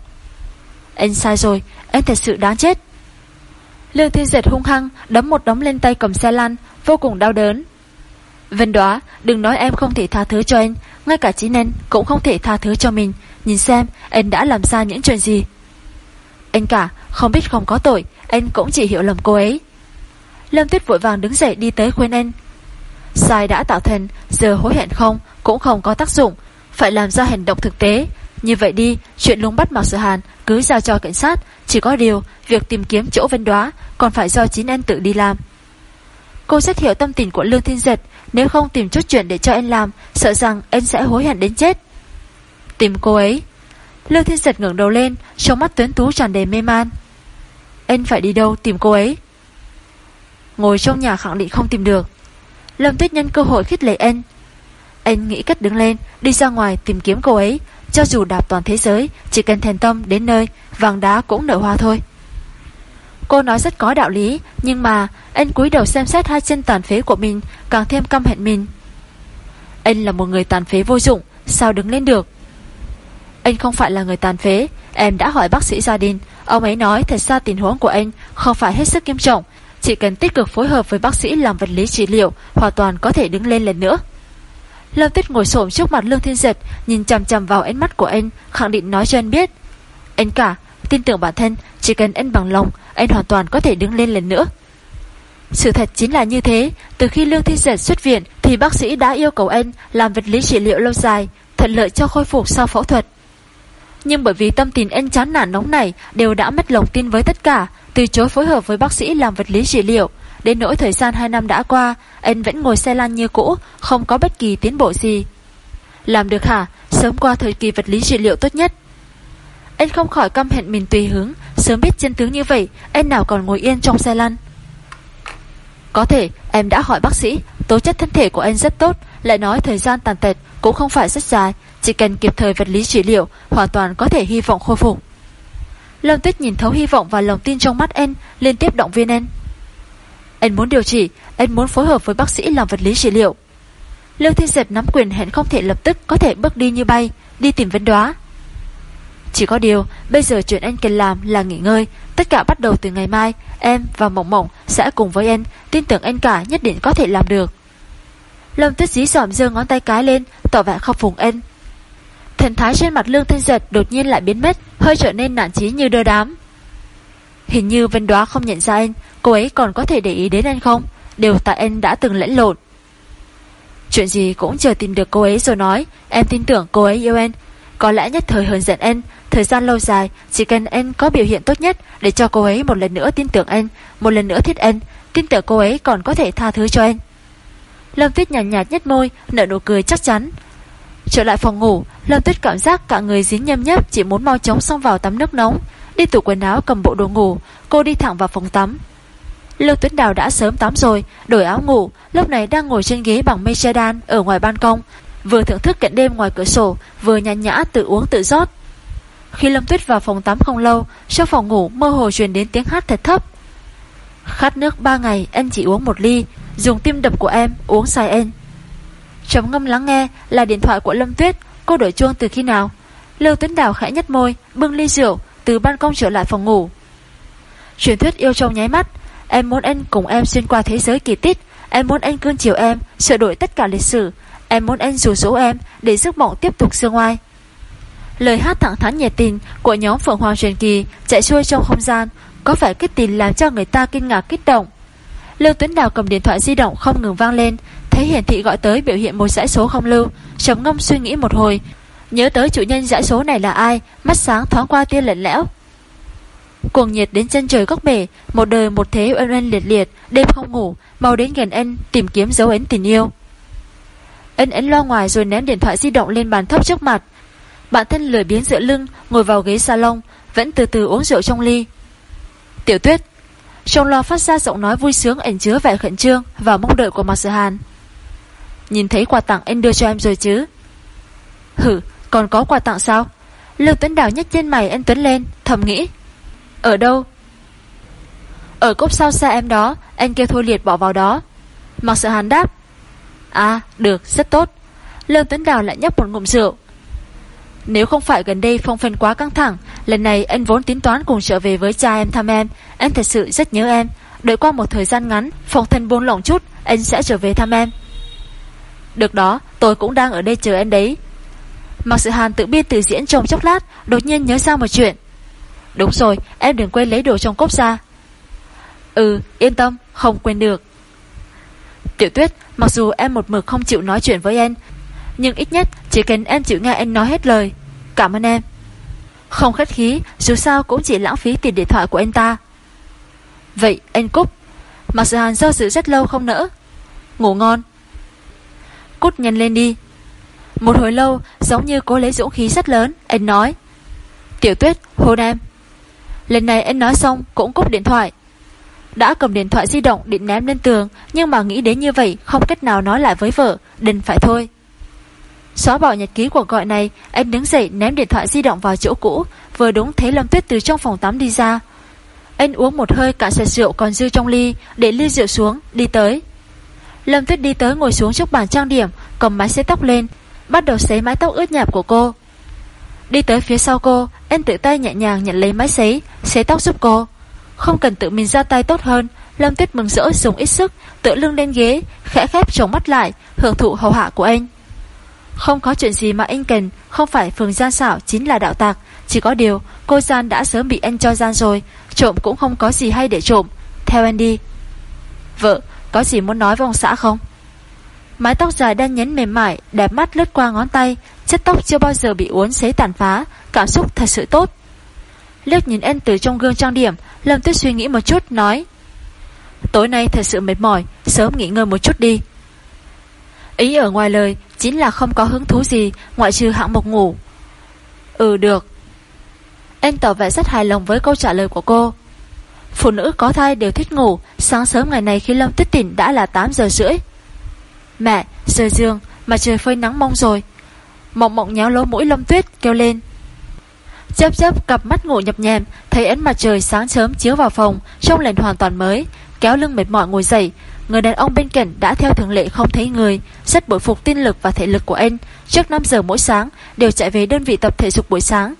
Anh sai rồi, Anh thật sự đáng chết. Lương Thiên Diệt hung hăng, Đấm một đống lên tay cầm xe lăn, Vô cùng đau đớn. Vân đoá, đừng nói em không thể tha thứ cho anh, Ngay cả chính anh cũng không thể tha thứ cho mình. Nhìn xem, anh đã làm ra những chuyện gì. Anh cả, không biết không có tội, Anh cũng chỉ hiểu lầm cô ấy. Lâm Tuyết vội vàng đứng dậy đi tới khuyên anh. Sai đã tạo thành, Giờ hối hẹn không, cũng không có tác dụng, Phải làm ra hành động thực tế. Như vậy đi, chuyện lúng bắt Mạc Sở Hàn Cứ giao cho cảnh sát. Chỉ có điều, việc tìm kiếm chỗ vân đoá Còn phải do chính anh tự đi làm. Cô rất hiểu tâm tình của Lương Thiên Giật Nếu không tìm chút chuyện để cho anh làm, Sợ rằng anh sẽ hối hận đến chết. Tìm cô ấy. Lương Thiên Giật ngẩng đầu lên, Trong mắt tuyến tú tràn đầy mê man. Anh phải đi đâu tìm cô ấy? Ngồi trong nhà khẳng định không tìm được. Lâm Tuyết nhân cơ hội khích lệ anh Anh nghĩ cách đứng lên, Đi ra ngoài tìm kiếm cô ấy. Cho dù đạp toàn thế giới, Chỉ cần thành tâm đến nơi, Vàng đá cũng nở hoa thôi. Cô nói rất có đạo lý, Nhưng mà anh cúi đầu xem xét hai chân tàn phế của mình, Càng thêm căm hẹn mình. Anh là một người tàn phế vô dụng, Sao đứng lên được? Anh không phải là người tàn phế, Em đã hỏi bác sĩ gia đình. Ông ấy nói thật ra tình huống của anh Không phải hết sức nghiêm trọng, Chỉ cần tích cực phối hợp với bác sĩ làm vật lý trị liệu, Hoàn toàn có thể đứng lên lần nữa. Lâm Tuyết ngồi xổm trước mặt Lương Thiên Giật Nhìn chằm chằm vào ánh mắt của anh, Khẳng định nói cho anh biết. Anh cả, tin tưởng bản thân, Chỉ cần anh bằng lòng, Anh hoàn toàn có thể đứng lên lần nữa. Sự thật chính là như thế, Từ khi Lương Thiên Giật xuất viện Thì bác sĩ đã yêu cầu anh làm vật lý trị liệu lâu dài, Thuận lợi cho khôi phục sau phẫu thuật. Nhưng bởi vì tâm tình anh chán nản nóng này Đều đã mất lòng tin với tất cả, Từ chối phối hợp với bác sĩ làm vật lý trị liệu Đến nỗi thời gian 2 năm đã qua, Anh vẫn ngồi xe lăn như cũ, Không có bất kỳ tiến bộ gì. Làm được hả? Sớm qua thời kỳ vật lý trị liệu tốt nhất. Anh không khỏi căm hẹn mình tùy hướng Sớm biết chân tướng như vậy, Anh nào còn ngồi yên trong xe lăn. Có thể, em đã hỏi bác sĩ, Tố chất thân thể của anh rất tốt, Lại nói thời gian tàn tật cũng không phải rất dài, Chỉ cần kịp thời vật lý trị liệu, Hoàn toàn có thể hy vọng khôi phục. Lâm Tuyết nhìn thấu hy vọng và lòng tin trong mắt anh, Liên tiếp động viên anh. Anh muốn điều trị, Anh muốn phối hợp với bác sĩ làm vật lý trị liệu. Lương Thiên Diệp nắm quyền hẹn không thể lập tức Có thể bước đi như bay, Đi tìm vấn đoá. Chỉ có điều, Bây giờ chuyện anh cần làm là nghỉ ngơi. Tất cả bắt đầu từ ngày mai, Em và Mộng Mộng sẽ cùng với anh. Tin tưởng anh cả nhất định có thể làm được. Lâm tuyết dí dỏm giơ ngón tay cái lên, Tỏ vẻ khóc phùng anh. Thần thái trên mặt lương Thiên giật đột nhiên lại biến mất, Hơi trở nên nản chí như đơ đám. Hình như Vân Đoá không nhận ra anh. Cô ấy còn có thể để ý đến anh không? Đều tại anh đã từng lẫn lộn. Chuyện gì cũng chờ tìm được cô ấy rồi nói Em tin tưởng cô ấy yêu anh. Có lẽ nhất thời hờn giận anh. Thời gian lâu dài Chỉ cần anh có biểu hiện tốt nhất Để cho cô ấy một lần nữa tin tưởng anh Một lần nữa thích anh Tin tưởng cô ấy còn có thể tha thứ cho anh. Lâm Tuyết nhàn nhạt, nhạt nhất môi Nở nụ cười chắc chắn. Trở lại phòng ngủ Lâm Tuyết cảm giác cả người dính nhâm nhấp Chỉ muốn mau chóng xong vào tắm nước nóng. Đi tủ quần áo cầm bộ đồ ngủ, Cô đi thẳng vào phòng tắm. Lưu Tuyết Đào đã sớm tắm rồi, Đổi áo ngủ, Lúc này đang ngồi trên ghế bằng mây che đan Ở ngoài ban công, Vừa thưởng thức cảnh đêm ngoài cửa sổ, Vừa nhàn nhã tự uống tự rót. Khi Lâm Tuyết vào phòng tắm không lâu, Trong phòng ngủ mơ hồ truyền đến tiếng hát thật thấp. Khát nước 3 ngày Anh chỉ uống một ly, Dùng tim đập của em uống sai em. Trầm ngâm lắng nghe là điện thoại của Lâm Tuyết, Cô đổi chuông từ khi nào? Lưu Tuấn Đào khẽ nhất môi, Bưng ly rượu từ ban công trở lại phòng ngủ Truyền thuyết yêu trong nháy mắt Em muốn anh cùng em xuyên qua thế giới kỳ tích Em muốn anh cương chiều em Sửa đổi tất cả lịch sử Em muốn anh rủ rỗ em Để giấc mộng tiếp tục sương oai Lời hát thẳng thắn nhiệt tình của nhóm Phượng Hoàng truyền kỳ chạy xuôi trong không gian, có vẻ kích tình làm cho người ta kinh ngạc kích động. Lưu Tuấn Đào cầm điện thoại di động không ngừng vang lên, thấy hiển thị gọi tới biểu hiện một dãy số không lưu, trầm ngâm suy nghĩ một hồi, nhớ tới chủ nhân giải số này là ai, mắt sáng thoáng qua tia lẫn lẽo. Cuồng nhiệt đến chân trời góc bể, một đời một thế oanh oanh liệt liệt, đêm không ngủ, mau đến gần anh tìm kiếm dấu ấn tình yêu. Ấn ấn lo ngoài rồi ném điện thoại di động lên bàn thấp trước mặt, Bản thân lười biến dựa lưng Ngồi vào ghế salon Vẫn từ từ uống rượu trong ly. Tiểu tuyết Trong lo phát ra giọng nói vui sướng ẩn chứa vẻ khẩn trương Và mong đợi của mặt Sở Hàn. Nhìn thấy quà tặng anh đưa cho em rồi chứ? Hử còn có quà tặng sao? Lưu Tuấn Đào nhếch trên mày, anh Tuấn lên, Thầm nghĩ. Ở đâu? Ở cốc sau xe em đó, Anh kêu Thôi Liệt bỏ vào đó. Mặc sợ hắn đáp. À được, rất tốt. Lưu Tuấn Đào lại nhấp một ngụm rượu. Nếu không phải gần đây phong phân quá căng thẳng, Lần này anh vốn tính toán cùng trở về với cha em thăm em. Anh thật sự rất nhớ em. Đợi qua một thời gian ngắn, Phong thân buông lỏng chút, Anh sẽ trở về thăm em. Được đó, tôi cũng đang ở đây chờ em đấy. Mặc sự hàn tự biên tự diễn trong chốc lát, Đột nhiên nhớ ra một chuyện. Đúng rồi, em đừng quên lấy đồ trong cốc ra. Ừ yên tâm, Không quên được. Tiểu tuyết, mặc dù em một mực không chịu nói chuyện với em Nhưng ít nhất chỉ cần em chịu nghe em nói hết lời. Cảm ơn em. Không khách khí, Dù sao cũng chỉ lãng phí tiền điện thoại của anh ta. Vậy, anh Cúc, Mặc sự hàn do dự rất lâu không nỡ. Ngủ ngon. Cút nhanh lên đi. Một hồi lâu, giống như cố lấy dũng khí rất lớn, Anh nói. Tiểu tuyết, hôn em. Lần này anh nói xong, cũng cúp điện thoại. Đã cầm điện thoại di động định ném lên tường, Nhưng mà nghĩ đến như vậy, Không cách nào nói lại với vợ Đừng phải thôi. Xóa bỏ nhật ký cuộc gọi này, Anh đứng dậy ném điện thoại di động vào chỗ cũ, Vừa đúng thấy Lâm Tuyết từ trong phòng tắm đi ra. Anh uống một hơi cả sạch rượu còn dư trong ly, Để ly rượu xuống, Đi tới. Lâm Tuyết đi tới ngồi xuống trước bàn trang điểm, Cầm máy xe tóc lên Bắt đầu xấy mái tóc ướt nhạp của cô. Đi tới phía sau cô Anh tự tay nhẹ nhàng nhận lấy mái xấy Xấy tóc giúp cô. Không cần tự mình ra tay tốt hơn, Lâm Tuyết mừng rỡ dùng ít sức Tự lưng lên ghế, Khẽ khép trống mắt lại, Hưởng thụ hầu hạ của anh. Không có chuyện gì mà anh cần, Không phải phường gian xảo chính là đạo tạc Chỉ có điều, cô gian đã sớm bị anh cho gian rồi, Trộm cũng không có gì hay để trộm. Theo anh đi. Vợ, có gì muốn nói với ông xã không? Mái tóc dài đen nhánh mềm mại, Đẹp mắt lướt qua ngón tay, Chất tóc chưa bao giờ bị uốn xế tàn phá, Cảm xúc thật sự tốt. Liếc nhìn em từ trong gương trang điểm, Lâm Tuyết suy nghĩ một chút, nói, Tối nay thật sự mệt mỏi, Sớm nghỉ ngơi một chút đi. Ý ở ngoài lời Chính là không có hứng thú gì, Ngoại trừ hạng mục ngủ. Ừ được. Em tỏ vẻ rất hài lòng với câu trả lời của cô. Phụ nữ có thai đều thích ngủ, Sáng sớm ngày này khi Lâm Tuyết tỉnh đã là 8 giờ rưỡi. Mẹ, rời giường Mà trời phơi nắng mông rồi. Mộng mộng nhéo lỗ mũi Lâm Tuyết kêu lên. Chớp chớp cặp mắt ngủ nhập nhèm Thấy ánh mặt trời sáng sớm chiếu vào phòng Trông lên hoàn toàn mới Kéo lưng mệt mỏi ngồi dậy. Người đàn ông bên cạnh đã theo thường lệ không thấy người Rất bội phục tin lực và thể lực của anh. Trước 5 giờ mỗi sáng Đều chạy về đơn vị tập thể dục buổi sáng.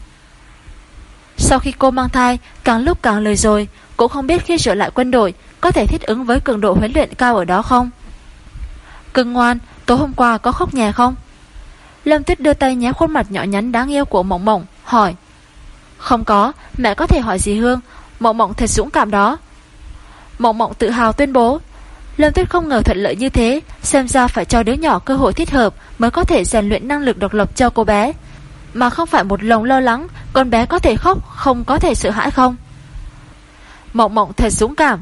Sau khi cô mang thai Càng lúc càng lời rồi Cũng không biết khi trở lại quân đội Có thể thích ứng với cường độ huấn luyện cao ở đó không? Cưng ngoan Tối hôm qua có khóc nhè không? Lâm Tuyết đưa tay nhé khuôn mặt nhỏ nhắn đáng yêu của Mộng Mộng Hỏi. Không có, mẹ có thể hỏi gì Hương? Mộng Mộng thật dũng cảm đó. Mộng Mộng tự hào tuyên bố. Lâm Tuyết không ngờ thuận lợi như thế Xem ra phải cho đứa nhỏ cơ hội thích hợp Mới có thể rèn luyện năng lực độc lập cho cô bé. Mà không phải một lòng lo lắng Con bé có thể khóc Không có thể sợ hãi không? Mộng Mộng thật dũng cảm.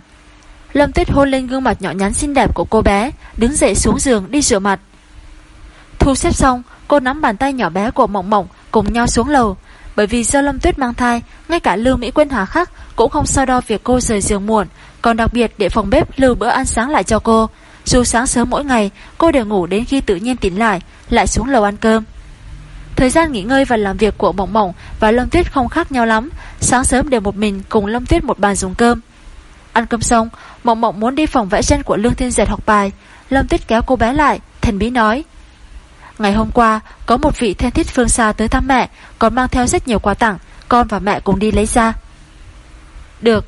Lâm Tuyết hôn lên gương mặt nhỏ nhắn xinh đẹp của cô bé, Đứng dậy xuống giường đi rửa mặt. Thu xếp xong, Cô nắm bàn tay nhỏ bé của Mộng Mộng Cùng nhau xuống lầu. Bởi vì do Lâm Tuyết mang thai, Ngay cả Lưu Mỹ Quyên Hà Khắc Cũng không so đo việc cô rời giường muộn. Còn đặc biệt để phòng bếp lưu bữa ăn sáng lại cho cô. Dù sáng sớm mỗi ngày, Cô đều ngủ đến khi tự nhiên tỉnh lại Lại xuống lầu ăn cơm. Thời gian nghỉ ngơi và làm việc của Mộng Mộng Và Lâm Tuyết không khác nhau lắm. Sáng sớm đều một mình cùng Lâm Tuyết một bàn dùng cơm. Ăn cơm xong Mộng Mộng muốn đi phòng vẽ tranh của Lương Thiên diệt học bài Lâm Tuyết kéo cô bé lại Thần bí nói Ngày hôm qua, có một vị thân thích phương xa tới thăm mẹ, còn mang theo rất nhiều quà tặng, con và mẹ cùng đi lấy ra. Được.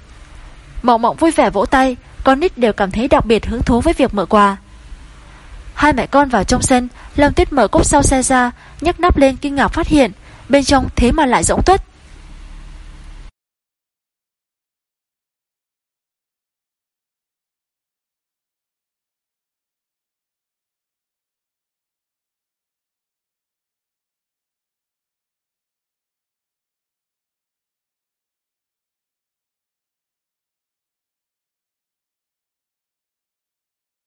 Mộng mộng vui vẻ vỗ tay, con nít đều cảm thấy đặc biệt hứng thú với việc mở quà. Hai mẹ con vào trong sân, Lâm Tuyết mở cốc sau xe ra, nhấc nắp lên kinh ngạc phát hiện, bên trong thế mà lại rỗng tuất.